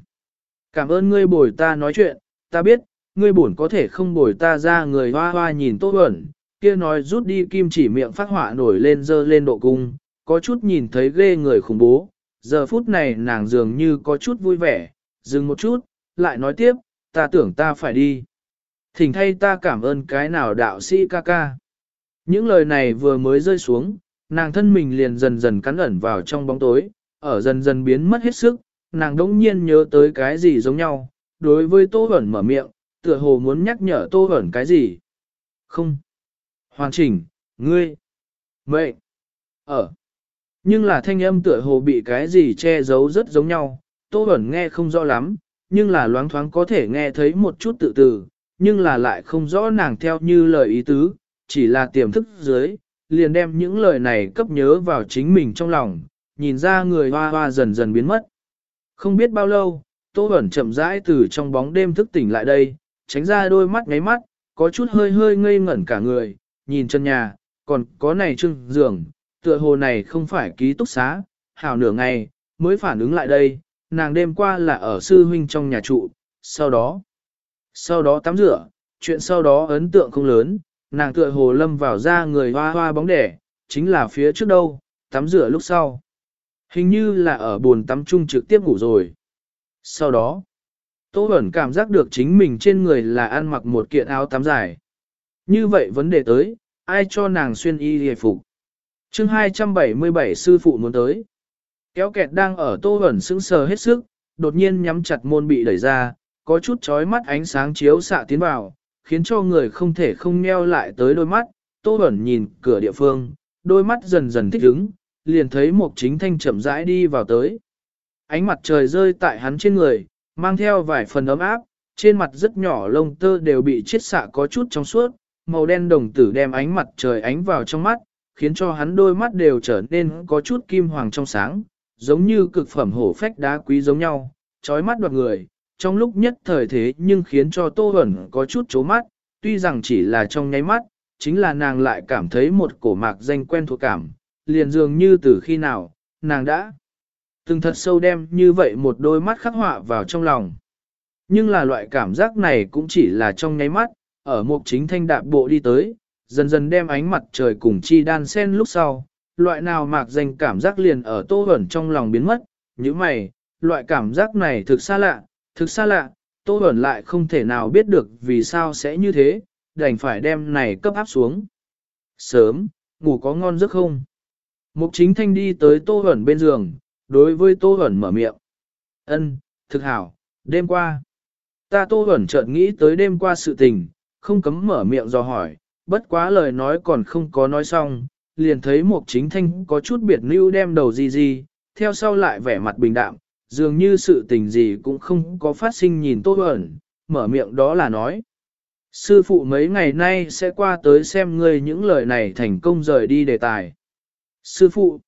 Cảm ơn ngươi bồi ta nói chuyện, ta biết, ngươi buồn có thể không bồi ta ra người hoa hoa nhìn Tô Bẩn, kia nói rút đi kim chỉ miệng phát họa nổi lên dơ lên độ cung, có chút nhìn thấy ghê người khủng bố, giờ phút này nàng dường như có chút vui vẻ, dừng một chút, lại nói tiếp, ta tưởng ta phải đi. Thỉnh thay ta cảm ơn cái nào đạo sĩ ca ca. Những lời này vừa mới rơi xuống, nàng thân mình liền dần dần cắn ẩn vào trong bóng tối, ở dần dần biến mất hết sức, nàng đỗng nhiên nhớ tới cái gì giống nhau, đối với tô hẩn mở miệng, tựa hồ muốn nhắc nhở tô hẩn cái gì. Không. Hoàn chỉnh, ngươi. Mệnh. Ở. Nhưng là thanh âm tựa hồ bị cái gì che giấu rất giống nhau, tô hẩn nghe không rõ lắm, nhưng là loáng thoáng có thể nghe thấy một chút tự từ, nhưng là lại không rõ nàng theo như lời ý tứ, chỉ là tiềm thức dưới, liền đem những lời này cấp nhớ vào chính mình trong lòng, nhìn ra người hoa hoa dần dần biến mất. Không biết bao lâu, Tô Bẩn chậm rãi từ trong bóng đêm thức tỉnh lại đây, tránh ra đôi mắt ngáy mắt, có chút hơi hơi ngây ngẩn cả người, nhìn chân nhà, còn có này trưng giường, tựa hồ này không phải ký túc xá, hào nửa ngày, mới phản ứng lại đây, nàng đêm qua là ở sư huynh trong nhà trụ, sau đó, sau đó tắm rửa, chuyện sau đó ấn tượng không lớn, nàng tựa hồ lâm vào ra người hoa hoa bóng đẻ, chính là phía trước đâu, tắm rửa lúc sau. Hình như là ở buồn tắm chung trực tiếp ngủ rồi. Sau đó, Tô Bẩn cảm giác được chính mình trên người là ăn mặc một kiện áo tắm dài. Như vậy vấn đề tới, ai cho nàng xuyên y hề phục. chương 277 sư phụ muốn tới. Kéo kẹt đang ở tô Bẩn sững sờ hết sức, đột nhiên nhắm chặt môn bị đẩy ra, có chút chói mắt ánh sáng chiếu xạ tiến vào, khiến cho người không thể không nheo lại tới đôi mắt. Tô Bẩn nhìn cửa địa phương, đôi mắt dần dần thích ứng, liền thấy một chính thanh chậm rãi đi vào tới. Ánh mặt trời rơi tại hắn trên người, mang theo vài phần ấm áp, trên mặt rất nhỏ lông tơ đều bị chiết xạ có chút trong suốt, màu đen đồng tử đem ánh mặt trời ánh vào trong mắt, khiến cho hắn đôi mắt đều trở nên có chút kim hoàng trong sáng, giống như cực phẩm hổ phách đá quý giống nhau, trói mắt đoạt người, trong lúc nhất thời thế nhưng khiến cho Tô Huẩn có chút chố mắt, tuy rằng chỉ là trong nháy mắt, chính là nàng lại cảm thấy một cổ mạc danh quen thuộc cảm, liền dường như từ khi nào, nàng đã từng thật sâu đem như vậy một đôi mắt khắc họa vào trong lòng. Nhưng là loại cảm giác này cũng chỉ là trong nháy mắt, ở một chính thanh đạp bộ đi tới, dần dần đem ánh mặt trời cùng chi đan sen lúc sau, loại nào mạc danh cảm giác liền ở tô hẩn trong lòng biến mất, như mày, loại cảm giác này thực xa lạ, thực xa lạ, tô ẩn lại không thể nào biết được vì sao sẽ như thế, đành phải đem này cấp áp xuống. Sớm, ngủ có ngon giấc không? Mục chính thanh đi tới tô ẩn bên giường, đối với tô ẩn mở miệng. ân thực hảo, đêm qua. Ta tô ẩn chợt nghĩ tới đêm qua sự tình, không cấm mở miệng do hỏi, bất quá lời nói còn không có nói xong, liền thấy Mục chính thanh có chút biệt lưu đem đầu gì gì, theo sau lại vẻ mặt bình đạm, dường như sự tình gì cũng không có phát sinh nhìn Tô ẩn, mở miệng đó là nói. Sư phụ mấy ngày nay sẽ qua tới xem ngươi những lời này thành công rời đi đề tài. Sư phụ,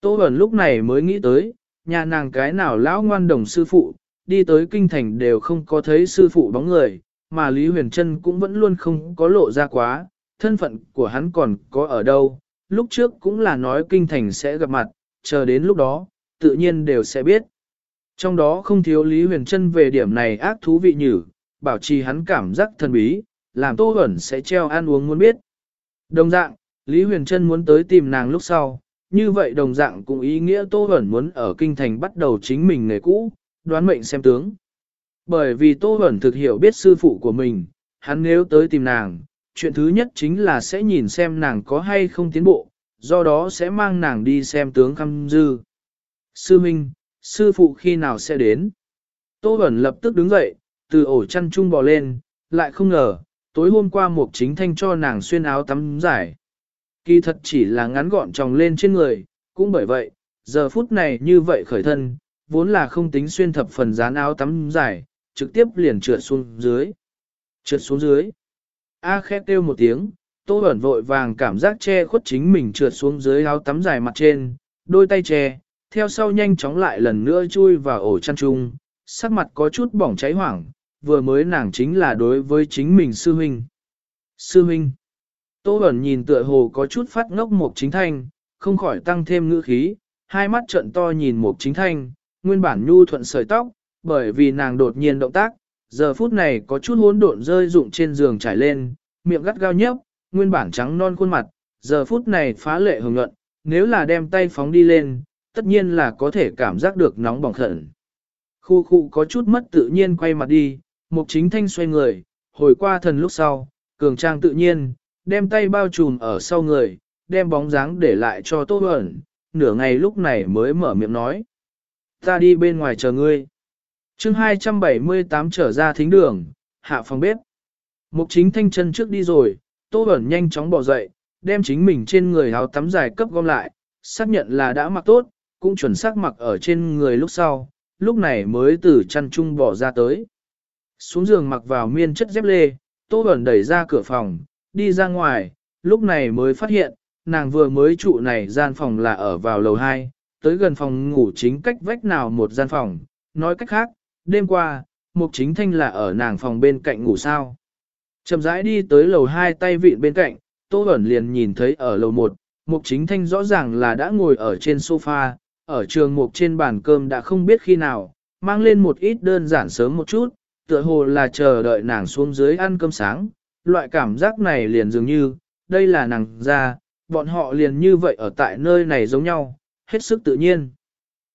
Tô ẩn lúc này mới nghĩ tới, nhà nàng cái nào lão ngoan đồng sư phụ, đi tới kinh thành đều không có thấy sư phụ bóng người, mà Lý Huyền Trân cũng vẫn luôn không có lộ ra quá, thân phận của hắn còn có ở đâu, lúc trước cũng là nói kinh thành sẽ gặp mặt, chờ đến lúc đó, tự nhiên đều sẽ biết. Trong đó không thiếu Lý Huyền Trân về điểm này ác thú vị nhử, bảo trì hắn cảm giác thần bí, làm Tô Huẩn sẽ treo ăn uống muốn biết. Đồng dạng, Lý Huyền Trân muốn tới tìm nàng lúc sau, như vậy đồng dạng cũng ý nghĩa Tô Huẩn muốn ở kinh thành bắt đầu chính mình nghề cũ, đoán mệnh xem tướng. Bởi vì Tô Huẩn thực hiểu biết sư phụ của mình, hắn nếu tới tìm nàng, chuyện thứ nhất chính là sẽ nhìn xem nàng có hay không tiến bộ, do đó sẽ mang nàng đi xem tướng khăm dư. Sư Minh, sư phụ khi nào sẽ đến? Tô Bẩn lập tức đứng dậy, từ ổ chăn chung bò lên, lại không ngờ, tối hôm qua Mục Chính Thanh cho nàng xuyên áo tắm giải. Kỳ thật chỉ là ngắn gọn tròng lên trên người, cũng bởi vậy, giờ phút này như vậy khởi thân, vốn là không tính xuyên thập phần dán áo tắm giải, trực tiếp liền trượt xuống dưới. Trượt xuống dưới. A khét kêu một tiếng, Tô Bẩn vội vàng cảm giác che khuất chính mình trượt xuống dưới áo tắm dài mặt trên, đôi tay che, theo sau nhanh chóng lại lần nữa chui vào ổ chăn chung, sắc mặt có chút bỏng cháy hoảng, vừa mới nàng chính là đối với chính mình sư huynh. Sư huynh. Tô Bẩn nhìn tựa hồ có chút phát ngốc một chính thanh, không khỏi tăng thêm ngữ khí, hai mắt trận to nhìn một chính thanh, nguyên bản nhu thuận sợi tóc, bởi vì nàng đột nhiên động tác, giờ phút này có chút hỗn độn rơi rụng trên giường trải lên, miệng gắt gao nhấp, nguyên bản trắng non khuôn mặt, giờ phút này phá lệ hồng nhuận, nếu là đem tay phóng đi lên, tất nhiên là có thể cảm giác được nóng bỏng khẩn. Khu khu có chút mất tự nhiên quay mặt đi, mục chính thanh xoay người, hồi qua thần lúc sau, cường trang tự nhiên, đem tay bao trùm ở sau người, đem bóng dáng để lại cho tô ẩn, nửa ngày lúc này mới mở miệng nói. Ta đi bên ngoài chờ ngươi chương 278 trở ra thính đường, hạ phòng bếp. Mục chính thanh chân trước đi rồi, Tô ẩn nhanh chóng bỏ dậy, đem chính mình trên người áo tắm dài cấp gom lại, xác nhận là đã mặc tốt, cũng chuẩn xác mặc ở trên người lúc sau, lúc này mới từ chăn chung bỏ ra tới. Xuống giường mặc vào miên chất dép lê, Tô Bẩn đẩy ra cửa phòng, đi ra ngoài, lúc này mới phát hiện, nàng vừa mới trụ này gian phòng là ở vào lầu 2, tới gần phòng ngủ chính cách vách nào một gian phòng, nói cách khác, đêm qua, Mục Chính Thanh là ở nàng phòng bên cạnh ngủ sao. Chậm rãi đi tới lầu hai tay vịn bên cạnh, Tô Bẩn liền nhìn thấy ở lầu một, Mục Chính Thanh rõ ràng là đã ngồi ở trên sofa, ở trường mục trên bàn cơm đã không biết khi nào, mang lên một ít đơn giản sớm một chút, tựa hồ là chờ đợi nàng xuống dưới ăn cơm sáng. Loại cảm giác này liền dường như, đây là nàng ra, bọn họ liền như vậy ở tại nơi này giống nhau, hết sức tự nhiên.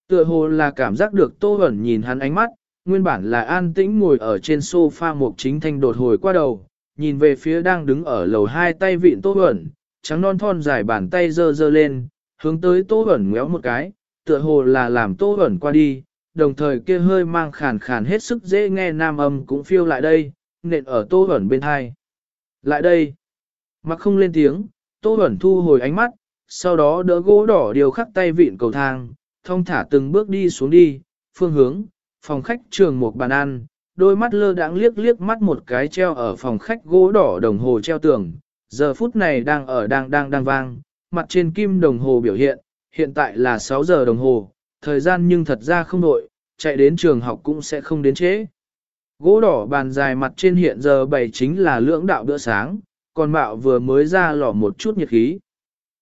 Tựa hồ là cảm giác được Tô hẩn nhìn hắn ánh mắt, Nguyên bản là an tĩnh ngồi ở trên sofa mục chính thanh đột hồi qua đầu, nhìn về phía đang đứng ở lầu hai tay vịn tô ẩn, trắng non thon dài bàn tay dơ dơ lên, hướng tới tô ẩn ngéo một cái, tựa hồ là làm tô ẩn qua đi, đồng thời kia hơi mang khàn khàn hết sức dễ nghe nam âm cũng phiêu lại đây, nện ở tô ẩn bên hai. Lại đây, mặc không lên tiếng, tô ẩn thu hồi ánh mắt, sau đó đỡ gỗ đỏ điều khắc tay vịn cầu thang, thông thả từng bước đi xuống đi, phương hướng, phòng khách trường một bàn ăn, đôi mắt lơ đãng liếc liếc mắt một cái treo ở phòng khách gỗ đỏ đồng hồ treo tường, giờ phút này đang ở đang đang đang vang, mặt trên kim đồng hồ biểu hiện, hiện tại là 6 giờ đồng hồ, thời gian nhưng thật ra không đội, chạy đến trường học cũng sẽ không đến trễ. Gỗ đỏ bàn dài mặt trên hiện giờ bày chính là lưỡng đạo bữa sáng, còn mạo vừa mới ra lò một chút nhiệt khí.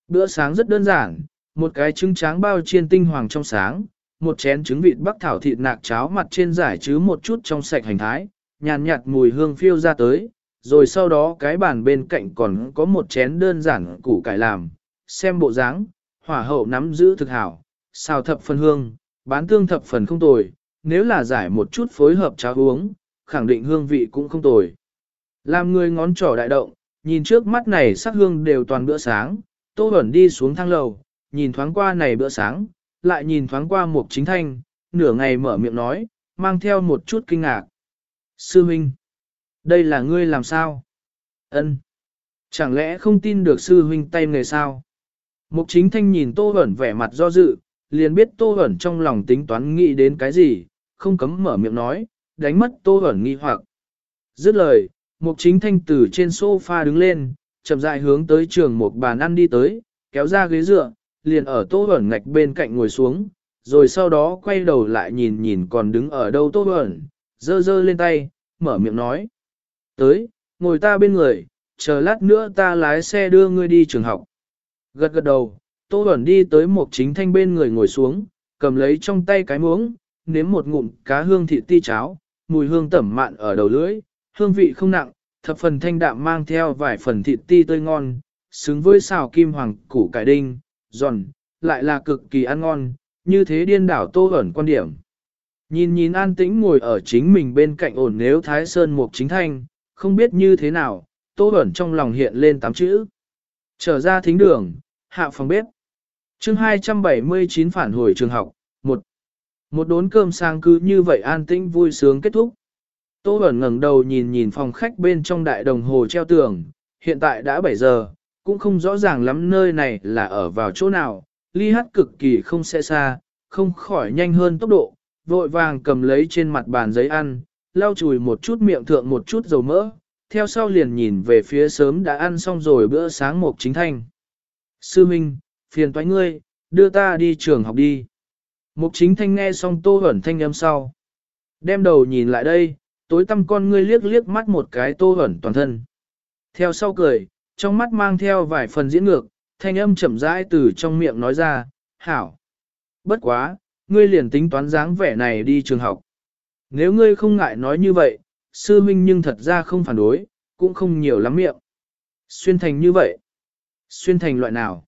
Bữa sáng rất đơn giản, một cái trứng tráng bao chiên tinh hoàng trong sáng, một chén trứng vịt bắc thảo thịt nạc cháo mặt trên giải chứ một chút trong sạch hành thái, nhàn nhạt mùi hương phiêu ra tới, rồi sau đó cái bàn bên cạnh còn có một chén đơn giản củ cải làm, xem bộ dáng, hỏa hậu nắm giữ thực hảo, xào thập phần hương, bán tương thập phần không tồi, nếu là giải một chút phối hợp cháo uống, khẳng định hương vị cũng không tồi. Làm người ngón trỏ đại động, nhìn trước mắt này sắc hương đều toàn bữa sáng, Tô Bẩn đi xuống thang lầu, nhìn thoáng qua này bữa sáng, lại nhìn thoáng qua một Chính Thanh, nửa ngày mở miệng nói, mang theo một chút kinh ngạc. Sư Minh, đây là ngươi làm sao? Ân, Chẳng lẽ không tin được sư huynh tay nghề sao? Mục Chính Thanh nhìn Tô Bẩn vẻ mặt do dự, liền biết Tô Bẩn trong lòng tính toán nghĩ đến cái gì, không cấm mở miệng nói, đánh mất Tô Bẩn nghi hoặc. Dứt lời, Mục Chính Thanh từ trên sofa đứng lên, chậm rãi hướng tới trường một bàn ăn đi tới, kéo ra ghế dựa, liền ở Tô Bẩn ngạch bên cạnh ngồi xuống, rồi sau đó quay đầu lại nhìn nhìn còn đứng ở đâu Tô Bẩn, dơ dơ lên tay, mở miệng nói. Tới, ngồi ta bên người, chờ lát nữa ta lái xe đưa ngươi đi trường học. Gật gật đầu, Tô Bẩn đi tới một chính thanh bên người ngồi xuống, cầm lấy trong tay cái muỗng, nếm một ngụm cá hương thịt ti cháo, mùi hương tẩm mạn ở đầu lưỡi, hương vị không nặng, thập phần thanh đạm mang theo vài phần thịt ti tươi ngon, xứng với xào kim hoàng củ cải đinh, giòn, lại là cực kỳ ăn ngon, như thế điên đảo Tô Bẩn quan điểm. Nhìn nhìn an tĩnh ngồi ở chính mình bên cạnh ổn nếu Thái Sơn Mục Chính Thanh, không biết như thế nào, Tô Bẩn trong lòng hiện lên tám chữ. Trở ra thính đường, hạ phòng bếp. chương 279 phản hồi trường học, một Một đốn cơm sang cứ như vậy an tĩnh vui sướng kết thúc. Tô Bẩn ngẩng đầu nhìn nhìn phòng khách bên trong đại đồng hồ treo tường, hiện tại đã 7 giờ, cũng không rõ ràng lắm nơi này là ở vào chỗ nào, ly hát cực kỳ không sẽ xa, không khỏi nhanh hơn tốc độ, vội vàng cầm lấy trên mặt bàn giấy ăn, lau chùi một chút miệng thượng một chút dầu mỡ, theo sau liền nhìn về phía sớm đã ăn xong rồi bữa sáng mục chính thanh. Sư Minh, phiền toái ngươi, đưa ta đi trường học đi. Mục chính thanh nghe xong tô hẩn thanh âm sau. Đem đầu nhìn lại đây, tối tăm con ngươi liếc liếc mắt một cái tô hẩn toàn thân. Theo sau cười, trong mắt mang theo vài phần diễn ngược, thanh âm chậm rãi từ trong miệng nói ra, hảo. Bất quá, ngươi liền tính toán dáng vẻ này đi trường học. Nếu ngươi không ngại nói như vậy, sư huynh nhưng thật ra không phản đối, cũng không nhiều lắm miệng. Xuyên thành như vậy. Xuyên thành loại nào?